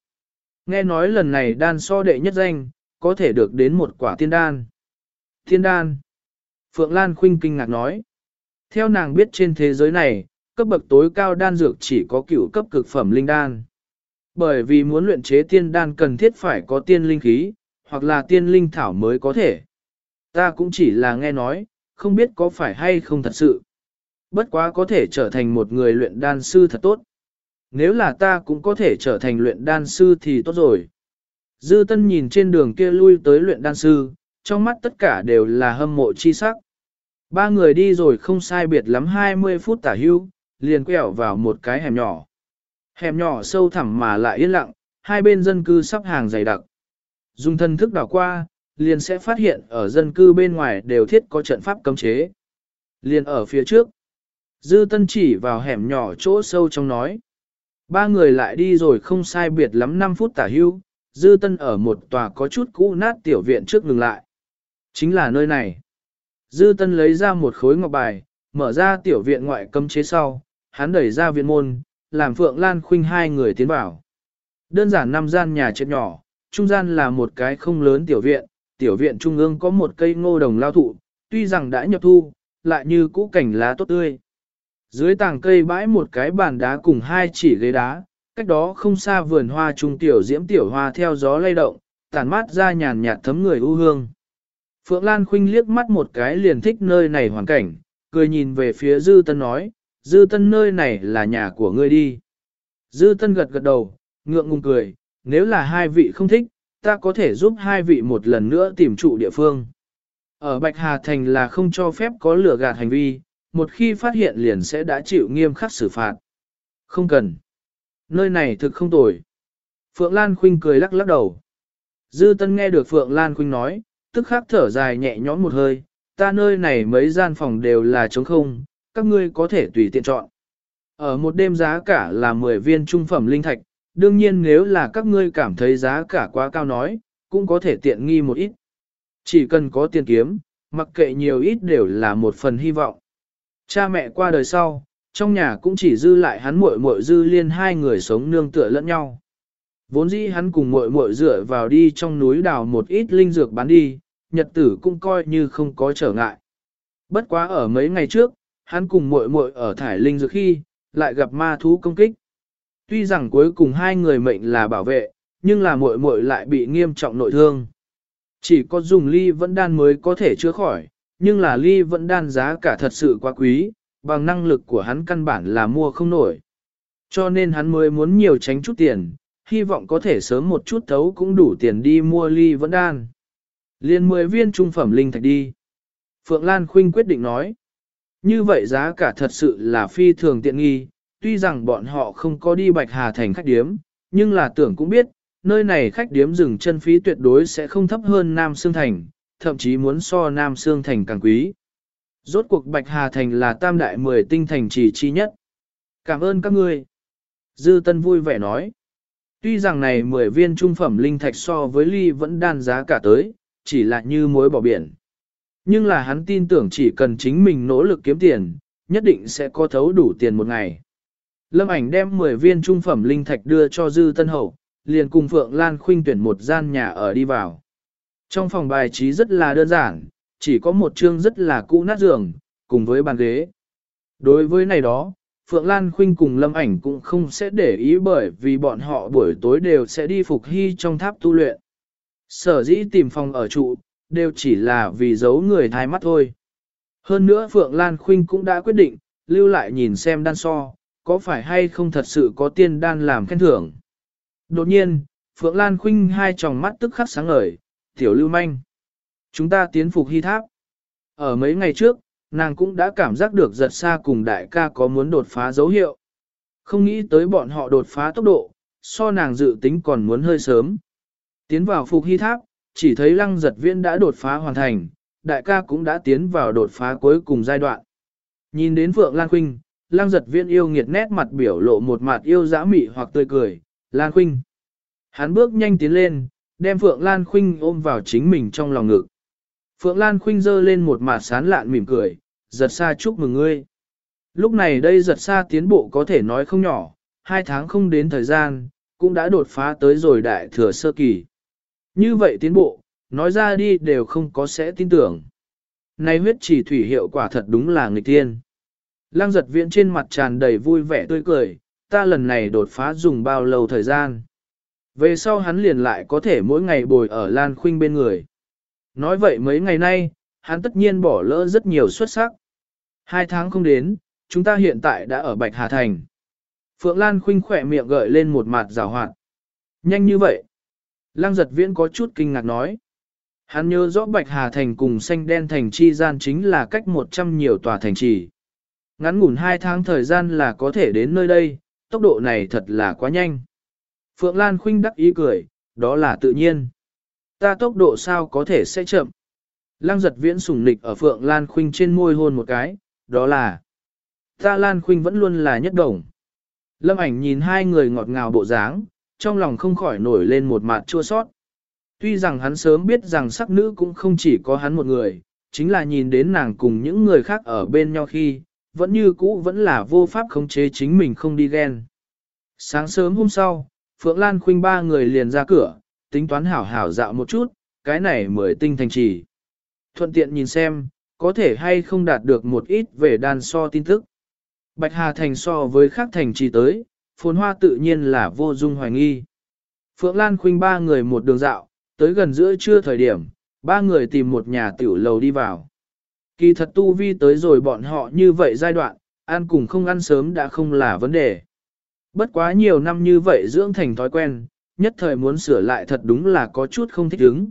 Nghe nói lần này đan so đệ nhất danh, có thể được đến một quả tiên đan. Tiên đan. Phượng Lan Khuynh kinh ngạc nói. Theo nàng biết trên thế giới này, cấp bậc tối cao đan dược chỉ có cửu cấp cực phẩm linh đan. Bởi vì muốn luyện chế tiên đan cần thiết phải có tiên linh khí, hoặc là tiên linh thảo mới có thể. Ta cũng chỉ là nghe nói, không biết có phải hay không thật sự. Bất quá có thể trở thành một người luyện đan sư thật tốt. Nếu là ta cũng có thể trở thành luyện đan sư thì tốt rồi. Dư tân nhìn trên đường kia lui tới luyện đan sư, trong mắt tất cả đều là hâm mộ chi sắc. Ba người đi rồi không sai biệt lắm 20 phút tả hưu, liền quẹo vào một cái hẻm nhỏ. Hẻm nhỏ sâu thẳm mà lại yên lặng, hai bên dân cư sắp hàng dày đặc. Dùng thân thức đảo qua, liền sẽ phát hiện ở dân cư bên ngoài đều thiết có trận pháp cấm chế. Liền ở phía trước, Dư Tân chỉ vào hẻm nhỏ chỗ sâu trong nói. Ba người lại đi rồi không sai biệt lắm 5 phút tả hưu, Dư Tân ở một tòa có chút cũ nát tiểu viện trước ngừng lại. Chính là nơi này. Dư Tân lấy ra một khối ngọc bài, mở ra tiểu viện ngoại cấm chế sau, hắn đẩy ra viện môn, làm Phượng Lan Khuynh hai người tiến vào. Đơn giản năm gian nhà chết nhỏ, trung gian là một cái không lớn tiểu viện, tiểu viện trung ương có một cây ngô đồng lao thụ, tuy rằng đã nhập thu, lại như cũ cảnh lá tốt tươi. Dưới tảng cây bãi một cái bàn đá cùng hai chỉ ghế đá, cách đó không xa vườn hoa trung tiểu diễm tiểu hoa theo gió lay động, tản mát ra nhàn nhạt thấm người u hương. Phượng Lan Khuynh liếc mắt một cái liền thích nơi này hoàn cảnh, cười nhìn về phía Dư Tân nói, Dư Tân nơi này là nhà của ngươi đi. Dư Tân gật gật đầu, ngượng ngùng cười, nếu là hai vị không thích, ta có thể giúp hai vị một lần nữa tìm trụ địa phương. Ở Bạch Hà Thành là không cho phép có lửa gạt hành vi, một khi phát hiện liền sẽ đã chịu nghiêm khắc xử phạt. Không cần. Nơi này thực không tồi. Phượng Lan Khuynh cười lắc lắc đầu. Dư Tân nghe được Phượng Lan Khuynh nói, tức khắc thở dài nhẹ nhõm một hơi, ta nơi này mấy gian phòng đều là trống không, các ngươi có thể tùy tiện chọn. Ở một đêm giá cả là 10 viên trung phẩm linh thạch, đương nhiên nếu là các ngươi cảm thấy giá cả quá cao nói, cũng có thể tiện nghi một ít. Chỉ cần có tiền kiếm, mặc kệ nhiều ít đều là một phần hy vọng. Cha mẹ qua đời sau, trong nhà cũng chỉ dư lại hắn muội muội dư liên hai người sống nương tựa lẫn nhau. Vốn dĩ hắn cùng muội muội dựa vào đi trong núi đào một ít linh dược bán đi, nhật tử cũng coi như không có trở ngại. Bất quá ở mấy ngày trước, hắn cùng muội muội ở thải linh dược khi, lại gặp ma thú công kích. Tuy rằng cuối cùng hai người mệnh là bảo vệ, nhưng là muội muội lại bị nghiêm trọng nội thương. Chỉ có dùng ly vẫn đan mới có thể chữa khỏi, nhưng là ly vẫn đan giá cả thật sự quá quý, bằng năng lực của hắn căn bản là mua không nổi. Cho nên hắn mới muốn nhiều tránh chút tiền, hy vọng có thể sớm một chút thấu cũng đủ tiền đi mua ly vẫn đan. Liên 10 viên trung phẩm linh thạch đi. Phượng Lan Khuynh quyết định nói. Như vậy giá cả thật sự là phi thường tiện nghi, tuy rằng bọn họ không có đi Bạch Hà thành khách điếm, nhưng là tưởng cũng biết, nơi này khách điếm dừng chân phí tuyệt đối sẽ không thấp hơn Nam Sương Thành, thậm chí muốn so Nam Sương Thành càng quý. Rốt cuộc Bạch Hà Thành là tam đại mười tinh thành chỉ chi nhất. Cảm ơn các ngươi. Dư Tân vui vẻ nói. Tuy rằng này 10 viên trung phẩm linh thạch so với ly vẫn đan giá cả tới, chỉ là như muối bỏ biển. Nhưng là hắn tin tưởng chỉ cần chính mình nỗ lực kiếm tiền, nhất định sẽ có thấu đủ tiền một ngày. Lâm ảnh đem 10 viên trung phẩm linh thạch đưa cho Dư Tân Hậu, liền cùng Phượng Lan Khuynh tuyển một gian nhà ở đi vào. Trong phòng bài trí rất là đơn giản, chỉ có một chương rất là cũ nát giường, cùng với bàn ghế. Đối với này đó, Phượng Lan Khuynh cùng Lâm ảnh cũng không sẽ để ý bởi vì bọn họ buổi tối đều sẽ đi phục hy trong tháp tu luyện. Sở dĩ tìm phòng ở trụ, đều chỉ là vì giấu người thai mắt thôi. Hơn nữa Phượng Lan Khuynh cũng đã quyết định, lưu lại nhìn xem đan so, có phải hay không thật sự có tiên đan làm khen thưởng. Đột nhiên, Phượng Lan Khuynh hai tròng mắt tức khắc sáng ngời, tiểu lưu manh. Chúng ta tiến phục hy tháp. Ở mấy ngày trước, nàng cũng đã cảm giác được giật xa cùng đại ca có muốn đột phá dấu hiệu. Không nghĩ tới bọn họ đột phá tốc độ, so nàng dự tính còn muốn hơi sớm. Tiến vào phục hy tháp, chỉ thấy lăng giật viễn đã đột phá hoàn thành, đại ca cũng đã tiến vào đột phá cuối cùng giai đoạn. Nhìn đến Phượng Lan Khuynh, lăng giật viễn yêu nghiệt nét mặt biểu lộ một mặt yêu dã mị hoặc tươi cười, Lan Khuynh. Hắn bước nhanh tiến lên, đem Phượng Lan Khuynh ôm vào chính mình trong lòng ngực. Phượng Lan Khuynh dơ lên một mặt sán lạn mỉm cười, giật xa chúc mừng ngươi. Lúc này đây giật xa tiến bộ có thể nói không nhỏ, hai tháng không đến thời gian, cũng đã đột phá tới rồi đại thừa sơ kỳ. Như vậy tiến bộ, nói ra đi đều không có sẽ tin tưởng. Này huyết chỉ thủy hiệu quả thật đúng là người tiên. Lăng giật viễn trên mặt tràn đầy vui vẻ tươi cười, ta lần này đột phá dùng bao lâu thời gian. Về sau hắn liền lại có thể mỗi ngày bồi ở Lan Khuynh bên người. Nói vậy mấy ngày nay, hắn tất nhiên bỏ lỡ rất nhiều xuất sắc. Hai tháng không đến, chúng ta hiện tại đã ở Bạch Hà Thành. Phượng Lan khinh khỏe miệng gợi lên một mặt rào hoạt. Nhanh như vậy. Lăng giật viễn có chút kinh ngạc nói. Hắn nhớ rõ Bạch Hà Thành cùng xanh đen thành chi gian chính là cách một trăm nhiều tòa thành trì. Ngắn ngủn hai tháng thời gian là có thể đến nơi đây, tốc độ này thật là quá nhanh. Phượng Lan khinh đắc ý cười, đó là tự nhiên. Ta tốc độ sao có thể sẽ chậm. Lăng giật viễn sùng nịch ở Phượng Lan Khuynh trên môi hôn một cái, đó là. Ta Lan Khuynh vẫn luôn là nhất đồng. Lâm ảnh nhìn hai người ngọt ngào bộ dáng, trong lòng không khỏi nổi lên một mặt chua sót. Tuy rằng hắn sớm biết rằng sắc nữ cũng không chỉ có hắn một người, chính là nhìn đến nàng cùng những người khác ở bên nhau khi, vẫn như cũ vẫn là vô pháp khống chế chính mình không đi ghen. Sáng sớm hôm sau, Phượng Lan Khuynh ba người liền ra cửa, tính toán hảo hảo dạo một chút, cái này mới tinh thành trì. Thuận tiện nhìn xem, có thể hay không đạt được một ít về đan so tin tức. Bạch Hà Thành so với khác thành trì tới, phồn hoa tự nhiên là vô dung hoài nghi. Phượng Lan Khuynh ba người một đường dạo, tới gần giữa trưa thời điểm, ba người tìm một nhà tiểu lầu đi vào. Kỳ thật tu vi tới rồi bọn họ như vậy giai đoạn, ăn cùng không ăn sớm đã không là vấn đề. Bất quá nhiều năm như vậy dưỡng thành thói quen, nhất thời muốn sửa lại thật đúng là có chút không thích ứng.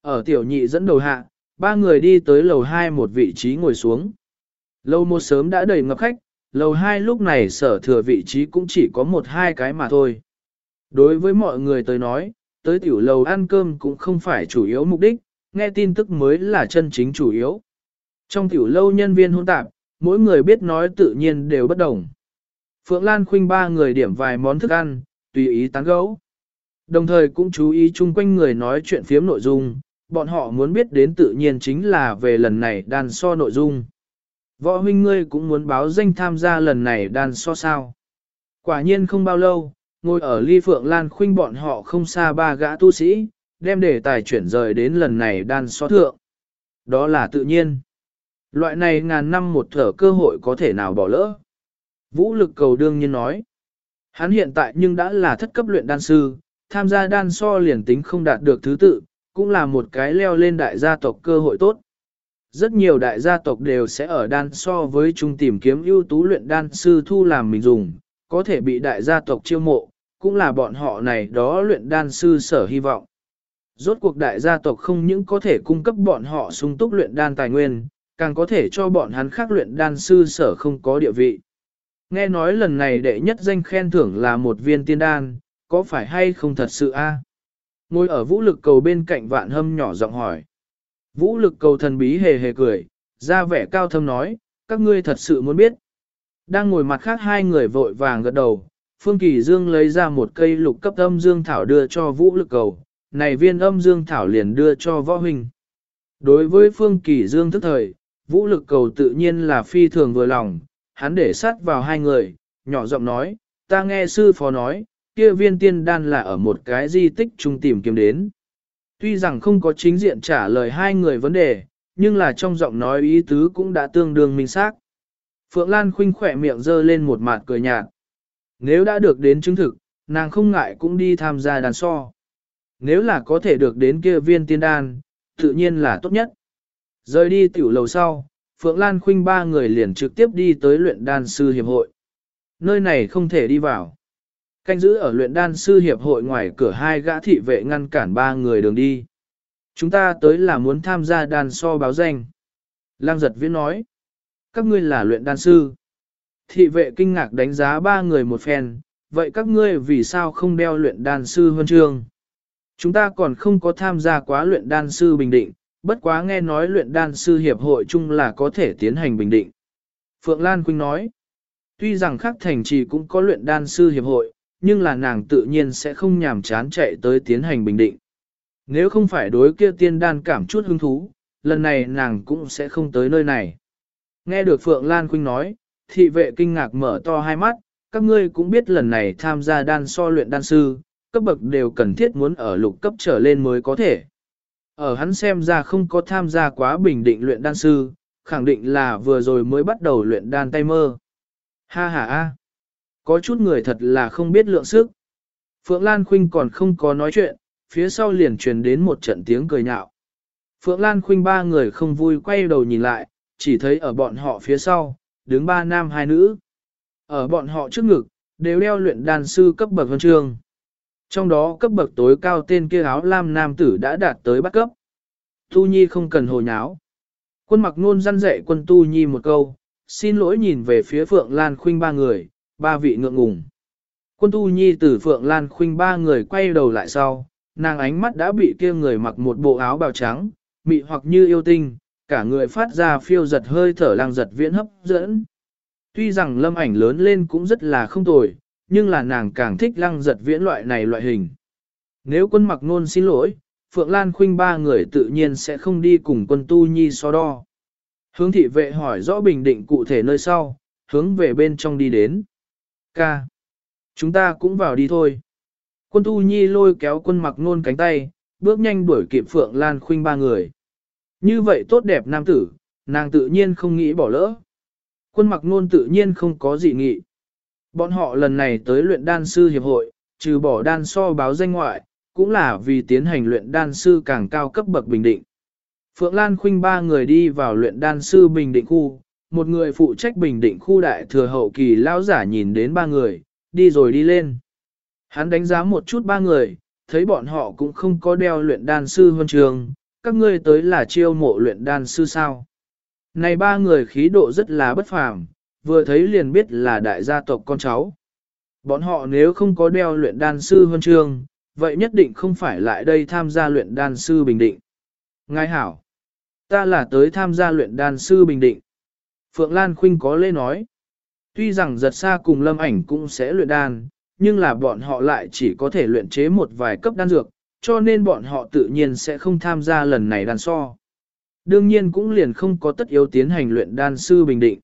Ở tiểu nhị dẫn đầu hạ, ba người đi tới lầu 2 một vị trí ngồi xuống. Lầu một sớm đã đầy ngập khách, lầu 2 lúc này sở thừa vị trí cũng chỉ có một hai cái mà thôi. Đối với mọi người tới nói, tới tiểu lầu ăn cơm cũng không phải chủ yếu mục đích, nghe tin tức mới là chân chính chủ yếu. Trong tiểu lâu nhân viên hôn tạp, mỗi người biết nói tự nhiên đều bất đồng. Phượng Lan khuynh ba người điểm vài món thức ăn, tùy ý tán gẫu. Đồng thời cũng chú ý chung quanh người nói chuyện phiếm nội dung, bọn họ muốn biết đến tự nhiên chính là về lần này đàn so nội dung. Võ huynh ngươi cũng muốn báo danh tham gia lần này đàn so sao. Quả nhiên không bao lâu, ngồi ở ly Phượng Lan khuynh bọn họ không xa ba gã tu sĩ, đem đề tài chuyển rời đến lần này đàn so thượng. Đó là tự nhiên. Loại này ngàn năm một thở cơ hội có thể nào bỏ lỡ. Vũ lực cầu đương nhiên nói. Hắn hiện tại nhưng đã là thất cấp luyện đan sư, tham gia đan so liền tính không đạt được thứ tự, cũng là một cái leo lên đại gia tộc cơ hội tốt. Rất nhiều đại gia tộc đều sẽ ở đan so với chung tìm kiếm ưu tú luyện đan sư thu làm mình dùng, có thể bị đại gia tộc chiêu mộ, cũng là bọn họ này đó luyện đan sư sở hy vọng. Rốt cuộc đại gia tộc không những có thể cung cấp bọn họ sung túc luyện đan tài nguyên, càng có thể cho bọn hắn khác luyện đan sư sở không có địa vị. Nghe nói lần này đệ nhất danh khen thưởng là một viên tiên đan, có phải hay không thật sự a? Ngồi ở vũ lực cầu bên cạnh vạn hâm nhỏ giọng hỏi. Vũ lực cầu thần bí hề hề cười, ra vẻ cao thâm nói, các ngươi thật sự muốn biết. Đang ngồi mặt khác hai người vội vàng gật đầu, Phương Kỳ Dương lấy ra một cây lục cấp âm dương thảo đưa cho vũ lực cầu, này viên âm dương thảo liền đưa cho võ huynh. Đối với Phương Kỳ Dương thức thời, vũ lực cầu tự nhiên là phi thường vừa lòng, hắn để sát vào hai người, nhỏ giọng nói, ta nghe sư phó nói, kia viên tiên đan là ở một cái di tích trung tìm kiếm đến. Tuy rằng không có chính diện trả lời hai người vấn đề, nhưng là trong giọng nói ý tứ cũng đã tương đương minh xác. Phượng Lan khinh khỏe miệng dơ lên một mặt cười nhạt. Nếu đã được đến chứng thực, nàng không ngại cũng đi tham gia đàn so. Nếu là có thể được đến kia viên tiên đan, tự nhiên là tốt nhất. Rời đi tiểu lầu sau, Phượng Lan khinh ba người liền trực tiếp đi tới luyện đan sư hiệp hội. Nơi này không thể đi vào. Canh giữ ở luyện đan sư hiệp hội ngoài cửa hai gã thị vệ ngăn cản ba người đường đi. Chúng ta tới là muốn tham gia đan so báo danh. Lang giật viễn nói. Các ngươi là luyện đan sư. Thị vệ kinh ngạc đánh giá ba người một phen. Vậy các ngươi vì sao không đeo luyện đan sư huân chương? Chúng ta còn không có tham gia quá luyện đan sư bình định, bất quá nghe nói luyện đan sư hiệp hội chung là có thể tiến hành bình định. Phượng Lan Quynh nói, tuy rằng khắc thành trì cũng có luyện đan sư hiệp hội, nhưng là nàng tự nhiên sẽ không nhàm chán chạy tới tiến hành bình định. Nếu không phải đối kia tiên đan cảm chút hứng thú, lần này nàng cũng sẽ không tới nơi này. Nghe được Phượng Lan Quynh nói, thị vệ kinh ngạc mở to hai mắt, các ngươi cũng biết lần này tham gia đan so luyện đan sư, cấp bậc đều cần thiết muốn ở lục cấp trở lên mới có thể. Ở hắn xem ra không có tham gia quá bình định luyện đan sư, khẳng định là vừa rồi mới bắt đầu luyện đan tay mơ. Ha ha ha. Có chút người thật là không biết lượng sức. Phượng Lan Khuynh còn không có nói chuyện, phía sau liền truyền đến một trận tiếng cười nhạo. Phượng Lan Khuynh ba người không vui quay đầu nhìn lại, chỉ thấy ở bọn họ phía sau, đứng ba nam hai nữ. Ở bọn họ trước ngực, đều đeo luyện đan sư cấp bậc huân chương. Trong đó cấp bậc tối cao tên kia áo lam nam tử đã đạt tới bắt cấp. Tu Nhi không cần hồ nháo. Quân mặc nôn răn dạy quân Tu Nhi một câu, xin lỗi nhìn về phía Phượng Lan Khuynh ba người, ba vị ngượng ngùng. Quân Tu Nhi tử Phượng Lan Khuynh ba người quay đầu lại sau, nàng ánh mắt đã bị kia người mặc một bộ áo bào trắng, mị hoặc như yêu tinh, cả người phát ra phiêu giật hơi thở lang giật viễn hấp dẫn. Tuy rằng lâm ảnh lớn lên cũng rất là không tồi, nhưng là nàng càng thích lăng giật viễn loại này loại hình. Nếu quân mặc nôn xin lỗi, Phượng Lan Khuynh ba người tự nhiên sẽ không đi cùng quân tu nhi so đo. Hướng thị vệ hỏi rõ bình định cụ thể nơi sau, hướng về bên trong đi đến. Ca. Chúng ta cũng vào đi thôi. Quân tu nhi lôi kéo quân mặc nôn cánh tay, bước nhanh đuổi kịp Phượng Lan Khuynh ba người. Như vậy tốt đẹp nam tử, nàng tự nhiên không nghĩ bỏ lỡ. Quân mặc nôn tự nhiên không có gì nghị. Bọn họ lần này tới luyện đan sư hiệp hội, trừ bỏ đan so báo danh ngoại, cũng là vì tiến hành luyện đan sư càng cao cấp bậc bình định. Phượng Lan Khuynh ba người đi vào luyện đan sư bình định khu, một người phụ trách bình định khu đại thừa hậu kỳ lão giả nhìn đến ba người, đi rồi đi lên. Hắn đánh giá một chút ba người, thấy bọn họ cũng không có đeo luyện đan sư huân trường, các ngươi tới là chiêu mộ luyện đan sư sao. Này ba người khí độ rất là bất phàm, vừa thấy liền biết là đại gia tộc con cháu. Bọn họ nếu không có đeo luyện đan sư huân trường, vậy nhất định không phải lại đây tham gia luyện đan sư bình định. Ngài hảo, ta là tới tham gia luyện đan sư bình định. Phượng Lan Khuynh có lê nói, tuy rằng giật xa cùng lâm ảnh cũng sẽ luyện đan, nhưng là bọn họ lại chỉ có thể luyện chế một vài cấp đan dược, cho nên bọn họ tự nhiên sẽ không tham gia lần này đan so. Đương nhiên cũng liền không có tất yếu tiến hành luyện đan sư bình định.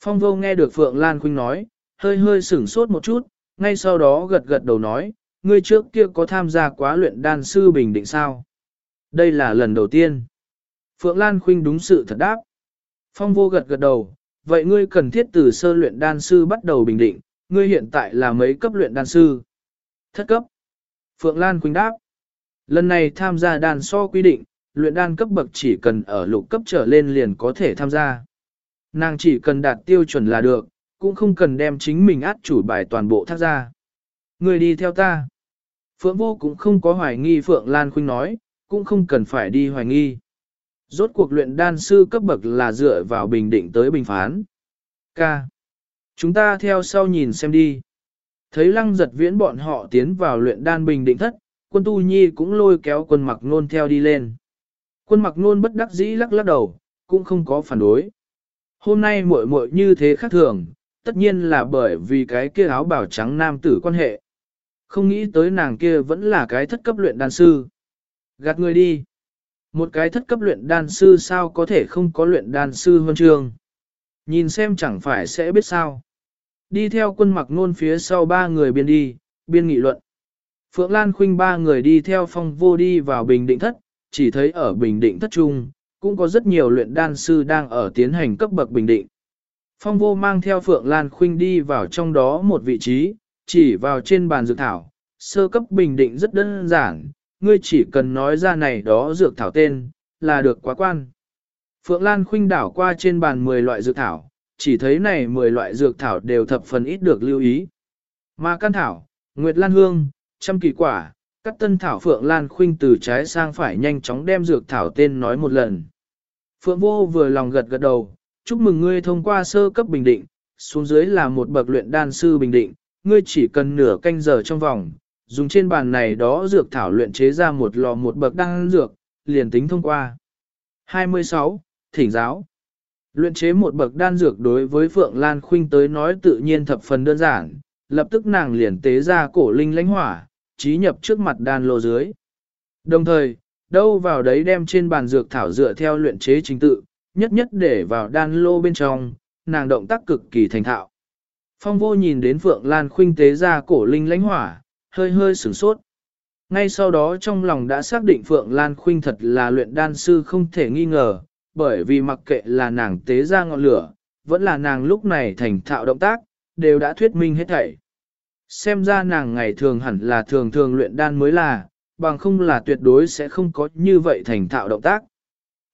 Phong vô nghe được Phượng Lan Khuynh nói, hơi hơi sửng sốt một chút, ngay sau đó gật gật đầu nói, ngươi trước kia có tham gia quá luyện đan sư bình định sao? Đây là lần đầu tiên. Phượng Lan Khuynh đúng sự thật đáp. Phong vô gật gật đầu, vậy ngươi cần thiết từ sơ luyện đan sư bắt đầu bình định, ngươi hiện tại là mấy cấp luyện đan sư? Thất cấp. Phượng Lan Quỳnh đáp. Lần này tham gia đàn so quy định, luyện đan cấp bậc chỉ cần ở lục cấp trở lên liền có thể tham gia. Nàng chỉ cần đạt tiêu chuẩn là được, cũng không cần đem chính mình át chủ bài toàn bộ thác ra. Người đi theo ta. Phượng vô cũng không có hoài nghi Phượng Lan Khuynh nói, cũng không cần phải đi hoài nghi. Rốt cuộc luyện đan sư cấp bậc là dựa vào bình định tới bình phán. K. Chúng ta theo sau nhìn xem đi. Thấy lăng giật viễn bọn họ tiến vào luyện đan bình định thất, quân tu nhi cũng lôi kéo quân mặc nôn theo đi lên. Quân mặc nôn bất đắc dĩ lắc lắc đầu, cũng không có phản đối. Hôm nay muội muội như thế khác thường, tất nhiên là bởi vì cái kia áo bảo trắng nam tử quan hệ. Không nghĩ tới nàng kia vẫn là cái thất cấp luyện đan sư. Gạt người đi. Một cái thất cấp luyện đan sư sao có thể không có luyện đan sư huân trường. Nhìn xem chẳng phải sẽ biết sao. Đi theo quân mặc nôn phía sau ba người biên đi, biên nghị luận. Phượng Lan Khuynh ba người đi theo phong vô đi vào bình định thất, chỉ thấy ở bình định thất trung, cũng có rất nhiều luyện đan sư đang ở tiến hành cấp bậc bình định. Phong vô mang theo Phượng Lan Khuynh đi vào trong đó một vị trí, chỉ vào trên bàn dược thảo, sơ cấp bình định rất đơn giản, ngươi chỉ cần nói ra này đó dược thảo tên, là được quá quan. Phượng Lan Khuynh đảo qua trên bàn 10 loại dược thảo, chỉ thấy này 10 loại dược thảo đều thập phần ít được lưu ý. Mà căn thảo, Nguyệt Lan Hương, trăm kỳ quả, các tân thảo Phượng Lan Khuynh từ trái sang phải nhanh chóng đem dược thảo tên nói một lần. Phượng Vô vừa lòng gật gật đầu, chúc mừng ngươi thông qua sơ cấp bình định, xuống dưới là một bậc luyện đan sư bình định, ngươi chỉ cần nửa canh giờ trong vòng, dùng trên bàn này đó dược thảo luyện chế ra một lò một bậc đan dược, liền tính thông qua. 26. Thỉnh giáo Luyện chế một bậc đan dược đối với Phượng Lan Khuynh tới nói tự nhiên thập phần đơn giản, lập tức nàng liền tế ra cổ linh lãnh hỏa, trí nhập trước mặt đan lô dưới. Đồng thời, đâu vào đấy đem trên bàn dược thảo dựa theo luyện chế chính tự, nhất nhất để vào đan lô bên trong, nàng động tác cực kỳ thành thạo. Phong vô nhìn đến Phượng Lan khuynh tế ra cổ linh lãnh hỏa, hơi hơi sửng sốt. Ngay sau đó trong lòng đã xác định Phượng Lan khuynh thật là luyện đan sư không thể nghi ngờ, bởi vì mặc kệ là nàng tế ra ngọn lửa, vẫn là nàng lúc này thành thạo động tác, đều đã thuyết minh hết thảy. Xem ra nàng ngày thường hẳn là thường thường luyện đan mới là, bằng không là tuyệt đối sẽ không có như vậy thành thạo động tác.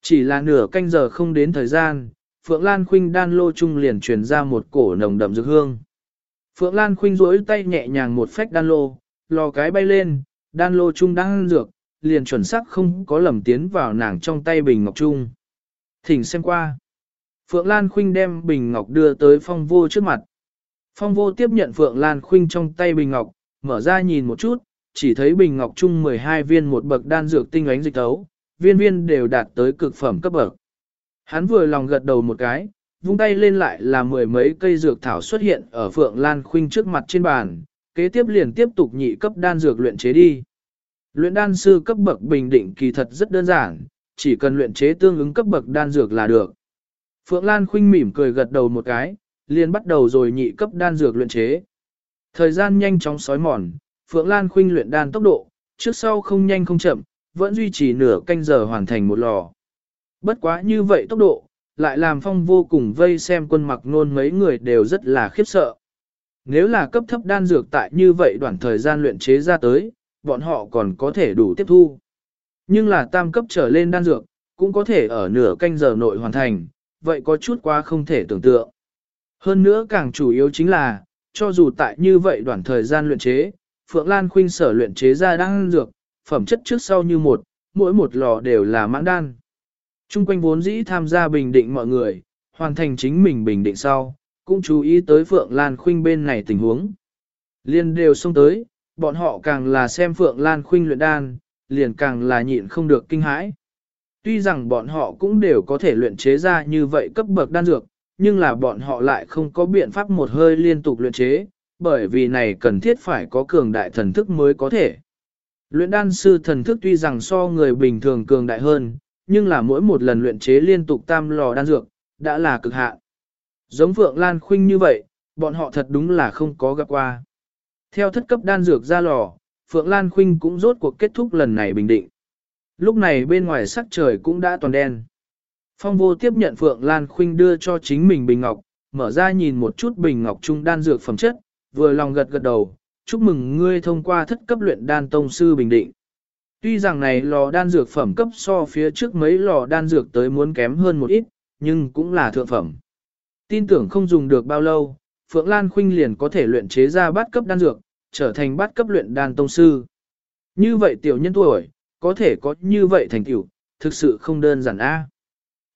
Chỉ là nửa canh giờ không đến thời gian, Phượng Lan Khuynh đan lô trung liền truyền ra một cổ nồng đậm dược hương. Phượng Lan Khuynh duỗi tay nhẹ nhàng một phách đan lô, lò cái bay lên, đan lô trung đang dược, liền chuẩn xác không có lầm tiến vào nàng trong tay bình ngọc trung. Thỉnh xem qua. Phượng Lan Khuynh đem bình ngọc đưa tới phong vô trước mặt. Phong vô tiếp nhận Phượng Lan Khuynh trong tay bình ngọc, mở ra nhìn một chút, chỉ thấy bình ngọc chung 12 viên một bậc đan dược tinh ánh dịch tấu, viên viên đều đạt tới cực phẩm cấp bậc. Hắn vừa lòng gật đầu một cái, vung tay lên lại là mười mấy cây dược thảo xuất hiện ở Phượng Lan Khuynh trước mặt trên bàn, kế tiếp liền tiếp tục nhị cấp đan dược luyện chế đi. Luyện đan sư cấp bậc bình định kỳ thật rất đơn giản, chỉ cần luyện chế tương ứng cấp bậc đan dược là được. Phượng Lan khinh mỉm cười gật đầu một cái, liền bắt đầu rồi nhị cấp đan dược luyện chế. Thời gian nhanh chóng sói mòn, Phượng Lan khinh luyện đan tốc độ, trước sau không nhanh không chậm, vẫn duy trì nửa canh giờ hoàn thành một lò. Bất quá như vậy tốc độ, lại làm phong vô cùng vây xem quân mặc nôn mấy người đều rất là khiếp sợ. Nếu là cấp thấp đan dược tại như vậy đoạn thời gian luyện chế ra tới, bọn họ còn có thể đủ tiếp thu. Nhưng là tam cấp trở lên đan dược, cũng có thể ở nửa canh giờ nội hoàn thành, vậy có chút quá không thể tưởng tượng. Hơn nữa càng chủ yếu chính là, cho dù tại như vậy đoạn thời gian luyện chế, Phượng Lan Khuynh sở luyện chế ra đan dược, phẩm chất trước sau như một, mỗi một lò đều là mãn đan. Trung quanh vốn dĩ tham gia bình định mọi người, hoàn thành chính mình bình định sau, cũng chú ý tới Phượng Lan Khuynh bên này tình huống. Liên đều xông tới, bọn họ càng là xem Phượng Lan Khuynh luyện đan, liền càng là nhịn không được kinh hãi. Tuy rằng bọn họ cũng đều có thể luyện chế ra như vậy cấp bậc đan dược, nhưng là bọn họ lại không có biện pháp một hơi liên tục luyện chế, bởi vì này cần thiết phải có cường đại thần thức mới có thể. Luyện đan sư thần thức tuy rằng so người bình thường cường đại hơn, nhưng là mỗi một lần luyện chế liên tục tam lò đan dược, đã là cực hạn. Giống Phượng Lan Khuynh như vậy, bọn họ thật đúng là không có gặp qua. Theo thất cấp đan dược ra lò, Phượng Lan Khuynh cũng rốt cuộc kết thúc lần này bình định. Lúc này bên ngoài sắc trời cũng đã toàn đen. Phong vô tiếp nhận Phượng Lan Khuynh đưa cho chính mình bình ngọc, mở ra nhìn một chút bình ngọc trung đan dược phẩm chất, vừa lòng gật gật đầu, chúc mừng ngươi thông qua thất cấp luyện đan tông sư bình định. Tuy rằng này lò đan dược phẩm cấp so phía trước mấy lò đan dược tới muốn kém hơn một ít, nhưng cũng là thượng phẩm. Tin tưởng không dùng được bao lâu, Phượng Lan Khuynh liền có thể luyện chế ra bát cấp đan dược, trở thành bát cấp luyện đan tông sư. Như vậy tiểu nhân tuổi, có thể có như vậy thành tiểu, thực sự không đơn giản a. À.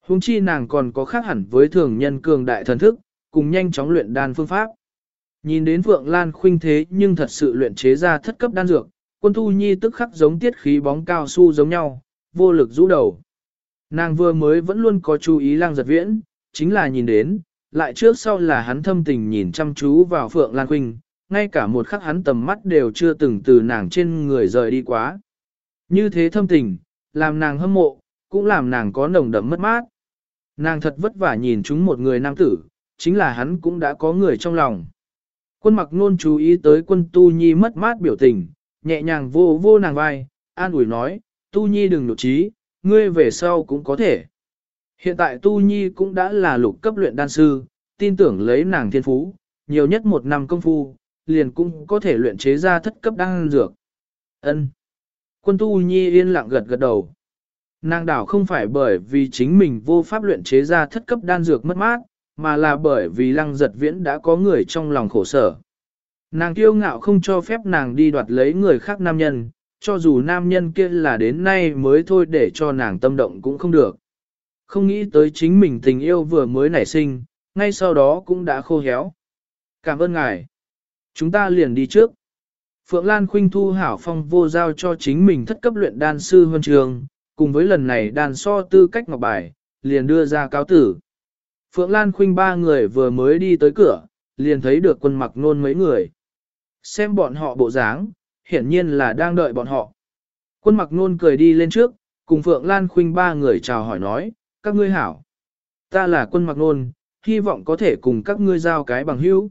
Hùng chi nàng còn có khác hẳn với thường nhân cường đại thần thức, cùng nhanh chóng luyện đan phương pháp. Nhìn đến Phượng Lan Khuynh thế nhưng thật sự luyện chế ra thất cấp đan dược, quân thu nhi tức khắc giống tiết khí bóng cao su giống nhau, vô lực rũ đầu. Nàng vừa mới vẫn luôn có chú ý lang giật viễn, chính là nhìn đến, lại trước sau là hắn thâm tình nhìn chăm chú vào Phượng Lan Khuynh, ngay cả một khắc hắn tầm mắt đều chưa từng từ nàng trên người rời đi quá. Như thế thâm tình, làm nàng hâm mộ, cũng làm nàng có nồng đậm mất mát. Nàng thật vất vả nhìn chúng một người nam tử, chính là hắn cũng đã có người trong lòng. Quân mặc nôn chú ý tới quân tu nhi mất mát biểu tình, nhẹ nhàng vô vô nàng vai, an ủi nói, tu nhi đừng nụ trí, ngươi về sau cũng có thể. Hiện tại tu nhi cũng đã là lục cấp luyện đan sư, tin tưởng lấy nàng thiên phú, nhiều nhất một năm công phu, liền cũng có thể luyện chế ra thất cấp đan dược. Ân. Quân tu nhi yên lặng gật gật đầu. Nàng đảo không phải bởi vì chính mình vô pháp luyện chế ra thất cấp đan dược mất mát, mà là bởi vì lăng giật viễn đã có người trong lòng khổ sở. Nàng kiêu ngạo không cho phép nàng đi đoạt lấy người khác nam nhân, cho dù nam nhân kia là đến nay mới thôi để cho nàng tâm động cũng không được. Không nghĩ tới chính mình tình yêu vừa mới nảy sinh, ngay sau đó cũng đã khô héo. Cảm ơn ngài. Chúng ta liền đi trước. Phượng Lan Khuynh thu hảo phong vô giao cho chính mình thất cấp luyện đan sư huân trường, cùng với lần này đàn so tư cách ngọc bài, liền đưa ra cáo tử. Phượng Lan Khuynh ba người vừa mới đi tới cửa, liền thấy được quân mặc nôn mấy người. Xem bọn họ bộ dáng, hiển nhiên là đang đợi bọn họ. Quân mặc nôn cười đi lên trước, cùng Phượng Lan Khuynh ba người chào hỏi nói, các ngươi hảo. Ta là quân mặc nôn, hy vọng có thể cùng các ngươi giao cái bằng hữu.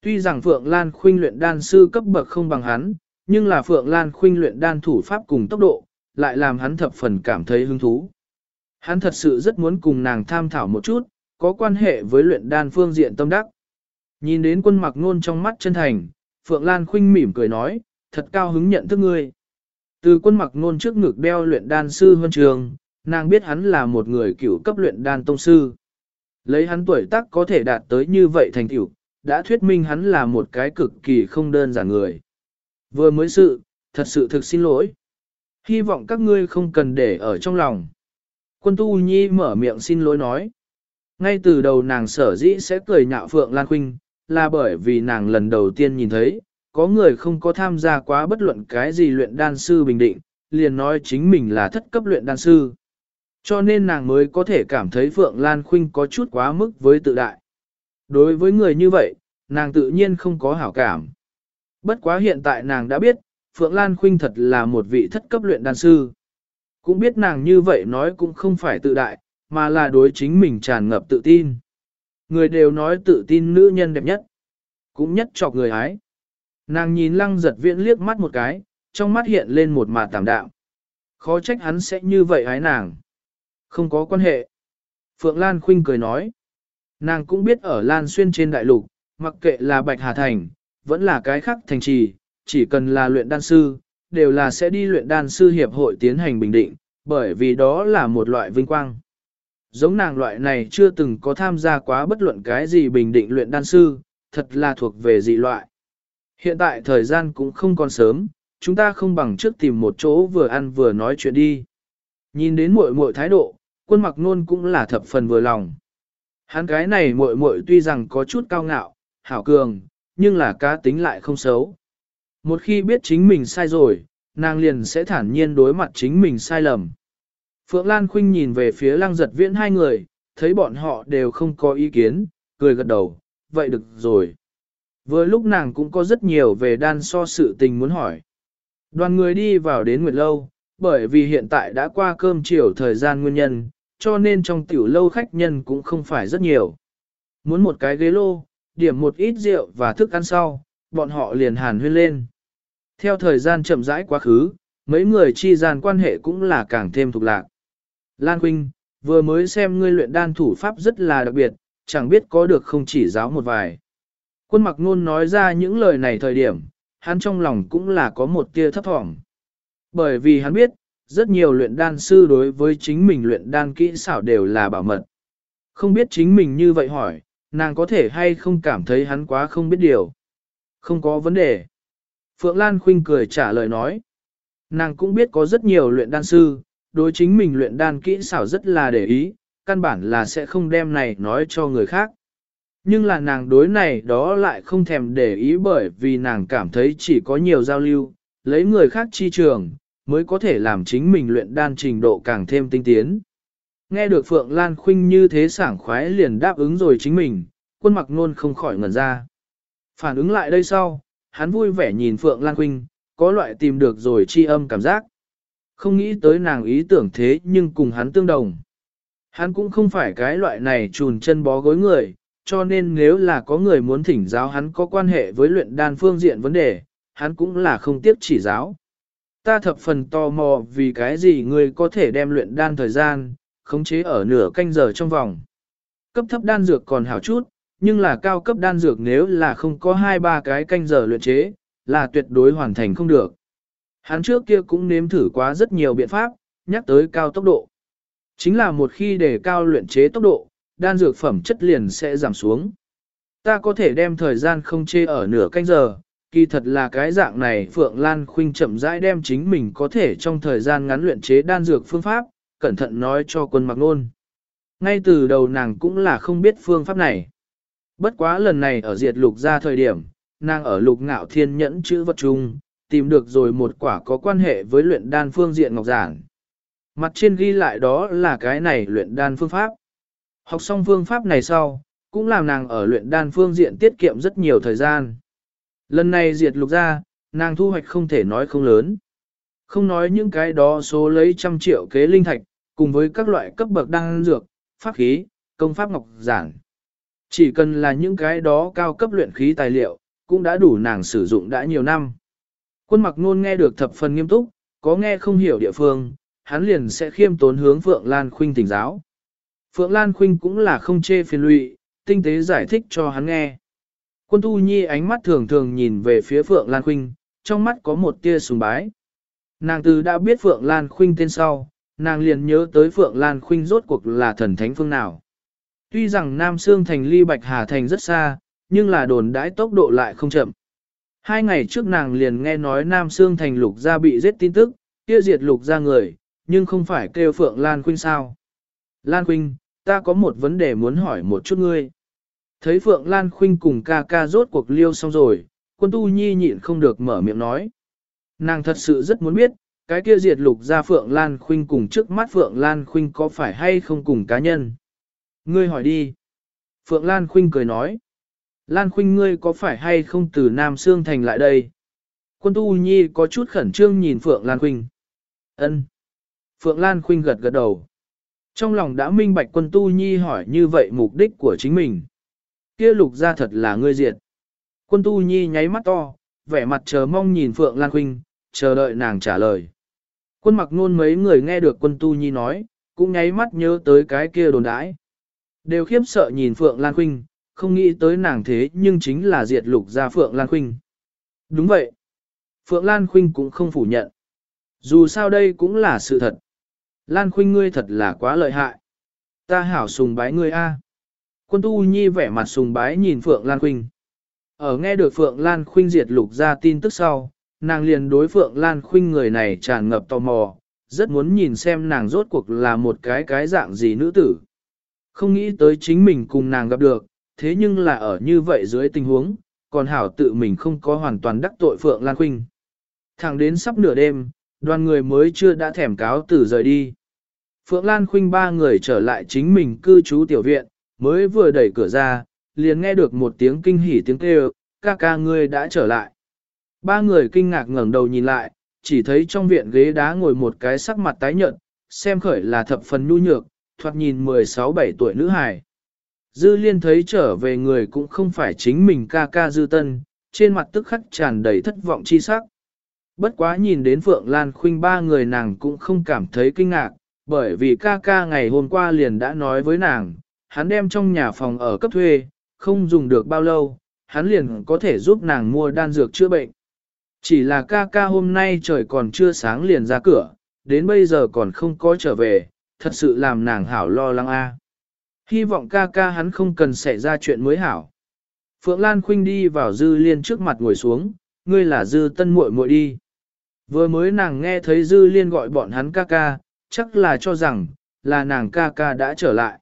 Tuy rằng Phượng Lan Khuynh luyện đan sư cấp bậc không bằng hắn, nhưng là Phượng Lan Khuynh luyện đan thủ pháp cùng tốc độ, lại làm hắn thập phần cảm thấy hứng thú. Hắn thật sự rất muốn cùng nàng tham thảo một chút, có quan hệ với luyện đan phương diện tâm đắc. Nhìn đến quân mặc nôn trong mắt chân thành, Phượng Lan khinh mỉm cười nói, thật cao hứng nhận thức ngươi. Từ quân mặc nôn trước ngực đeo luyện đan sư huân trường, nàng biết hắn là một người cựu cấp luyện đan tông sư. Lấy hắn tuổi tác có thể đạt tới như vậy thành tựu, đã thuyết minh hắn là một cái cực kỳ không đơn giản người. Vừa mới sự, thật sự thực xin lỗi. Hy vọng các ngươi không cần để ở trong lòng. Quân tu nhi mở miệng xin lỗi nói. Ngay từ đầu nàng sở dĩ sẽ cười nhạo Phượng Lan Khuynh, là bởi vì nàng lần đầu tiên nhìn thấy, có người không có tham gia quá bất luận cái gì luyện đan sư bình định, liền nói chính mình là thất cấp luyện đan sư. Cho nên nàng mới có thể cảm thấy Phượng Lan Khuynh có chút quá mức với tự đại. Đối với người như vậy, nàng tự nhiên không có hảo cảm. Bất quá hiện tại nàng đã biết, Phượng Lan Khuynh thật là một vị thất cấp luyện đan sư. Cũng biết nàng như vậy nói cũng không phải tự đại, mà là đối chính mình tràn ngập tự tin. Người đều nói tự tin nữ nhân đẹp nhất, cũng nhất chọc người ái. Nàng nhìn lăng giật viễn liếc mắt một cái, trong mắt hiện lên một mà tạm đạo. Khó trách hắn sẽ như vậy ái nàng. Không có quan hệ. Phượng Lan Khuynh cười nói. Nàng cũng biết ở Lan Xuyên trên đại lục, mặc kệ là Bạch Hà Thành, vẫn là cái khác thành trì, chỉ cần là luyện đan sư, đều là sẽ đi luyện đan sư hiệp hội tiến hành bình định, bởi vì đó là một loại vinh quang. Giống nàng loại này chưa từng có tham gia quá bất luận cái gì bình định luyện đan sư, thật là thuộc về dị loại. Hiện tại thời gian cũng không còn sớm, chúng ta không bằng trước tìm một chỗ vừa ăn vừa nói chuyện đi. Nhìn đến muội muội thái độ, quân mặc nôn cũng là thập phần vừa lòng. Hắn cái này muội muội tuy rằng có chút cao ngạo, hảo cường, nhưng là cá tính lại không xấu. Một khi biết chính mình sai rồi, nàng liền sẽ thản nhiên đối mặt chính mình sai lầm. Phượng Lan Khuynh nhìn về phía lăng giật viễn hai người, thấy bọn họ đều không có ý kiến, cười gật đầu, vậy được rồi. Vừa lúc nàng cũng có rất nhiều về đan so sự tình muốn hỏi. Đoàn người đi vào đến Nguyệt Lâu, bởi vì hiện tại đã qua cơm chiều thời gian nguyên nhân, cho nên trong tiểu lâu khách nhân cũng không phải rất nhiều. Muốn một cái ghế lô, điểm một ít rượu và thức ăn sau, bọn họ liền hàn huyên lên. Theo thời gian chậm rãi quá khứ, mấy người chi gian quan hệ cũng là càng thêm thuộc lạc. Lan Quynh, vừa mới xem ngươi luyện đan thủ pháp rất là đặc biệt, chẳng biết có được không chỉ giáo một vài. Quân mặc nôn nói ra những lời này thời điểm, hắn trong lòng cũng là có một tia thấp thỏm. Bởi vì hắn biết, rất nhiều luyện đan sư đối với chính mình luyện đan kỹ xảo đều là bảo mật. Không biết chính mình như vậy hỏi, nàng có thể hay không cảm thấy hắn quá không biết điều. Không có vấn đề. Phượng Lan Khuynh cười trả lời nói. Nàng cũng biết có rất nhiều luyện đan sư, đối chính mình luyện đan kỹ xảo rất là để ý, căn bản là sẽ không đem này nói cho người khác. Nhưng là nàng đối này đó lại không thèm để ý bởi vì nàng cảm thấy chỉ có nhiều giao lưu, lấy người khác chi trường, mới có thể làm chính mình luyện đan trình độ càng thêm tinh tiến. Nghe được Phượng Lan Khuynh như thế sảng khoái liền đáp ứng rồi chính mình, quân mặc nôn không khỏi ngẩn ra. Phản ứng lại đây sau, hắn vui vẻ nhìn Phượng Lan Khuynh, có loại tìm được rồi chi âm cảm giác. Không nghĩ tới nàng ý tưởng thế nhưng cùng hắn tương đồng. Hắn cũng không phải cái loại này trùn chân bó gối người, cho nên nếu là có người muốn thỉnh giáo hắn có quan hệ với luyện đan phương diện vấn đề, hắn cũng là không tiếc chỉ giáo. Ta thập phần tò mò vì cái gì người có thể đem luyện đan thời gian, khống chế ở nửa canh giờ trong vòng. Cấp thấp đan dược còn hảo chút, nhưng là cao cấp đan dược nếu là không có hai ba cái canh giờ luyện chế, là tuyệt đối hoàn thành không được. Hắn trước kia cũng nếm thử quá rất nhiều biện pháp, nhắc tới cao tốc độ. Chính là một khi để cao luyện chế tốc độ, đan dược phẩm chất liền sẽ giảm xuống. Ta có thể đem thời gian không chê ở nửa canh giờ, kỳ thật là cái dạng này Phượng Lan Khuynh chậm rãi đem chính mình có thể trong thời gian ngắn luyện chế đan dược phương pháp, cẩn thận nói cho quân mặc nôn. Ngay từ đầu nàng cũng là không biết phương pháp này. Bất quá lần này ở diệt lục ra thời điểm, nàng ở lục ngạo thiên nhẫn chữ vật chung, tìm được rồi một quả có quan hệ với luyện đan phương diện ngọc giản. Mặt trên ghi lại đó là cái này luyện đan phương pháp. Học xong phương pháp này sau, cũng làm nàng ở luyện đan phương diện tiết kiệm rất nhiều thời gian. Lần này diệt lục ra, nàng thu hoạch không thể nói không lớn. Không nói những cái đó số lấy trăm triệu kế linh thạch, cùng với các loại cấp bậc đan dược, pháp khí, công pháp ngọc giản. Chỉ cần là những cái đó cao cấp luyện khí tài liệu, cũng đã đủ nàng sử dụng đã nhiều năm. Quân mặc nôn nghe được thập phần nghiêm túc, có nghe không hiểu địa phương, hắn liền sẽ khiêm tốn hướng Phượng Lan Khuynh tỉnh giáo. Phượng Lan Khuynh cũng là không chê phiền lụy, tinh tế giải thích cho hắn nghe. Quân Tu Nhi ánh mắt thường thường nhìn về phía Phượng Lan Khuynh, trong mắt có một tia sùng bái. Nàng từ đã biết Phượng Lan Khuynh tên sau, nàng liền nhớ tới Phượng Lan Khuynh rốt cuộc là thần thánh phương nào. Tuy rằng Nam Sương thành ly Bạch Hà thành rất xa, nhưng là đồn đãi tốc độ lại không chậm. Hai ngày trước nàng liền nghe nói Nam Sương thành lục gia bị giết tin tức, kia diệt lục gia người, nhưng không phải kêu Phượng Lan Khuynh sao. Lan Khuynh, ta có một vấn đề muốn hỏi một chút ngươi. Thấy Phượng Lan Khuynh cùng ca ca rốt cuộc liêu xong rồi, quân tu nhi nhịn không được mở miệng nói. Nàng thật sự rất muốn biết, cái kia diệt lục ra Phượng Lan Khuynh cùng trước mắt Phượng Lan Khuynh có phải hay không cùng cá nhân. Ngươi hỏi đi. Phượng Lan Khuynh cười nói. Lan Khuynh ngươi có phải hay không từ Nam Sương Thành lại đây? Quân Tu Nhi có chút khẩn trương nhìn Phượng Lan Khuynh. Ân. Phượng Lan Khuynh gật gật đầu. Trong lòng đã minh bạch quân Tu Nhi hỏi như vậy mục đích của chính mình. Kia lục ra thật là ngươi diệt. Quân Tu Nhi nháy mắt to, vẻ mặt chờ mong nhìn Phượng Lan Khuynh, chờ đợi nàng trả lời. Quân mặc nôn mấy người nghe được quân Tu Nhi nói, cũng nháy mắt nhớ tới cái kia đồn đãi. Đều khiếp sợ nhìn Phượng Lan Khuynh, không nghĩ tới nàng thế nhưng chính là diệt lục ra Phượng Lan Khuynh. Đúng vậy. Phượng Lan Khuynh cũng không phủ nhận. Dù sao đây cũng là sự thật. Lan Khuynh ngươi thật là quá lợi hại. Ta hảo sùng bái ngươi a. Quân Tu Nhi vẻ mặt sùng bái nhìn Phượng Lan Khuynh. Ở nghe được Phượng Lan Khuynh diệt lục ra tin tức sau, nàng liền đối Phượng Lan Khuynh người này tràn ngập tò mò, rất muốn nhìn xem nàng rốt cuộc là một cái cái dạng gì nữ tử. Không nghĩ tới chính mình cùng nàng gặp được, thế nhưng là ở như vậy dưới tình huống, còn hảo tự mình không có hoàn toàn đắc tội Phượng Lan Khuynh. Thẳng đến sắp nửa đêm, đoàn người mới chưa đã thèm cáo từ rời đi. Phượng Lan Khuynh ba người trở lại chính mình cư trú tiểu viện, mới vừa đẩy cửa ra, liền nghe được một tiếng kinh hỉ tiếng kêu, ca ca ngươi đã trở lại. Ba người kinh ngạc ngẩng đầu nhìn lại, chỉ thấy trong viện ghế đá ngồi một cái sắc mặt tái nhợt, xem khởi là thập phần nhu nhược, thoạt nhìn 16-17 tuổi nữ hài. Dư liên thấy trở về người cũng không phải chính mình ca ca dư tân, trên mặt tức khắc tràn đầy thất vọng chi sắc. Bất quá nhìn đến Phượng Lan Khuynh ba người nàng cũng không cảm thấy kinh ngạc, bởi vì ca ca ngày hôm qua liền đã nói với nàng, hắn đem trong nhà phòng ở cấp thuê, không dùng được bao lâu, hắn liền có thể giúp nàng mua đan dược chữa bệnh. Chỉ là ca ca hôm nay trời còn chưa sáng liền ra cửa, đến bây giờ còn không có trở về, thật sự làm nàng hảo lo lắng a. Hy vọng ca ca hắn không cần xảy ra chuyện mới hảo. Phượng Lan Khuynh đi vào Dư Liên trước mặt ngồi xuống, ngươi là Dư Tân muội muội đi. Vừa mới nàng nghe thấy Dư Liên gọi bọn hắn ca ca, chắc là cho rằng, là nàng ca ca đã trở lại.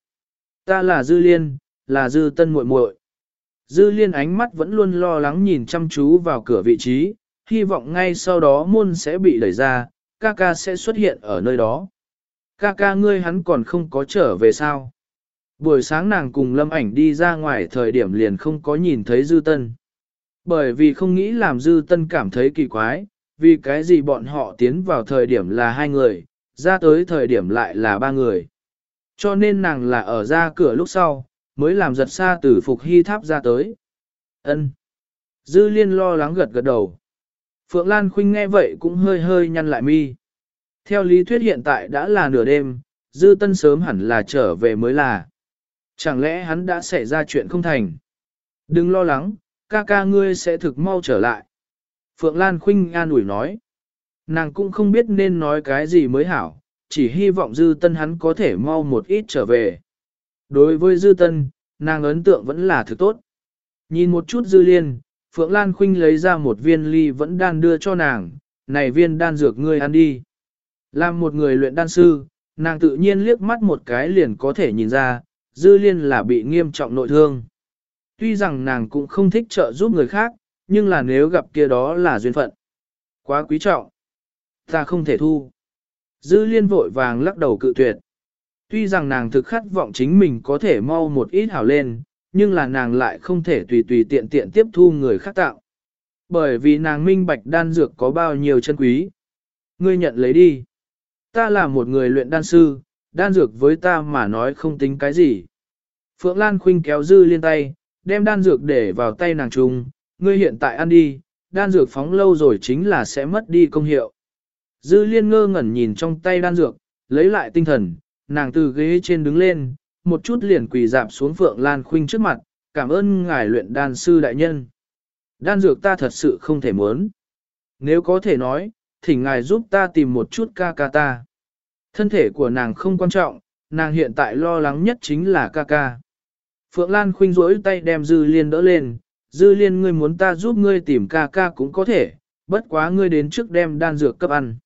Ta là Dư Liên, là Dư Tân muội muội. Dư Liên ánh mắt vẫn luôn lo lắng nhìn chăm chú vào cửa vị trí, hy vọng ngay sau đó môn sẽ bị đẩy ra, ca ca sẽ xuất hiện ở nơi đó. Ca ca ngươi hắn còn không có trở về sao? Buổi sáng nàng cùng lâm ảnh đi ra ngoài thời điểm liền không có nhìn thấy Dư Tân. Bởi vì không nghĩ làm Dư Tân cảm thấy kỳ quái, vì cái gì bọn họ tiến vào thời điểm là hai người, ra tới thời điểm lại là ba người. Cho nên nàng là ở ra cửa lúc sau, mới làm giật xa từ phục hy tháp ra tới. ân Dư liên lo lắng gật gật đầu. Phượng Lan Khuynh nghe vậy cũng hơi hơi nhăn lại mi. Theo lý thuyết hiện tại đã là nửa đêm, Dư Tân sớm hẳn là trở về mới là. Chẳng lẽ hắn đã xảy ra chuyện không thành? Đừng lo lắng, ca ca ngươi sẽ thực mau trở lại. Phượng Lan Khuynh an ủi nói. Nàng cũng không biết nên nói cái gì mới hảo, chỉ hy vọng Dư Tân hắn có thể mau một ít trở về. Đối với Dư Tân, nàng ấn tượng vẫn là thứ tốt. Nhìn một chút Dư Liên, Phượng Lan Khuynh lấy ra một viên ly vẫn đan đưa cho nàng, này viên đan dược ngươi ăn đi. Làm một người luyện đan sư, nàng tự nhiên liếc mắt một cái liền có thể nhìn ra, Dư Liên là bị nghiêm trọng nội thương. Tuy rằng nàng cũng không thích trợ giúp người khác, nhưng là nếu gặp kia đó là duyên phận. Quá quý trọng. Ta không thể thu. Dư Liên vội vàng lắc đầu cự tuyệt. Tuy rằng nàng thực khát vọng chính mình có thể mau một ít hảo lên, nhưng là nàng lại không thể tùy tùy tiện tiện tiếp thu người khác tạo. Bởi vì nàng minh bạch đan dược có bao nhiêu chân quý. Ngươi nhận lấy đi. Ta là một người luyện đan sư, đan dược với ta mà nói không tính cái gì. Phượng Lan Khuynh kéo dư liên tay, đem đan dược để vào tay nàng trung, ngươi hiện tại ăn đi, đan dược phóng lâu rồi chính là sẽ mất đi công hiệu. Dư liên ngơ ngẩn nhìn trong tay đan dược, lấy lại tinh thần, nàng từ ghế trên đứng lên, một chút liền quỳ dạp xuống Phượng Lan Khuynh trước mặt, cảm ơn ngài luyện đan sư đại nhân. Đan dược ta thật sự không thể muốn. Nếu có thể nói, thỉnh ngài giúp ta tìm một chút ca ca ta. Thân thể của nàng không quan trọng, nàng hiện tại lo lắng nhất chính là ca ca. Phượng Lan khuynh rỗi tay đem Dư Liên đỡ lên, Dư Liên ngươi muốn ta giúp ngươi tìm ca ca cũng có thể, bất quá ngươi đến trước đem đan dược cấp ăn.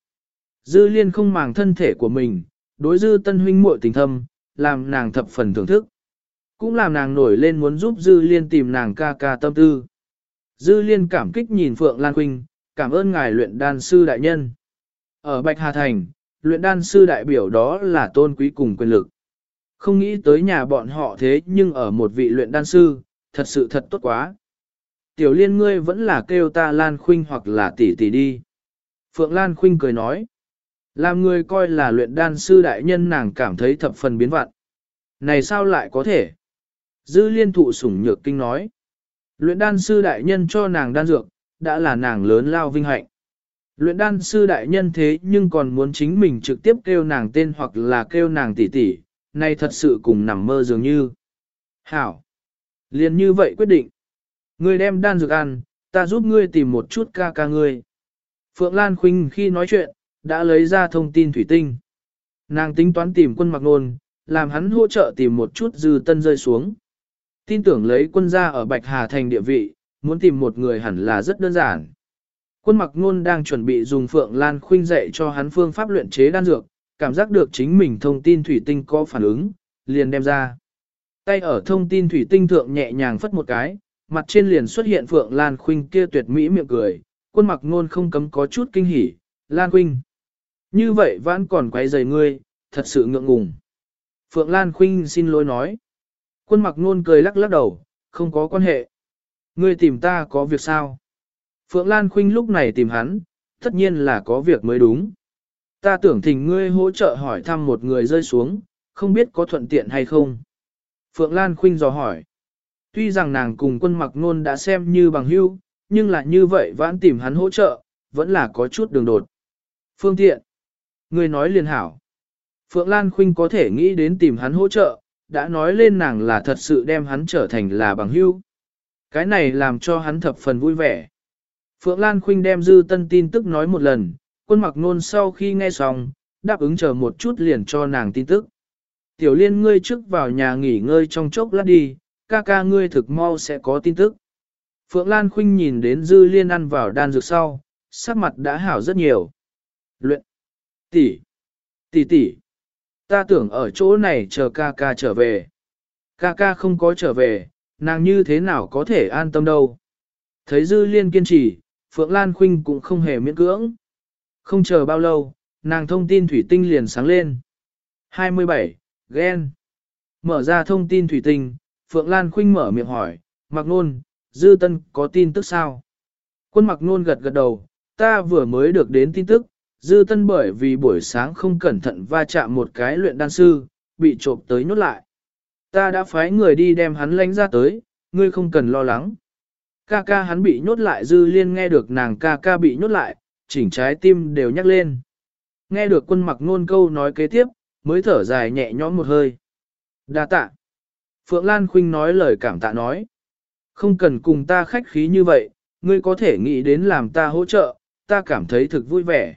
Dư Liên không màng thân thể của mình, đối Dư Tân huynh muội tình thâm, làm nàng thập phần thưởng thức. Cũng làm nàng nổi lên muốn giúp Dư Liên tìm nàng ca ca tâm tư. Dư Liên cảm kích nhìn Phượng Lan Quynh, cảm ơn ngài luyện đan sư đại nhân. Ở Bạch Hà Thành, luyện đan sư đại biểu đó là tôn quý cùng quyền lực. Không nghĩ tới nhà bọn họ thế nhưng ở một vị luyện đan sư, thật sự thật tốt quá. Tiểu liên ngươi vẫn là kêu ta Lan Khuynh hoặc là tỷ tỷ đi. Phượng Lan Khuynh cười nói. Làm người coi là luyện đan sư đại nhân nàng cảm thấy thập phần biến vặn. Này sao lại có thể? Dư liên thụ sủng nhược kinh nói. Luyện đan sư đại nhân cho nàng đan dược, đã là nàng lớn lao vinh hạnh. Luyện đan sư đại nhân thế nhưng còn muốn chính mình trực tiếp kêu nàng tên hoặc là kêu nàng tỷ tỷ, này thật sự cùng nằm mơ dường như. Hảo! liền như vậy quyết định. Ngươi đem đan dược ăn, ta giúp ngươi tìm một chút ca ca ngươi. Phượng Lan Khuynh khi nói chuyện, đã lấy ra thông tin thủy tinh. Nàng tính toán tìm quân mặc nôn, làm hắn hỗ trợ tìm một chút dư tân rơi xuống. Tin tưởng lấy quân gia ở Bạch Hà thành địa vị, muốn tìm một người hẳn là rất đơn giản. Quân mặc nôn đang chuẩn bị dùng Phượng Lan Khuynh dạy cho hắn phương pháp luyện chế đan dược, cảm giác được chính mình thông tin thủy tinh có phản ứng, liền đem ra. Tay ở thông tin thủy tinh thượng nhẹ nhàng phất một cái, mặt trên liền xuất hiện Phượng Lan Khuynh kia tuyệt mỹ miệng cười, quân mặc nôn không cấm có chút kinh hỉ, Lan Khuynh. Như vậy vẫn còn quay rầy ngươi, thật sự ngượng ngùng. Phượng Lan Khuynh xin lỗi nói. Quân mặc nôn cười lắc lắc đầu, không có quan hệ. Ngươi tìm ta có việc sao? Phượng Lan Khuynh lúc này tìm hắn, tất nhiên là có việc mới đúng. Ta tưởng thỉnh ngươi hỗ trợ hỏi thăm một người rơi xuống, không biết có thuận tiện hay không. Phượng Lan Khuynh dò hỏi. Tuy rằng nàng cùng quân mặc nôn đã xem như bằng hữu, nhưng là như vậy vẫn tìm hắn hỗ trợ, vẫn là có chút đường đột. Phương tiện. Ngươi nói liền hảo. Phượng Lan Khuynh có thể nghĩ đến tìm hắn hỗ trợ, đã nói lên nàng là thật sự đem hắn trở thành là bằng hữu. Cái này làm cho hắn thập phần vui vẻ. Phượng Lan Khuynh đem dư tân tin tức nói một lần, quân mặc nôn sau khi nghe xong, đáp ứng chờ một chút liền cho nàng tin tức. Tiểu liên ngươi trước vào nhà nghỉ ngơi trong chốc lát đi, ca ca ngươi thực mau sẽ có tin tức. Phượng Lan Khuynh nhìn đến dư liên ăn vào đan dược sau, sắc mặt đã hảo rất nhiều. Luyện. Tỷ. Tỷ tỷ. Ta tưởng ở chỗ này chờ ca ca trở về. Ca ca không có trở về, nàng như thế nào có thể an tâm đâu. Thấy dư liên kiên trì, Phượng Lan Khuynh cũng không hề miễn cưỡng. Không chờ bao lâu, nàng thông tin thủy tinh liền sáng lên. 27. Gen. Mở ra thông tin thủy tinh, Phượng Lan Khuynh mở miệng hỏi, Mạc Nôn, Dư Tân có tin tức sao? Quân Mạc Nôn gật gật đầu, ta vừa mới được đến tin tức, Dư Tân bởi vì buổi sáng không cẩn thận va chạm một cái luyện đan sư, bị trộm tới nhốt lại. Ta đã phái người đi đem hắn lánh ra tới, ngươi không cần lo lắng. Ca ca hắn bị nhốt lại dư liên nghe được nàng ca ca bị nhốt lại, chỉnh trái tim đều nhắc lên. Nghe được quân mặc nôn câu nói kế tiếp, mới thở dài nhẹ nhõm một hơi. Đa tạ. Phượng Lan Khuynh nói lời cảm tạ nói. Không cần cùng ta khách khí như vậy, ngươi có thể nghĩ đến làm ta hỗ trợ, ta cảm thấy thực vui vẻ.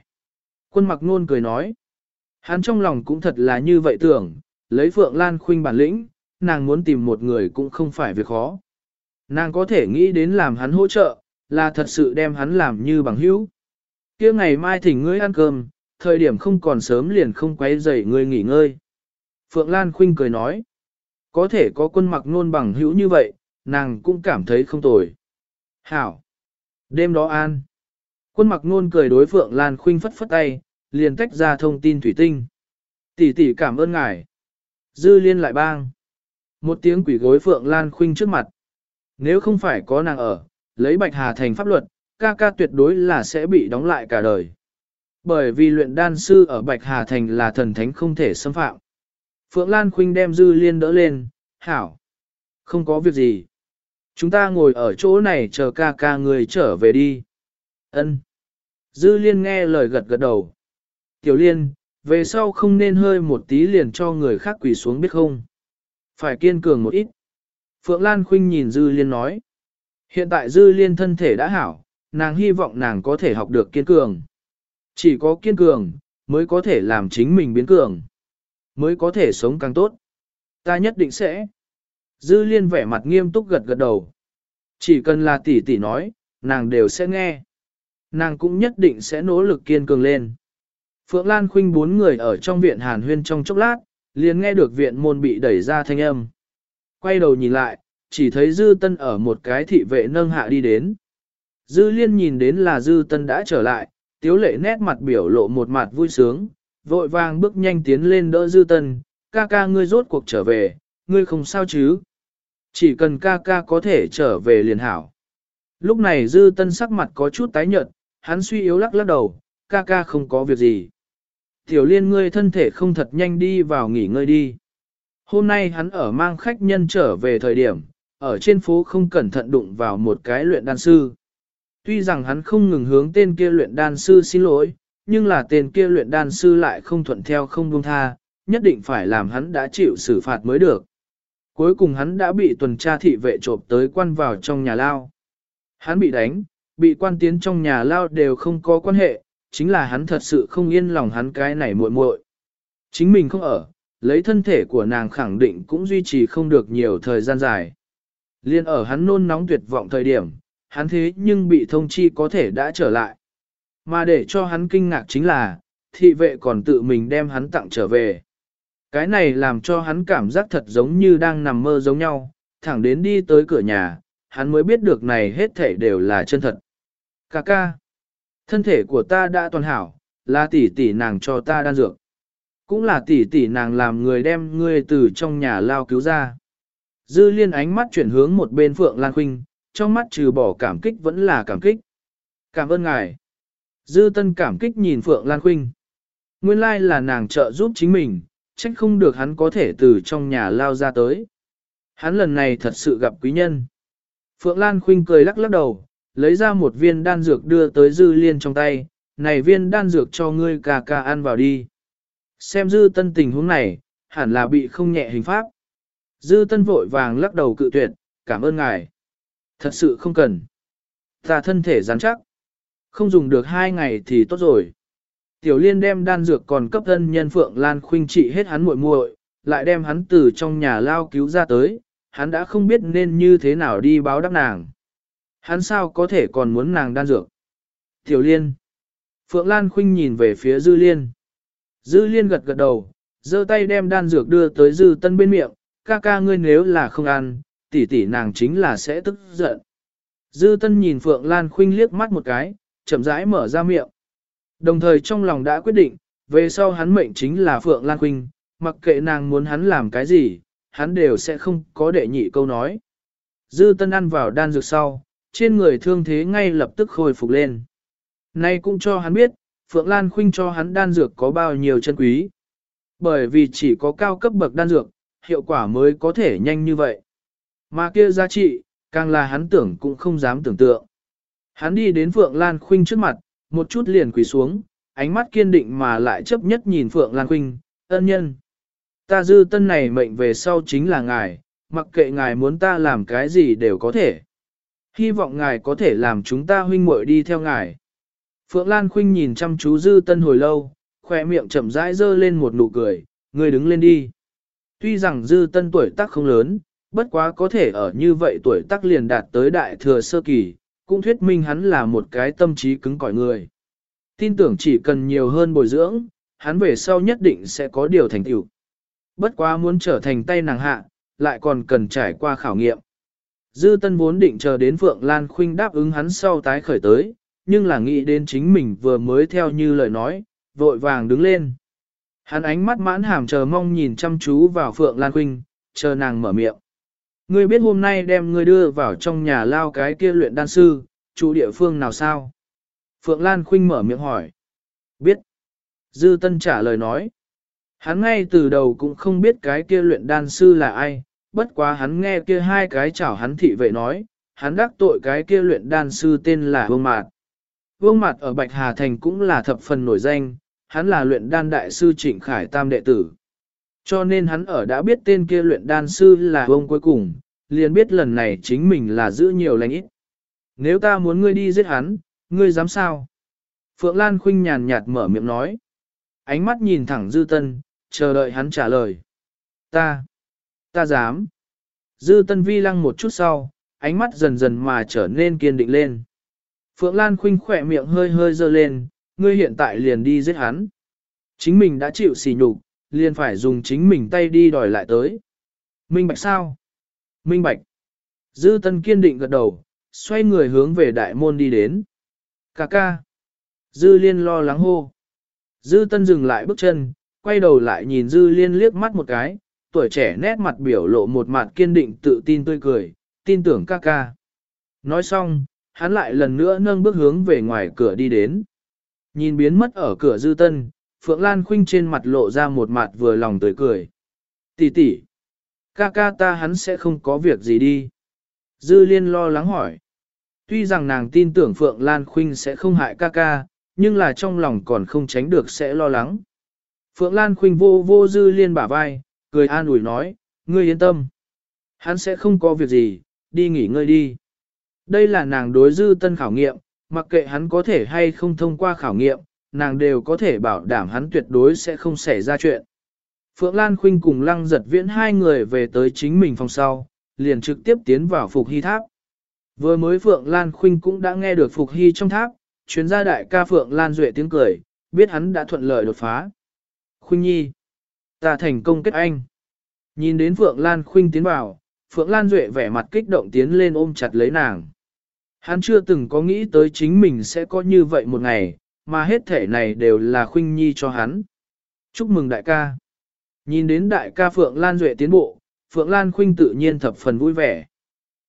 Quân mặc nôn cười nói. Hắn trong lòng cũng thật là như vậy tưởng, lấy Phượng Lan Khuynh bản lĩnh, nàng muốn tìm một người cũng không phải việc khó. Nàng có thể nghĩ đến làm hắn hỗ trợ, là thật sự đem hắn làm như bằng hữu. kia ngày mai thỉnh ngươi ăn cơm, thời điểm không còn sớm liền không quấy rầy ngươi nghỉ ngơi. Phượng Lan Khuynh cười nói, có thể có quân mặc nôn bằng hữu như vậy, nàng cũng cảm thấy không tồi. Hảo! Đêm đó an. Quân mặc nôn cười đối Phượng Lan Khuynh phất phất tay, liền tách ra thông tin thủy tinh. Tỷ tỷ cảm ơn ngài. Dư liên lại bang. Một tiếng quỷ gối Phượng Lan Khuynh trước mặt. Nếu không phải có nàng ở, lấy Bạch Hà thành pháp luật, ca ca tuyệt đối là sẽ bị đóng lại cả đời. Bởi vì luyện đan sư ở Bạch Hà thành là thần thánh không thể xâm phạm. Phượng Lan Khuynh đem Dư Liên đỡ lên, hảo. Không có việc gì. Chúng ta ngồi ở chỗ này chờ ca ca người trở về đi. Ân. Dư Liên nghe lời gật gật đầu. Tiểu liên, về sau không nên hơi một tí liền cho người khác quỳ xuống biết không. Phải kiên cường một ít. Phượng Lan Khuynh nhìn Dư Liên nói. Hiện tại Dư Liên thân thể đã hảo, nàng hy vọng nàng có thể học được kiên cường. Chỉ có kiên cường, mới có thể làm chính mình biến cường. Mới có thể sống càng tốt. Ta nhất định sẽ. Dư Liên vẻ mặt nghiêm túc gật gật đầu. Chỉ cần là tỷ tỷ nói, nàng đều sẽ nghe. Nàng cũng nhất định sẽ nỗ lực kiên cường lên. Phượng Lan Khuynh bốn người ở trong viện hàn huyên trong chốc lát, liền nghe được viện môn bị đẩy ra thanh âm. Quay đầu nhìn lại, chỉ thấy Dư Tân ở một cái thị vệ nâng hạ đi đến. Dư Liên nhìn đến là Dư Tân đã trở lại, tiếu lệ nét mặt biểu lộ một mặt vui sướng, vội vàng bước nhanh tiến lên đỡ Dư Tân, ca ca ngươi rốt cuộc trở về, ngươi không sao chứ. Chỉ cần ca ca có thể trở về liền hảo. Lúc này Dư Tân sắc mặt có chút tái nhợt, hắn suy yếu lắc lắc đầu, ca ca không có việc gì. Tiểu liên ngươi thân thể không thật nhanh đi vào nghỉ ngơi đi. Hôm nay hắn ở mang khách nhân trở về thời điểm, ở trên phố không cẩn thận đụng vào một cái luyện đan sư. Tuy rằng hắn không ngừng hướng tên kia luyện đan sư xin lỗi, nhưng là tên kia luyện đan sư lại không thuận theo không buông tha, nhất định phải làm hắn đã chịu xử phạt mới được. Cuối cùng hắn đã bị tuần tra thị vệ trộm tới quan vào trong nhà lao. Hắn bị đánh, bị quan tiến trong nhà lao đều không có quan hệ, chính là hắn thật sự không yên lòng hắn cái này muội muội. Chính mình không ở, lấy thân thể của nàng khẳng định cũng duy trì không được nhiều thời gian dài. Liên ở hắn nôn nóng tuyệt vọng thời điểm, hắn thế nhưng bị thông chi có thể đã trở lại. Mà để cho hắn kinh ngạc chính là, thị vệ còn tự mình đem hắn tặng trở về. Cái này làm cho hắn cảm giác thật giống như đang nằm mơ giống nhau, thẳng đến đi tới cửa nhà, hắn mới biết được này hết thể đều là chân thật. Cà ca, thân thể của ta đã toàn hảo, là tỷ tỷ nàng cho ta đan dược. Cũng là tỷ tỷ nàng làm người đem ngươi từ trong nhà lao cứu ra. Dư liên ánh mắt chuyển hướng một bên Phượng Lan Khuynh, trong mắt trừ bỏ cảm kích vẫn là cảm kích. Cảm ơn ngài. Dư tân cảm kích nhìn Phượng Lan Khuynh. Nguyên lai là nàng trợ giúp chính mình, trách không được hắn có thể từ trong nhà lao ra tới. Hắn lần này thật sự gặp quý nhân. Phượng Lan Khuynh cười lắc lắc đầu, lấy ra một viên đan dược đưa tới Dư Liên trong tay, này viên đan dược cho ngươi ca ca ăn vào đi. Xem Dư Tân tình huống này, hẳn là bị không nhẹ hình pháp. Dư Tân vội vàng lắc đầu cự tuyệt, cảm ơn ngài. Thật sự không cần. Ta thân thể rắn chắc. Không dùng được hai ngày thì tốt rồi. Tiểu liên đem đan dược còn cấp thân nhân Phượng Lan Khuynh trị hết hắn muội muội, lại đem hắn từ trong nhà lao cứu ra tới, hắn đã không biết nên như thế nào đi báo đáp nàng. Hắn sao có thể còn muốn nàng đan dược? Tiểu liên. Phượng Lan Khuynh nhìn về phía Dư Liên. Dư Liên gật gật đầu, giơ tay đem đan dược đưa tới Dư Tân bên miệng, ca ca ngươi nếu là không ăn, tỷ tỷ nàng chính là sẽ tức giận. Dư Tân nhìn Phượng Lan Khuynh liếc mắt một cái, chậm rãi mở ra miệng. Đồng thời trong lòng đã quyết định, về sau hắn mệnh chính là Phượng Lan Khuynh, mặc kệ nàng muốn hắn làm cái gì, hắn đều sẽ không có đệ nhị câu nói. Dư Tân ăn vào đan dược sau, trên người thương thế ngay lập tức khôi phục lên. Nay cũng cho hắn biết, Phượng Lan Khuynh cho hắn đan dược có bao nhiêu chân quý. Bởi vì chỉ có cao cấp bậc đan dược, hiệu quả mới có thể nhanh như vậy. Mà kia giá trị, càng là hắn tưởng cũng không dám tưởng tượng. Hắn đi đến Phượng Lan Khuynh trước mặt, một chút liền quỳ xuống, ánh mắt kiên định mà lại chấp nhất nhìn Phượng Lan Khuynh, ân nhân. Ta dư tân này mệnh về sau chính là ngài, mặc kệ ngài muốn ta làm cái gì đều có thể. Hy vọng ngài có thể làm chúng ta huynh muội đi theo ngài. Phượng Lan Khuynh nhìn chăm chú dư tân hồi lâu, khỏe miệng chậm rãi dơ lên một nụ cười, người đứng lên đi. Tuy rằng dư tân tuổi tác không lớn, bất quá có thể ở như vậy tuổi tác liền đạt tới đại thừa sơ kỳ, cũng thuyết minh hắn là một cái tâm trí cứng cỏi người. Tin tưởng chỉ cần nhiều hơn bồi dưỡng, hắn về sau nhất định sẽ có điều thành tựu. Bất quá muốn trở thành tay nàng hạ, lại còn cần trải qua khảo nghiệm. Dư tân vốn định chờ đến Phượng Lan Khuynh đáp ứng hắn sau tái khởi tới, nhưng là nghĩ đến chính mình vừa mới theo như lời nói, vội vàng đứng lên. Hắn ánh mắt mãn hàm chờ mong nhìn chăm chú vào Phượng Lan Khuynh, chờ nàng mở miệng. Ngươi biết hôm nay đem ngươi đưa vào trong nhà lao cái kia luyện đan sư, chủ địa phương nào sao? Phượng Lan Khuynh mở miệng hỏi. Biết. Dư Tân trả lời nói. Hắn ngay từ đầu cũng không biết cái kia luyện đan sư là ai, bất quá hắn nghe kia hai cái chảo hắn thị vệ nói, hắn đắc tội cái kia luyện đan sư tên là Vương Mạt. Vương Mạt ở Bạch Hà Thành cũng là thập phần nổi danh, hắn là luyện đan đại sư Trịnh Khải Tam đệ tử. Cho nên hắn ở đã biết tên kia luyện đan sư là vương cuối cùng, liền biết lần này chính mình là giữ nhiều lành ít. Nếu ta muốn ngươi đi giết hắn, ngươi dám sao? Phượng Lan Khuynh nhàn nhạt mở miệng nói. Ánh mắt nhìn thẳng Dư Tân, chờ đợi hắn trả lời. Ta, ta dám. Dư Tân vi lăng một chút sau, ánh mắt dần dần mà trở nên kiên định lên. Phượng Lan Khuynh khỏe miệng hơi hơi dơ lên, ngươi hiện tại liền đi giết hắn. Chính mình đã chịu sỉ nhục, liền phải dùng chính mình tay đi đòi lại tới. Minh bạch sao? Minh bạch. Dư Tân kiên định gật đầu, xoay người hướng về đại môn đi đến. Cà ca. Dư Liên lo lắng hô. Dư Tân dừng lại bước chân, quay đầu lại nhìn Dư Liên liếc mắt một cái, tuổi trẻ nét mặt biểu lộ một mặt kiên định tự tin tươi cười, tin tưởng ca ca. Nói xong, hắn lại lần nữa nâng bước hướng về ngoài cửa đi đến. Nhìn biến mất ở cửa Dư Tân, Phượng Lan Khuynh trên mặt lộ ra một mặt vừa lòng tươi cười. Tỷ tỷ, ca ca ta hắn sẽ không có việc gì đi. Dư Liên lo lắng hỏi. Tuy rằng nàng tin tưởng Phượng Lan Khuynh sẽ không hại ca ca, nhưng là trong lòng còn không tránh được sẽ lo lắng. Phượng Lan Khuynh vô vô Dư Liên bả vai, cười an ủi nói, ngươi yên tâm. Hắn sẽ không có việc gì, đi nghỉ ngơi đi. Đây là nàng đối Dư Tân khảo nghiệm, mặc kệ hắn có thể hay không thông qua khảo nghiệm, nàng đều có thể bảo đảm hắn tuyệt đối sẽ không xảy ra chuyện. Phượng Lan Khuynh cùng Lăng Giật Viễn hai người về tới chính mình phòng sau, liền trực tiếp tiến vào Phục Hy Tháp. Vừa mới Phượng Lan Khuynh cũng đã nghe được Phục Hy trong tháp, chuyến gia đại ca Phượng Lan Duệ tiếng cười, biết hắn đã thuận lợi đột phá. Khuynh Nhi, ta thành công kết anh. Nhìn đến Phượng Lan Khuynh tiến vào, Phượng Lan Duệ vẻ mặt kích động tiến lên ôm chặt lấy nàng. Hắn chưa từng có nghĩ tới chính mình sẽ có như vậy một ngày, mà hết thể này đều là Khuynh Nhi cho hắn. Chúc mừng đại ca. Nhìn đến đại ca Phượng Lan Duệ tiến bộ, Phượng Lan Khuynh tự nhiên thập phần vui vẻ.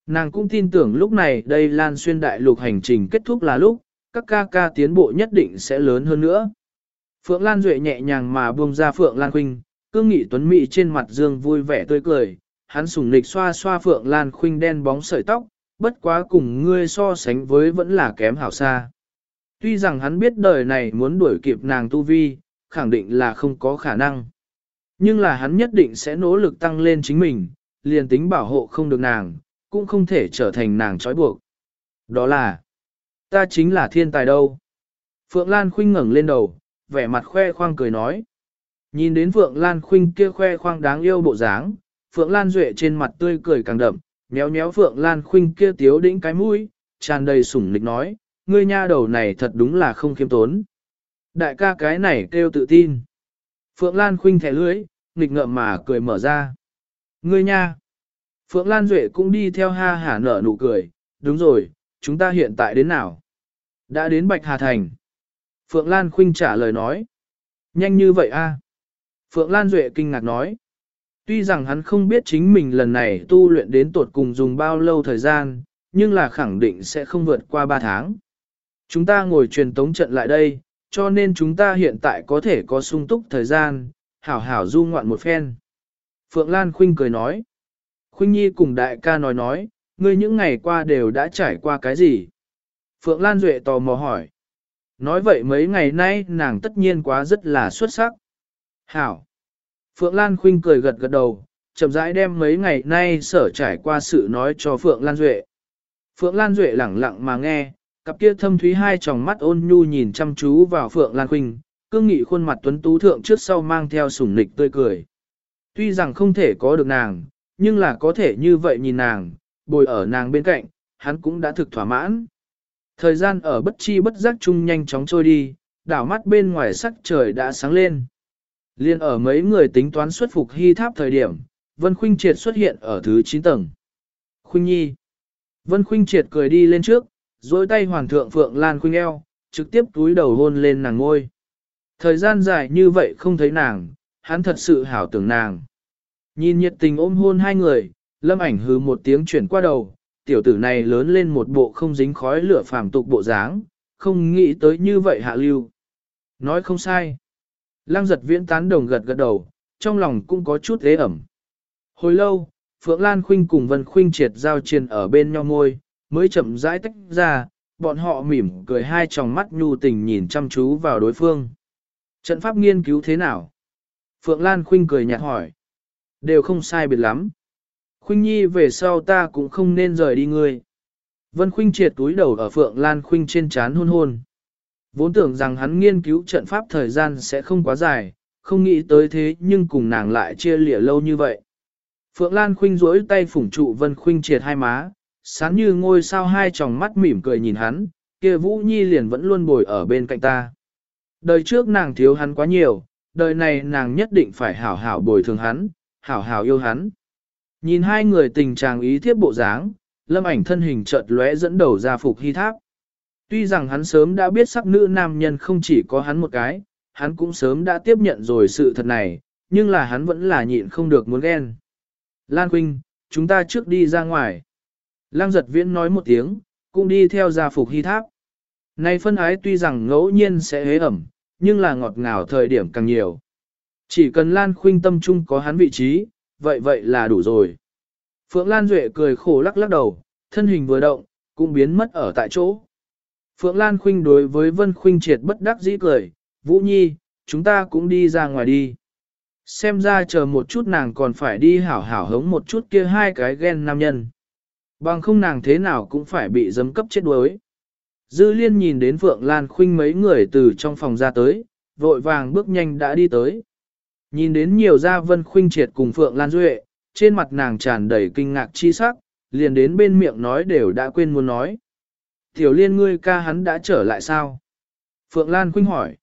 Nàng cũng tin tưởng lúc này đây Lan xuyên đại lục hành trình kết thúc là lúc, các ca ca tiến bộ nhất định sẽ lớn hơn nữa. Phượng Lan Duệ nhẹ nhàng mà buông ra Phượng Lan Khuynh, cương nghị tuấn mỹ trên mặt dương vui vẻ tươi cười, hắn sùng nịch xoa xoa Phượng Lan Khuynh đen bóng sợi tóc, bất quá cùng ngươi so sánh với vẫn là kém hảo xa. Tuy rằng hắn biết đời này muốn đuổi kịp nàng tu vi, khẳng định là không có khả năng. Nhưng là hắn nhất định sẽ nỗ lực tăng lên chính mình, liền tính bảo hộ không được nàng, cũng không thể trở thành nàng trói buộc. Đó là, ta chính là thiên tài đâu. Phượng Lan Khuynh ngẩng lên đầu, vẻ mặt khoe khoang cười nói. Nhìn đến Phượng Lan Khuynh kia khoe khoang đáng yêu bộ dáng, Phượng Lan Duệ trên mặt tươi cười càng đậm, méo méo Phượng Lan Khuynh kia tiếu đĩnh cái mũi, tràn đầy sủng nịch nói, ngươi nha đầu này thật đúng là không khiêm tốn. Đại ca cái này kêu tự tin. Phượng Lan Khuynh thẻ lưới, nghịch ngợm mà cười mở ra. Ngươi nha. Phượng Lan Duệ cũng đi theo ha hả nở nụ cười, đúng rồi, chúng ta hiện tại đến nào? Đã đến Bạch Hà Thành. Phượng Lan Khuynh trả lời nói. Nhanh như vậy a? Phượng Lan Duệ kinh ngạc nói. Tuy rằng hắn không biết chính mình lần này tu luyện đến tột cùng dùng bao lâu thời gian, nhưng là khẳng định sẽ không vượt qua 3 tháng. Chúng ta ngồi truyền tống trận lại đây, cho nên chúng ta hiện tại có thể có sung túc thời gian, hảo hảo du ngoạn một phen. Phượng Lan Khuynh cười nói. Khuynh Nhi cùng đại ca nói nói, ngươi những ngày qua đều đã trải qua cái gì? Phượng Lan Duệ tò mò hỏi. Nói vậy mấy ngày nay nàng tất nhiên quá rất là xuất sắc. Hảo. Phượng Lan Khuynh cười gật gật đầu, chậm rãi đem mấy ngày nay sở trải qua sự nói cho Phượng Lan Duệ. Phượng Lan Duệ lẳng lặng mà nghe, cặp kia thâm thúy hai tròng mắt ôn nhu nhìn chăm chú vào Phượng Lan Khuynh, cương nghị khuôn mặt tuấn tú thượng trước sau mang theo sủng nịch tươi cười. Tuy rằng không thể có được nàng, nhưng là có thể như vậy nhìn nàng, bồi ở nàng bên cạnh, hắn cũng đã thực thỏa mãn. Thời gian ở bất chi bất giác chung nhanh chóng trôi đi, đảo mắt bên ngoài sắc trời đã sáng lên. Liên ở mấy người tính toán xuất phục hy tháp thời điểm, Vân Khuynh Triệt xuất hiện ở thứ 9 tầng. Khuynh Nhi. Vân Khuynh Triệt cười đi lên trước, dối tay hoàng thượng Phượng Lan Khuynh eo, trực tiếp túi đầu hôn lên nàng ngôi. Thời gian dài như vậy không thấy nàng, hắn thật sự hảo tưởng nàng. Nhìn nhiệt tình ôm hôn hai người, lâm ảnh hứ một tiếng chuyển qua đầu, tiểu tử này lớn lên một bộ không dính khói lửa phàm tục bộ dáng, không nghĩ tới như vậy hạ lưu. Nói không sai. Lăng giật viễn tán đồng gật gật đầu, trong lòng cũng có chút ế ẩm. Hồi lâu, Phượng Lan Khuynh cùng Vân Khuynh triệt giao triền ở bên nhau môi, mới chậm rãi tách ra, bọn họ mỉm cười hai tròng mắt nhu tình nhìn chăm chú vào đối phương. Trận pháp nghiên cứu thế nào? Phượng Lan Khuynh cười nhạt hỏi. Đều không sai biệt lắm. Khuynh Nhi về sau ta cũng không nên rời đi ngươi. Vân Khuynh triệt túi đầu ở Phượng Lan Khuynh trên chán hôn hôn. Vốn tưởng rằng hắn nghiên cứu trận pháp thời gian sẽ không quá dài, không nghĩ tới thế nhưng cùng nàng lại chia lìa lâu như vậy. Phượng Lan Khuynh duỗi tay phủng trụ Vân Khuynh triệt hai má, sáng như ngôi sao hai tròng mắt mỉm cười nhìn hắn, kia Vũ Nhi liền vẫn luôn bồi ở bên cạnh ta. Đời trước nàng thiếu hắn quá nhiều, đời này nàng nhất định phải hảo hảo bồi thường hắn, hảo hảo yêu hắn. Nhìn hai người tình trạng ý thiếp bộ dáng, lâm ảnh thân hình chợt lóe dẫn đầu ra phục hy tháp. Tuy rằng hắn sớm đã biết sắc nữ nam nhân không chỉ có hắn một cái, hắn cũng sớm đã tiếp nhận rồi sự thật này, nhưng là hắn vẫn là nhịn không được muốn ghen. Lan Quynh, chúng ta trước đi ra ngoài. Lăng giật viễn nói một tiếng, cũng đi theo gia phục hy tháp. Này phân ái tuy rằng ngẫu nhiên sẽ hế ẩm, nhưng là ngọt ngào thời điểm càng nhiều. Chỉ cần Lan Khuynh tâm trung có hắn vị trí, vậy vậy là đủ rồi. Phượng Lan Duệ cười khổ lắc lắc đầu, thân hình vừa động, cũng biến mất ở tại chỗ. Phượng Lan Khuynh đối với Vân Khuynh triệt bất đắc dĩ cười, Vũ Nhi, chúng ta cũng đi ra ngoài đi. Xem ra chờ một chút nàng còn phải đi hảo hảo hống một chút kia hai cái ghen nam nhân. Bằng không nàng thế nào cũng phải bị dấm cấp chết đuối. Dư liên nhìn đến Phượng Lan Khuynh mấy người từ trong phòng ra tới, vội vàng bước nhanh đã đi tới. Nhìn đến nhiều gia Vân Khuynh triệt cùng Phượng Lan Duệ, trên mặt nàng tràn đầy kinh ngạc chi sắc, liền đến bên miệng nói đều đã quên muốn nói. Tiểu liên ngươi ca hắn đã trở lại sao? Phượng Lan Khuynh hỏi.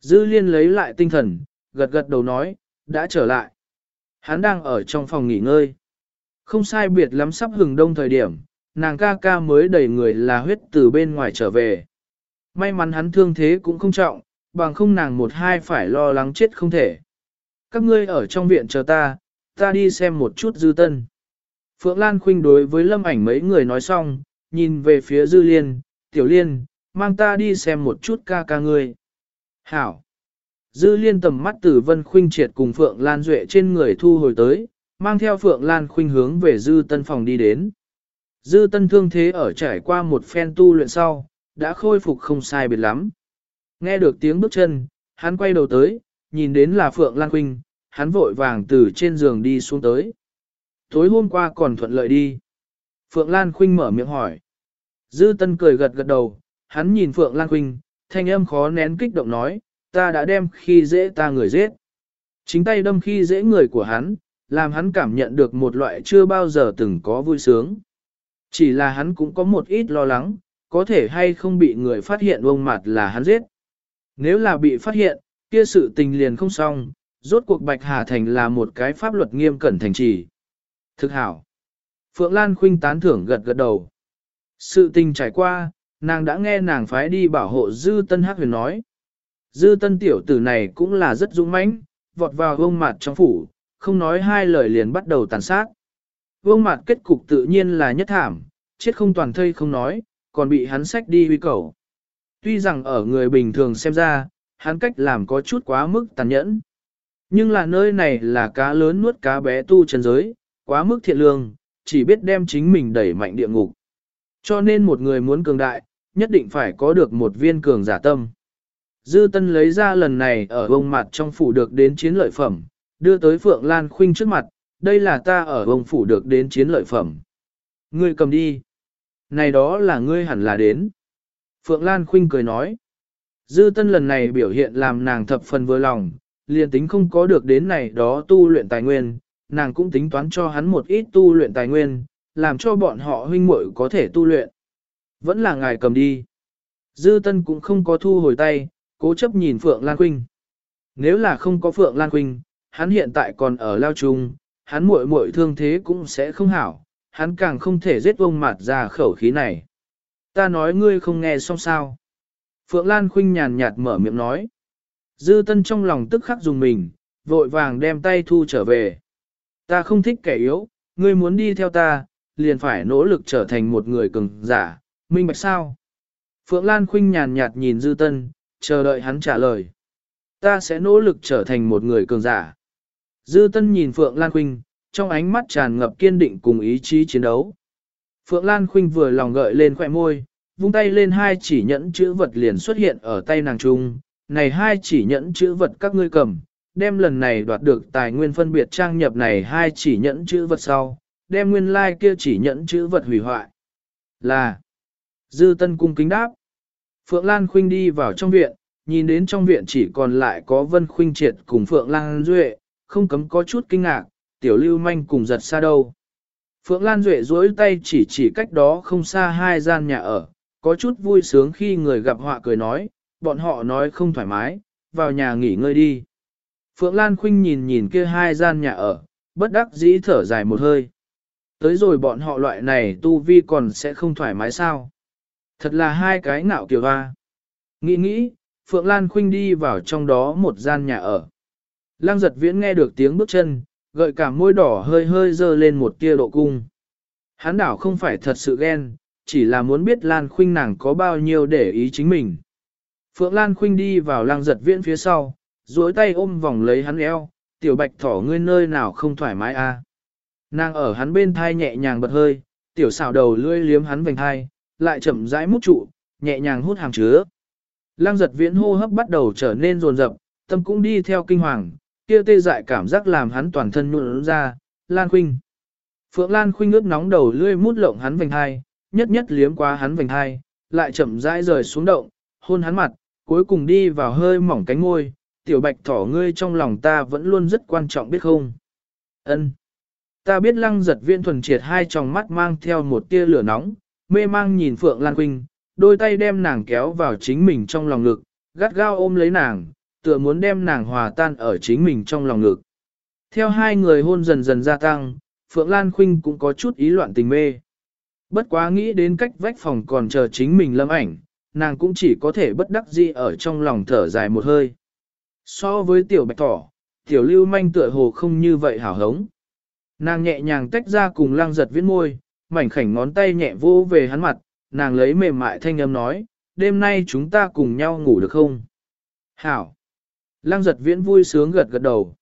Dư liên lấy lại tinh thần, gật gật đầu nói, đã trở lại. Hắn đang ở trong phòng nghỉ ngơi. Không sai biệt lắm sắp hừng đông thời điểm, nàng ca ca mới đẩy người là huyết từ bên ngoài trở về. May mắn hắn thương thế cũng không trọng, bằng không nàng một hai phải lo lắng chết không thể. Các ngươi ở trong viện chờ ta, ta đi xem một chút dư tân. Phượng Lan Khuynh đối với lâm ảnh mấy người nói xong, nhìn về phía dư liên, tiểu liên, mang ta đi xem một chút ca ca ngươi. Hảo! Dư liên tầm mắt từ Vân Khuynh triệt cùng Phượng Lan Duệ trên người thu hồi tới, mang theo Phượng Lan Khuynh hướng về dư tân phòng đi đến. Dư tân thương thế ở trải qua một phen tu luyện sau, đã khôi phục không sai biệt lắm. Nghe được tiếng bước chân, hắn quay đầu tới, nhìn đến là Phượng Lan Khuynh, hắn vội vàng từ trên giường đi xuống tới. Tối hôm qua còn thuận lợi đi. Phượng Lan Khuynh mở miệng hỏi. Dư Tân cười gật gật đầu, hắn nhìn Phượng Lan Khuynh, thanh âm khó nén kích động nói, ta đã đem khi dễ ta người giết. Chính tay đâm khi dễ người của hắn, làm hắn cảm nhận được một loại chưa bao giờ từng có vui sướng. Chỉ là hắn cũng có một ít lo lắng, có thể hay không bị người phát hiện ông mặt là hắn giết. Nếu là bị phát hiện, kia sự tình liền không xong, rốt cuộc Bạch Hà Thành là một cái pháp luật nghiêm cẩn thành trì. Thực hảo. Phượng Lan Khuynh tán thưởng gật gật đầu. Sự tình trải qua, nàng đã nghe nàng phái đi bảo hộ Dư Tân Hắc Huyền nói. Dư Tân tiểu tử này cũng là rất dũng mãnh, vọt vào Vương mặt trong phủ, không nói hai lời liền bắt đầu tàn sát. Vương mặt kết cục tự nhiên là nhất thảm, chết không toàn thây không nói, còn bị hắn sách đi huy cầu. Tuy rằng ở người bình thường xem ra, hắn cách làm có chút quá mức tàn nhẫn. Nhưng là nơi này là cá lớn nuốt cá bé tu chân giới, quá mức thiện lương, chỉ biết đem chính mình đẩy mạnh địa ngục. Cho nên một người muốn cường đại, nhất định phải có được một viên cường giả tâm. Dư Tân lấy ra lần này ở bông mặt trong phủ được đến chiến lợi phẩm, đưa tới Phượng Lan Khuynh trước mặt, đây là ta ở bông phủ được đến chiến lợi phẩm. Ngươi cầm đi. Này đó là ngươi hẳn là đến. Phượng Lan Khuynh cười nói. Dư Tân lần này biểu hiện làm nàng thập phần vừa lòng, liền tính không có được đến này đó tu luyện tài nguyên, nàng cũng tính toán cho hắn một ít tu luyện tài nguyên, làm cho bọn họ huynh muội có thể tu luyện. Vẫn là ngài cầm đi. Dư Tân cũng không có thu hồi tay, cố chấp nhìn Phượng Lan Quynh. Nếu là không có Phượng Lan Quynh, hắn hiện tại còn ở lao trung, hắn muội muội thương thế cũng sẽ không hảo, hắn càng không thể giết vông mặt ra khẩu khí này. Ta nói ngươi không nghe xong sao. Phượng Lan Khuynh nhàn nhạt mở miệng nói. Dư tân trong lòng tức khắc dùng mình, vội vàng đem tay thu trở về. Ta không thích kẻ yếu, ngươi muốn đi theo ta, liền phải nỗ lực trở thành một người cường giả, minh bạch sao? Phượng Lan Khuynh nhàn nhạt nhìn Dư Tân, chờ đợi hắn trả lời. Ta sẽ nỗ lực trở thành một người cường giả. Dư Tân nhìn Phượng Lan Khuynh, trong ánh mắt tràn ngập kiên định cùng ý chí chiến đấu. Phượng Lan Khuynh vừa lòng gợi lên khỏe môi, vung tay lên hai chỉ nhẫn chữ vật liền xuất hiện ở tay nàng trung, này hai chỉ nhẫn chữ vật các ngươi cầm, đem lần này đoạt được tài nguyên phân biệt trang nhập này hai chỉ nhẫn chữ vật sau, đem nguyên lai like kia chỉ nhẫn chữ vật hủy hoại. Là, dư tân cung kính đáp. Phượng Lan Khuynh đi vào trong viện, nhìn đến trong viện chỉ còn lại có Vân Khuynh Triệt cùng Phượng Lan Duệ, không cấm có chút kinh ngạc, tiểu lưu manh cùng giật xa đâu. Phượng Lan Duệ duỗi tay chỉ chỉ cách đó không xa hai gian nhà ở, có chút vui sướng khi người gặp họa cười nói, bọn họ nói không thoải mái, vào nhà nghỉ ngơi đi. Phượng Lan Khuynh nhìn nhìn kia hai gian nhà ở, bất đắc dĩ thở dài một hơi. Tới rồi bọn họ loại này tu vi còn sẽ không thoải mái sao. Thật là hai cái ngạo kiều hoa. Nghĩ nghĩ, Phượng Lan Khuynh đi vào trong đó một gian nhà ở. Lăng giật viễn nghe được tiếng bước chân, gợi cả môi đỏ hơi hơi dơ lên một tia độ cung. Hán đảo không phải thật sự ghen, chỉ là muốn biết Lan Khuynh nàng có bao nhiêu để ý chính mình. Phượng Lan Khuynh đi vào lăng giật viễn phía sau, duỗi tay ôm vòng lấy hắn eo, tiểu bạch thỏ ngươi nơi nào không thoải mái a? À? Nàng ở hắn bên thai nhẹ nhàng bật hơi, tiểu xảo đầu lưỡi liếm hắn vành thai, lại chậm rãi mút trụ, nhẹ nhàng hút hàng chứa. Lăng giật viễn hô hấp bắt đầu trở nên rồn rập, tâm cũng đi theo kinh hoàng, kia tê dại cảm giác làm hắn toàn thân nụn ra, Lan Khuynh. Phượng Lan Khuynh ướt nóng đầu lưỡi mút lộng hắn vành hai, nhất nhất liếm qua hắn vành hai, lại chậm rãi rời xuống động, hôn hắn mặt, cuối cùng đi vào hơi mỏng cánh ngôi, tiểu bạch thỏ ngươi trong lòng ta vẫn luôn rất quan trọng biết không. Ân. Ta biết lăng giật viên thuần triệt hai tròng mắt mang theo một tia lửa nóng, mê mang nhìn Phượng Lan Quynh, đôi tay đem nàng kéo vào chính mình trong lòng ngực, gắt gao ôm lấy nàng, tựa muốn đem nàng hòa tan ở chính mình trong lòng ngực. Theo hai người hôn dần dần gia tăng, Phượng Lan Khuynh cũng có chút ý loạn tình mê. Bất quá nghĩ đến cách vách phòng còn chờ chính mình lâm ảnh, nàng cũng chỉ có thể bất đắc dĩ ở trong lòng thở dài một hơi. So với tiểu bạch thỏ, tiểu lưu manh tựa hồ không như vậy hảo hống. Nàng nhẹ nhàng tách ra cùng lăng giật viết môi, mảnh khảnh ngón tay nhẹ vô về hắn mặt, nàng lấy mềm mại thanh âm nói, đêm nay chúng ta cùng nhau ngủ được không? Hảo! Lăng giật viễn vui sướng gật gật đầu.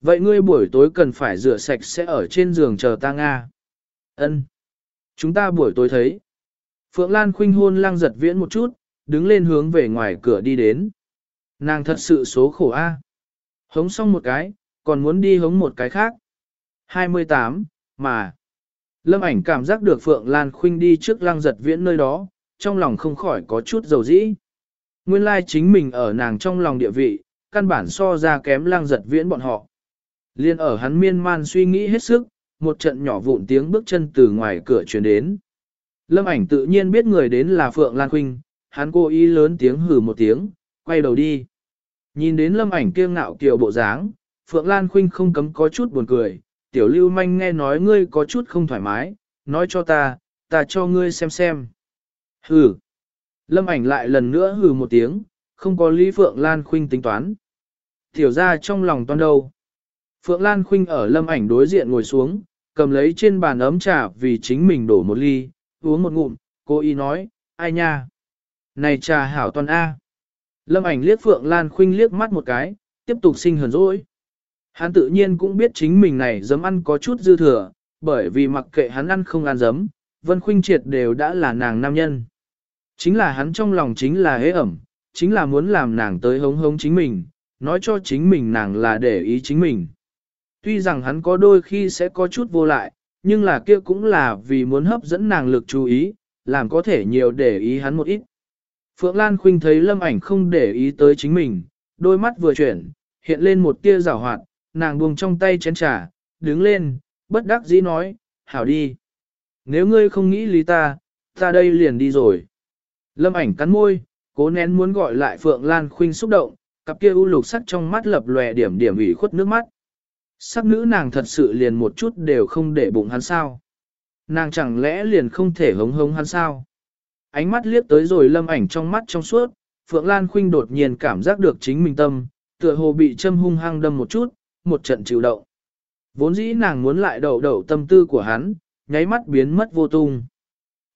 Vậy ngươi buổi tối cần phải rửa sạch sẽ ở trên giường chờ ta Nga. Ân. Chúng ta buổi tối thấy. Phượng Lan khuynh hôn lăng giật viễn một chút, đứng lên hướng về ngoài cửa đi đến. Nàng thật sự số khổ a. Hống xong một cái, còn muốn đi hống một cái khác. 28, mà. Lâm ảnh cảm giác được Phượng Lan khuynh đi trước lăng giật viễn nơi đó, trong lòng không khỏi có chút dầu dĩ. Nguyên lai chính mình ở nàng trong lòng địa vị, căn bản so ra kém lăng giật viễn bọn họ. Liên ở hắn miên man suy nghĩ hết sức, một trận nhỏ vụn tiếng bước chân từ ngoài cửa truyền đến. Lâm ảnh tự nhiên biết người đến là Phượng Lan Khuynh, hắn cố ý lớn tiếng hừ một tiếng, quay đầu đi. Nhìn đến lâm ảnh kiêng ngạo kiều bộ dáng, Phượng Lan Khuynh không cấm có chút buồn cười, tiểu lưu manh nghe nói ngươi có chút không thoải mái, nói cho ta, ta cho ngươi xem xem. Hừ. Lâm ảnh lại lần nữa hừ một tiếng, không có Lý Phượng Lan Khuynh tính toán. Tiểu ra trong lòng toan đâu. Phượng Lan Khuynh ở lâm ảnh đối diện ngồi xuống, cầm lấy trên bàn ấm trà vì chính mình đổ một ly, uống một ngụm, cô y nói, ai nha? Này trà hảo toàn A. Lâm ảnh liếc Phượng Lan Khuynh liếc mắt một cái, tiếp tục sinh hờn dỗi. Hắn tự nhiên cũng biết chính mình này dấm ăn có chút dư thừa, bởi vì mặc kệ hắn ăn không ăn dấm, Vân Khuynh triệt đều đã là nàng nam nhân. Chính là hắn trong lòng chính là hế ẩm, chính là muốn làm nàng tới hống hống chính mình, nói cho chính mình nàng là để ý chính mình. Tuy rằng hắn có đôi khi sẽ có chút vô lại, nhưng là kia cũng là vì muốn hấp dẫn nàng lực chú ý, làm có thể nhiều để ý hắn một ít. Phượng Lan Khuynh thấy lâm ảnh không để ý tới chính mình, đôi mắt vừa chuyển, hiện lên một tia rào hoạt, nàng buông trong tay chén trà, đứng lên, bất đắc dĩ nói, hảo đi. Nếu ngươi không nghĩ lý ta, ta đây liền đi rồi. Lâm ảnh cắn môi, cố nén muốn gọi lại Phượng Lan Khuynh xúc động, cặp kia u lục sắc trong mắt lập lòe điểm điểm ủy khuất nước mắt. Sắc nữ nàng thật sự liền một chút đều không để bụng hắn sao. Nàng chẳng lẽ liền không thể hống hống hắn sao. Ánh mắt liếc tới rồi lâm ảnh trong mắt trong suốt, Phượng Lan Khuynh đột nhiên cảm giác được chính mình tâm, tựa hồ bị châm hung hăng đâm một chút, một trận chịu động. Vốn dĩ nàng muốn lại đậu đậu tâm tư của hắn, nháy mắt biến mất vô tung.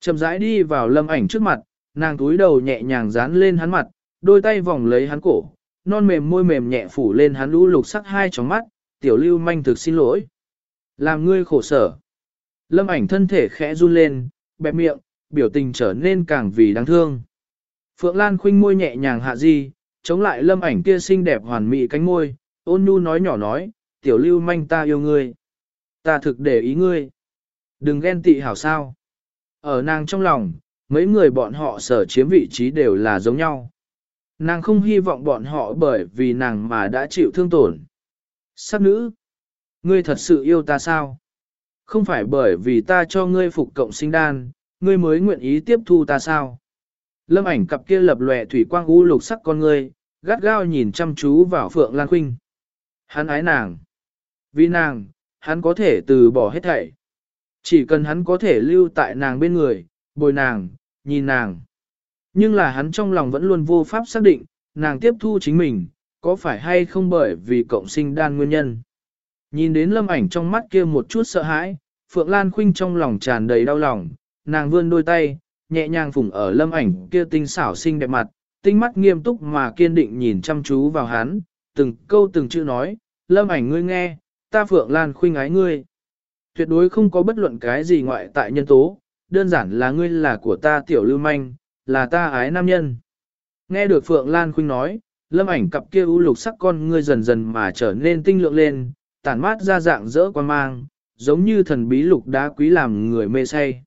Chậm rãi đi vào lâm ảnh trước mặt, nàng túi đầu nhẹ nhàng dán lên hắn mặt, đôi tay vòng lấy hắn cổ, non mềm môi mềm nhẹ phủ lên hắn lũ lục sắc hai tròng mắt, tiểu lưu manh thực xin lỗi. Làm ngươi khổ sở. Lâm ảnh thân thể khẽ run lên, bẹp miệng, biểu tình trở nên càng vì đáng thương. Phượng Lan khinh môi nhẹ nhàng hạ di, chống lại lâm ảnh kia xinh đẹp hoàn mỹ cánh môi, ôn nhu nói nhỏ nói, tiểu lưu manh ta yêu ngươi. Ta thực để ý ngươi. Đừng ghen tị hảo sao. Ở nàng trong lòng, mấy người bọn họ sở chiếm vị trí đều là giống nhau. Nàng không hy vọng bọn họ bởi vì nàng mà đã chịu thương tổn. Sắc nữ, ngươi thật sự yêu ta sao? Không phải bởi vì ta cho ngươi phục cộng sinh đan, ngươi mới nguyện ý tiếp thu ta sao? Lâm ảnh cặp kia lập lòe thủy quang u lục sắc con ngươi, gắt gao nhìn chăm chú vào Phượng Lan Khuynh. Hắn ái nàng. Vì nàng, hắn có thể từ bỏ hết thảy. Chỉ cần hắn có thể lưu tại nàng bên người, bồi nàng, nhìn nàng. Nhưng là hắn trong lòng vẫn luôn vô pháp xác định, nàng tiếp thu chính mình, có phải hay không bởi vì cộng sinh đan nguyên nhân. Nhìn đến lâm ảnh trong mắt kia một chút sợ hãi, Phượng Lan Khuynh trong lòng tràn đầy đau lòng, nàng vươn đôi tay, nhẹ nhàng phủng ở lâm ảnh kia tinh xảo xinh đẹp mặt, tinh mắt nghiêm túc mà kiên định nhìn chăm chú vào hắn, từng câu từng chữ nói, lâm ảnh ngươi nghe, ta Phượng Lan Khuynh ái ngươi. Tuyệt đối không có bất luận cái gì ngoại tại nhân tố, đơn giản là ngươi là của ta tiểu lưu manh, là ta ái nam nhân. Nghe được Phượng Lan Khuynh nói, lâm ảnh cặp kia u lục sắc con ngươi dần dần mà trở nên tinh lượng lên, tản mát ra dạng dỡ quan mang, giống như thần bí lục đá quý làm người mê say.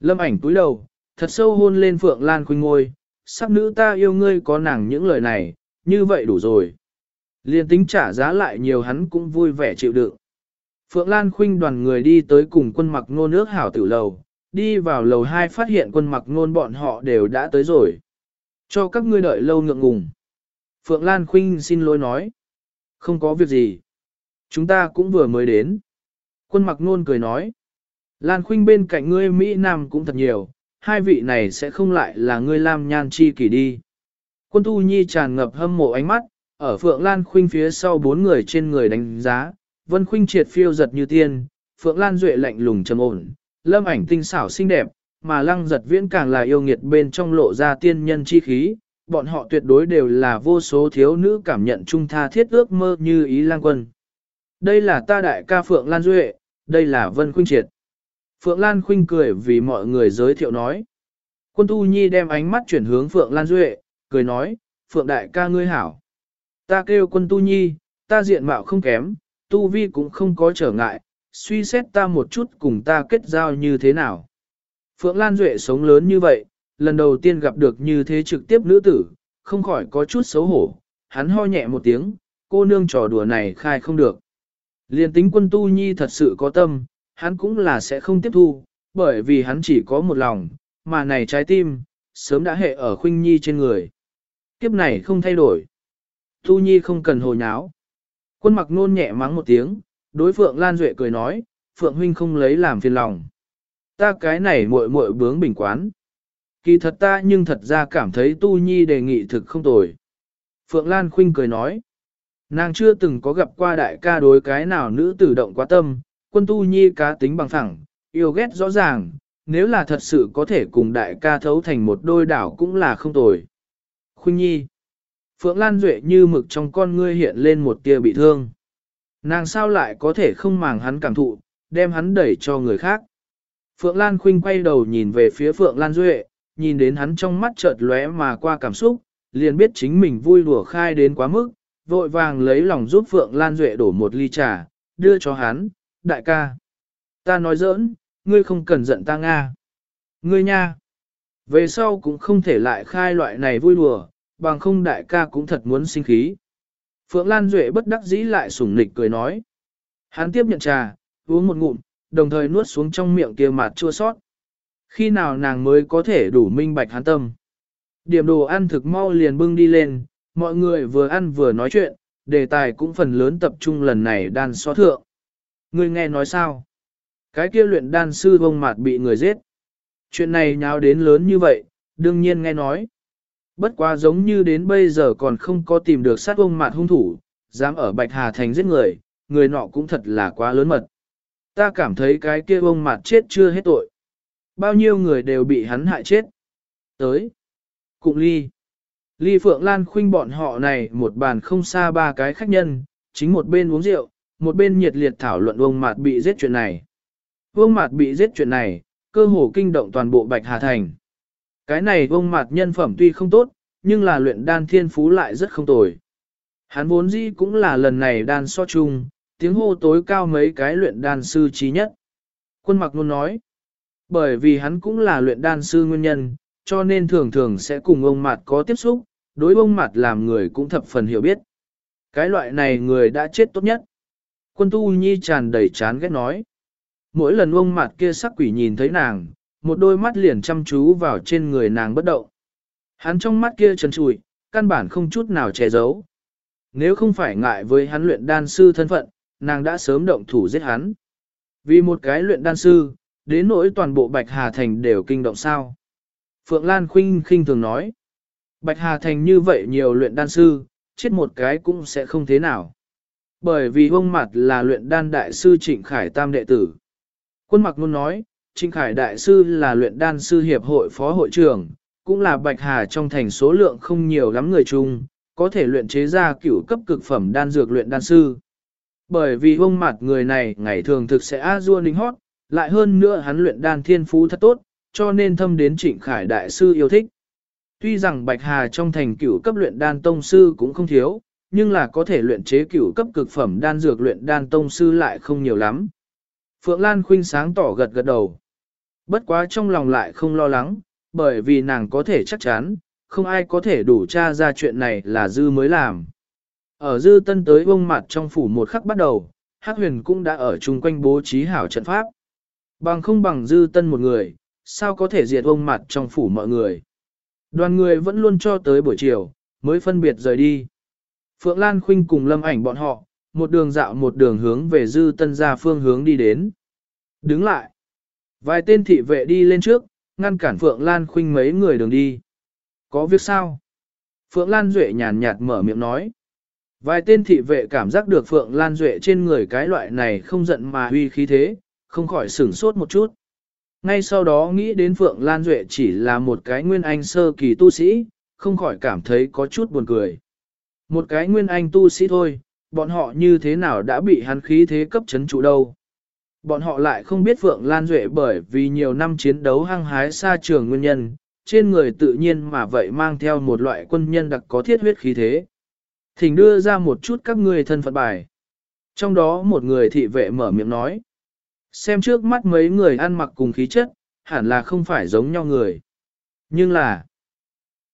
Lâm ảnh túi đầu, thật sâu hôn lên Phượng Lan Khuynh ngôi, sắc nữ ta yêu ngươi có nàng những lời này, như vậy đủ rồi. Liên tính trả giá lại nhiều hắn cũng vui vẻ chịu đựng. Phượng Lan Khuynh đoàn người đi tới cùng quân mặc nôn nước hảo tử lầu, đi vào lầu 2 phát hiện quân mặc nôn bọn họ đều đã tới rồi. Cho các ngươi đợi lâu ngượng ngùng. Phượng Lan Khuynh xin lỗi nói. Không có việc gì. Chúng ta cũng vừa mới đến. Quân mặc nôn cười nói. Lan Khuynh bên cạnh ngươi Mỹ Nam cũng thật nhiều, hai vị này sẽ không lại là ngươi Lam Nhan Chi kỷ đi. Quân Tu Nhi tràn ngập hâm mộ ánh mắt, ở Phượng Lan Khuynh phía sau bốn người trên người đánh giá, Vân Khuynh triệt phiêu giật như tiên, Phượng Lan Duệ lạnh lùng trầm ổn, lâm ảnh tinh xảo xinh đẹp, mà lăng giật viễn càng là yêu nghiệt bên trong lộ ra tiên nhân chi khí, bọn họ tuyệt đối đều là vô số thiếu nữ cảm nhận trung tha thiết ước mơ như ý lang quân. Đây là ta đại ca Phượng Lan Duệ, đây là Vân Khuynh Triệt. Phượng Lan khinh cười vì mọi người giới thiệu nói. Quân Tu Nhi đem ánh mắt chuyển hướng Phượng Lan Duệ, cười nói, Phượng đại ca ngươi hảo. Ta kêu quân Tu Nhi, ta diện mạo không kém, Tu Vi cũng không có trở ngại, suy xét ta một chút cùng ta kết giao như thế nào. Phượng Lan Duệ sống lớn như vậy, lần đầu tiên gặp được như thế trực tiếp nữ tử, không khỏi có chút xấu hổ, hắn ho nhẹ một tiếng, cô nương trò đùa này khai không được. Liên tính quân tu nhi thật sự có tâm, hắn cũng là sẽ không tiếp thu, bởi vì hắn chỉ có một lòng, mà này trái tim, sớm đã hệ ở khuynh nhi trên người. Kiếp này không thay đổi. Tu nhi không cần hồ nháo. Quân mặc nôn nhẹ mắng một tiếng, đối Phượng Lan Duệ cười nói, Phượng huynh không lấy làm phiền lòng. Ta cái này muội muội bướng bình quán. Kỳ thật ta nhưng thật ra cảm thấy Tu Nhi đề nghị thực không tồi. Phượng Lan Khuynh cười nói, nàng chưa từng có gặp qua đại ca đối cái nào nữ tử động quá tâm, quân Tu Nhi cá tính bằng phẳng, yêu ghét rõ ràng, nếu là thật sự có thể cùng đại ca thấu thành một đôi đảo cũng là không tồi. Khuynh Nhi Phượng Lan Duệ như mực trong con ngươi hiện lên một tia bị thương. Nàng sao lại có thể không màng hắn cảm thụ, đem hắn đẩy cho người khác. Phượng Lan Khuynh quay đầu nhìn về phía Phượng Lan Duệ, nhìn đến hắn trong mắt chợt lóe mà qua cảm xúc, liền biết chính mình vui đùa khai đến quá mức, vội vàng lấy lòng giúp Phượng Lan Duệ đổ một ly trà, đưa cho hắn, đại ca. Ta nói giỡn, ngươi không cần giận ta Nga. Ngươi nha. Về sau cũng không thể lại khai loại này vui đùa, bằng không đại ca cũng thật muốn sinh khí. Phượng Lan Duệ bất đắc dĩ lại sủng nịch cười nói. Hắn tiếp nhận trà, uống một ngụm, đồng thời nuốt xuống trong miệng kia mạt chua sót. Khi nào nàng mới có thể đủ minh bạch hắn tâm. Điểm đồ ăn thực mau liền bưng đi lên, mọi người vừa ăn vừa nói chuyện, đề tài cũng phần lớn tập trung lần này đan so thượng. Người nghe nói sao? Cái kia luyện đan sư vông mặt bị người giết. Chuyện này nháo đến lớn như vậy, đương nhiên nghe nói. Bất quá giống như đến bây giờ còn không có tìm được sát vông mặt hung thủ, dám ở Bạch Hà Thành giết người, người nọ cũng thật là quá lớn mật. Ta cảm thấy cái kia vông mặt chết chưa hết tội. Bao nhiêu người đều bị hắn hại chết. Tới. Cụng ly. Ly Phượng Lan khuynh bọn họ này một bàn không xa ba cái khách nhân, chính một bên uống rượu, một bên nhiệt liệt thảo luận Vương Mạt bị giết chuyện này. Vương Mạt bị giết chuyện này, cơ hồ kinh động toàn bộ Bạch Hà Thành. Cái này Vương Mạt nhân phẩm tuy không tốt, nhưng là luyện đan thiên phú lại rất không tồi. Hắn vốn dĩ cũng là lần này đan so chung, tiếng hô tối cao mấy cái luyện đan sư trí nhất. Quân mặc luôn nói, bởi vì hắn cũng là luyện đan sư nguyên nhân, cho nên thường thường sẽ cùng ông Mạt có tiếp xúc, đối ông Mạt làm người cũng thập phần hiểu biết. Cái loại này người đã chết tốt nhất. Quân tu nhi tràn đầy chán ghét nói. Mỗi lần ông Mạt kia sắc quỷ nhìn thấy nàng, một đôi mắt liền chăm chú vào trên người nàng bất động. Hắn trong mắt kia trần trụi, căn bản không chút nào che giấu. Nếu không phải ngại với hắn luyện đan sư thân phận, nàng đã sớm động thủ giết hắn. Vì một cái luyện đan sư, đến nỗi toàn bộ Bạch Hà Thành đều kinh động sao. Phượng Lan Khuynh khinh thường nói. Bạch Hà Thành như vậy nhiều luyện đan sư, chết một cái cũng sẽ không thế nào. Bởi vì ông mặt là luyện đan đại sư Trịnh Khải Tam đệ tử. Quân mặc luôn nói, Trịnh Khải đại sư là luyện đan sư hiệp hội phó hội trưởng, cũng là Bạch Hà trong thành số lượng không nhiều lắm người chung, có thể luyện chế ra cửu cấp cực phẩm đan dược luyện đan sư. Bởi vì ông mặt người này ngày thường thực sẽ a dua ninh hót, lại hơn nữa hắn luyện đan thiên phú thật tốt, cho nên thâm đến trịnh khải đại sư yêu thích. Tuy rằng Bạch Hà trong thành cửu cấp luyện đan tông sư cũng không thiếu, nhưng là có thể luyện chế cửu cấp cực phẩm đan dược luyện đan tông sư lại không nhiều lắm. Phượng Lan khuynh sáng tỏ gật gật đầu. Bất quá trong lòng lại không lo lắng, bởi vì nàng có thể chắc chắn, không ai có thể đủ tra ra chuyện này là dư mới làm. Ở dư tân tới bông mặt trong phủ một khắc bắt đầu, Hắc huyền cũng đã ở chung quanh bố trí hảo trận pháp. Bằng không bằng dư tân một người, sao có thể diệt ông mặt trong phủ mọi người. Đoàn người vẫn luôn cho tới buổi chiều, mới phân biệt rời đi. Phượng Lan Khuynh cùng lâm ảnh bọn họ, một đường dạo một đường hướng về dư tân gia phương hướng đi đến. Đứng lại. Vài tên thị vệ đi lên trước, ngăn cản Phượng Lan Khuynh mấy người đường đi. Có việc sao? Phượng Lan Duệ nhàn nhạt mở miệng nói. Vài tên thị vệ cảm giác được Phượng Lan Duệ trên người cái loại này không giận mà huy khí thế, không khỏi sửng sốt một chút. Ngay sau đó nghĩ đến Phượng Lan Duệ chỉ là một cái nguyên anh sơ kỳ tu sĩ, không khỏi cảm thấy có chút buồn cười. Một cái nguyên anh tu sĩ thôi, bọn họ như thế nào đã bị hắn khí thế cấp chấn trụ đâu. Bọn họ lại không biết Phượng Lan Duệ bởi vì nhiều năm chiến đấu hăng hái xa trường nguyên nhân, trên người tự nhiên mà vậy mang theo một loại quân nhân đặc có thiết huyết khí thế. Thỉnh đưa ra một chút các ngươi thân phận bài. Trong đó một người thị vệ mở miệng nói. Xem trước mắt mấy người ăn mặc cùng khí chất, hẳn là không phải giống nhau người. Nhưng là,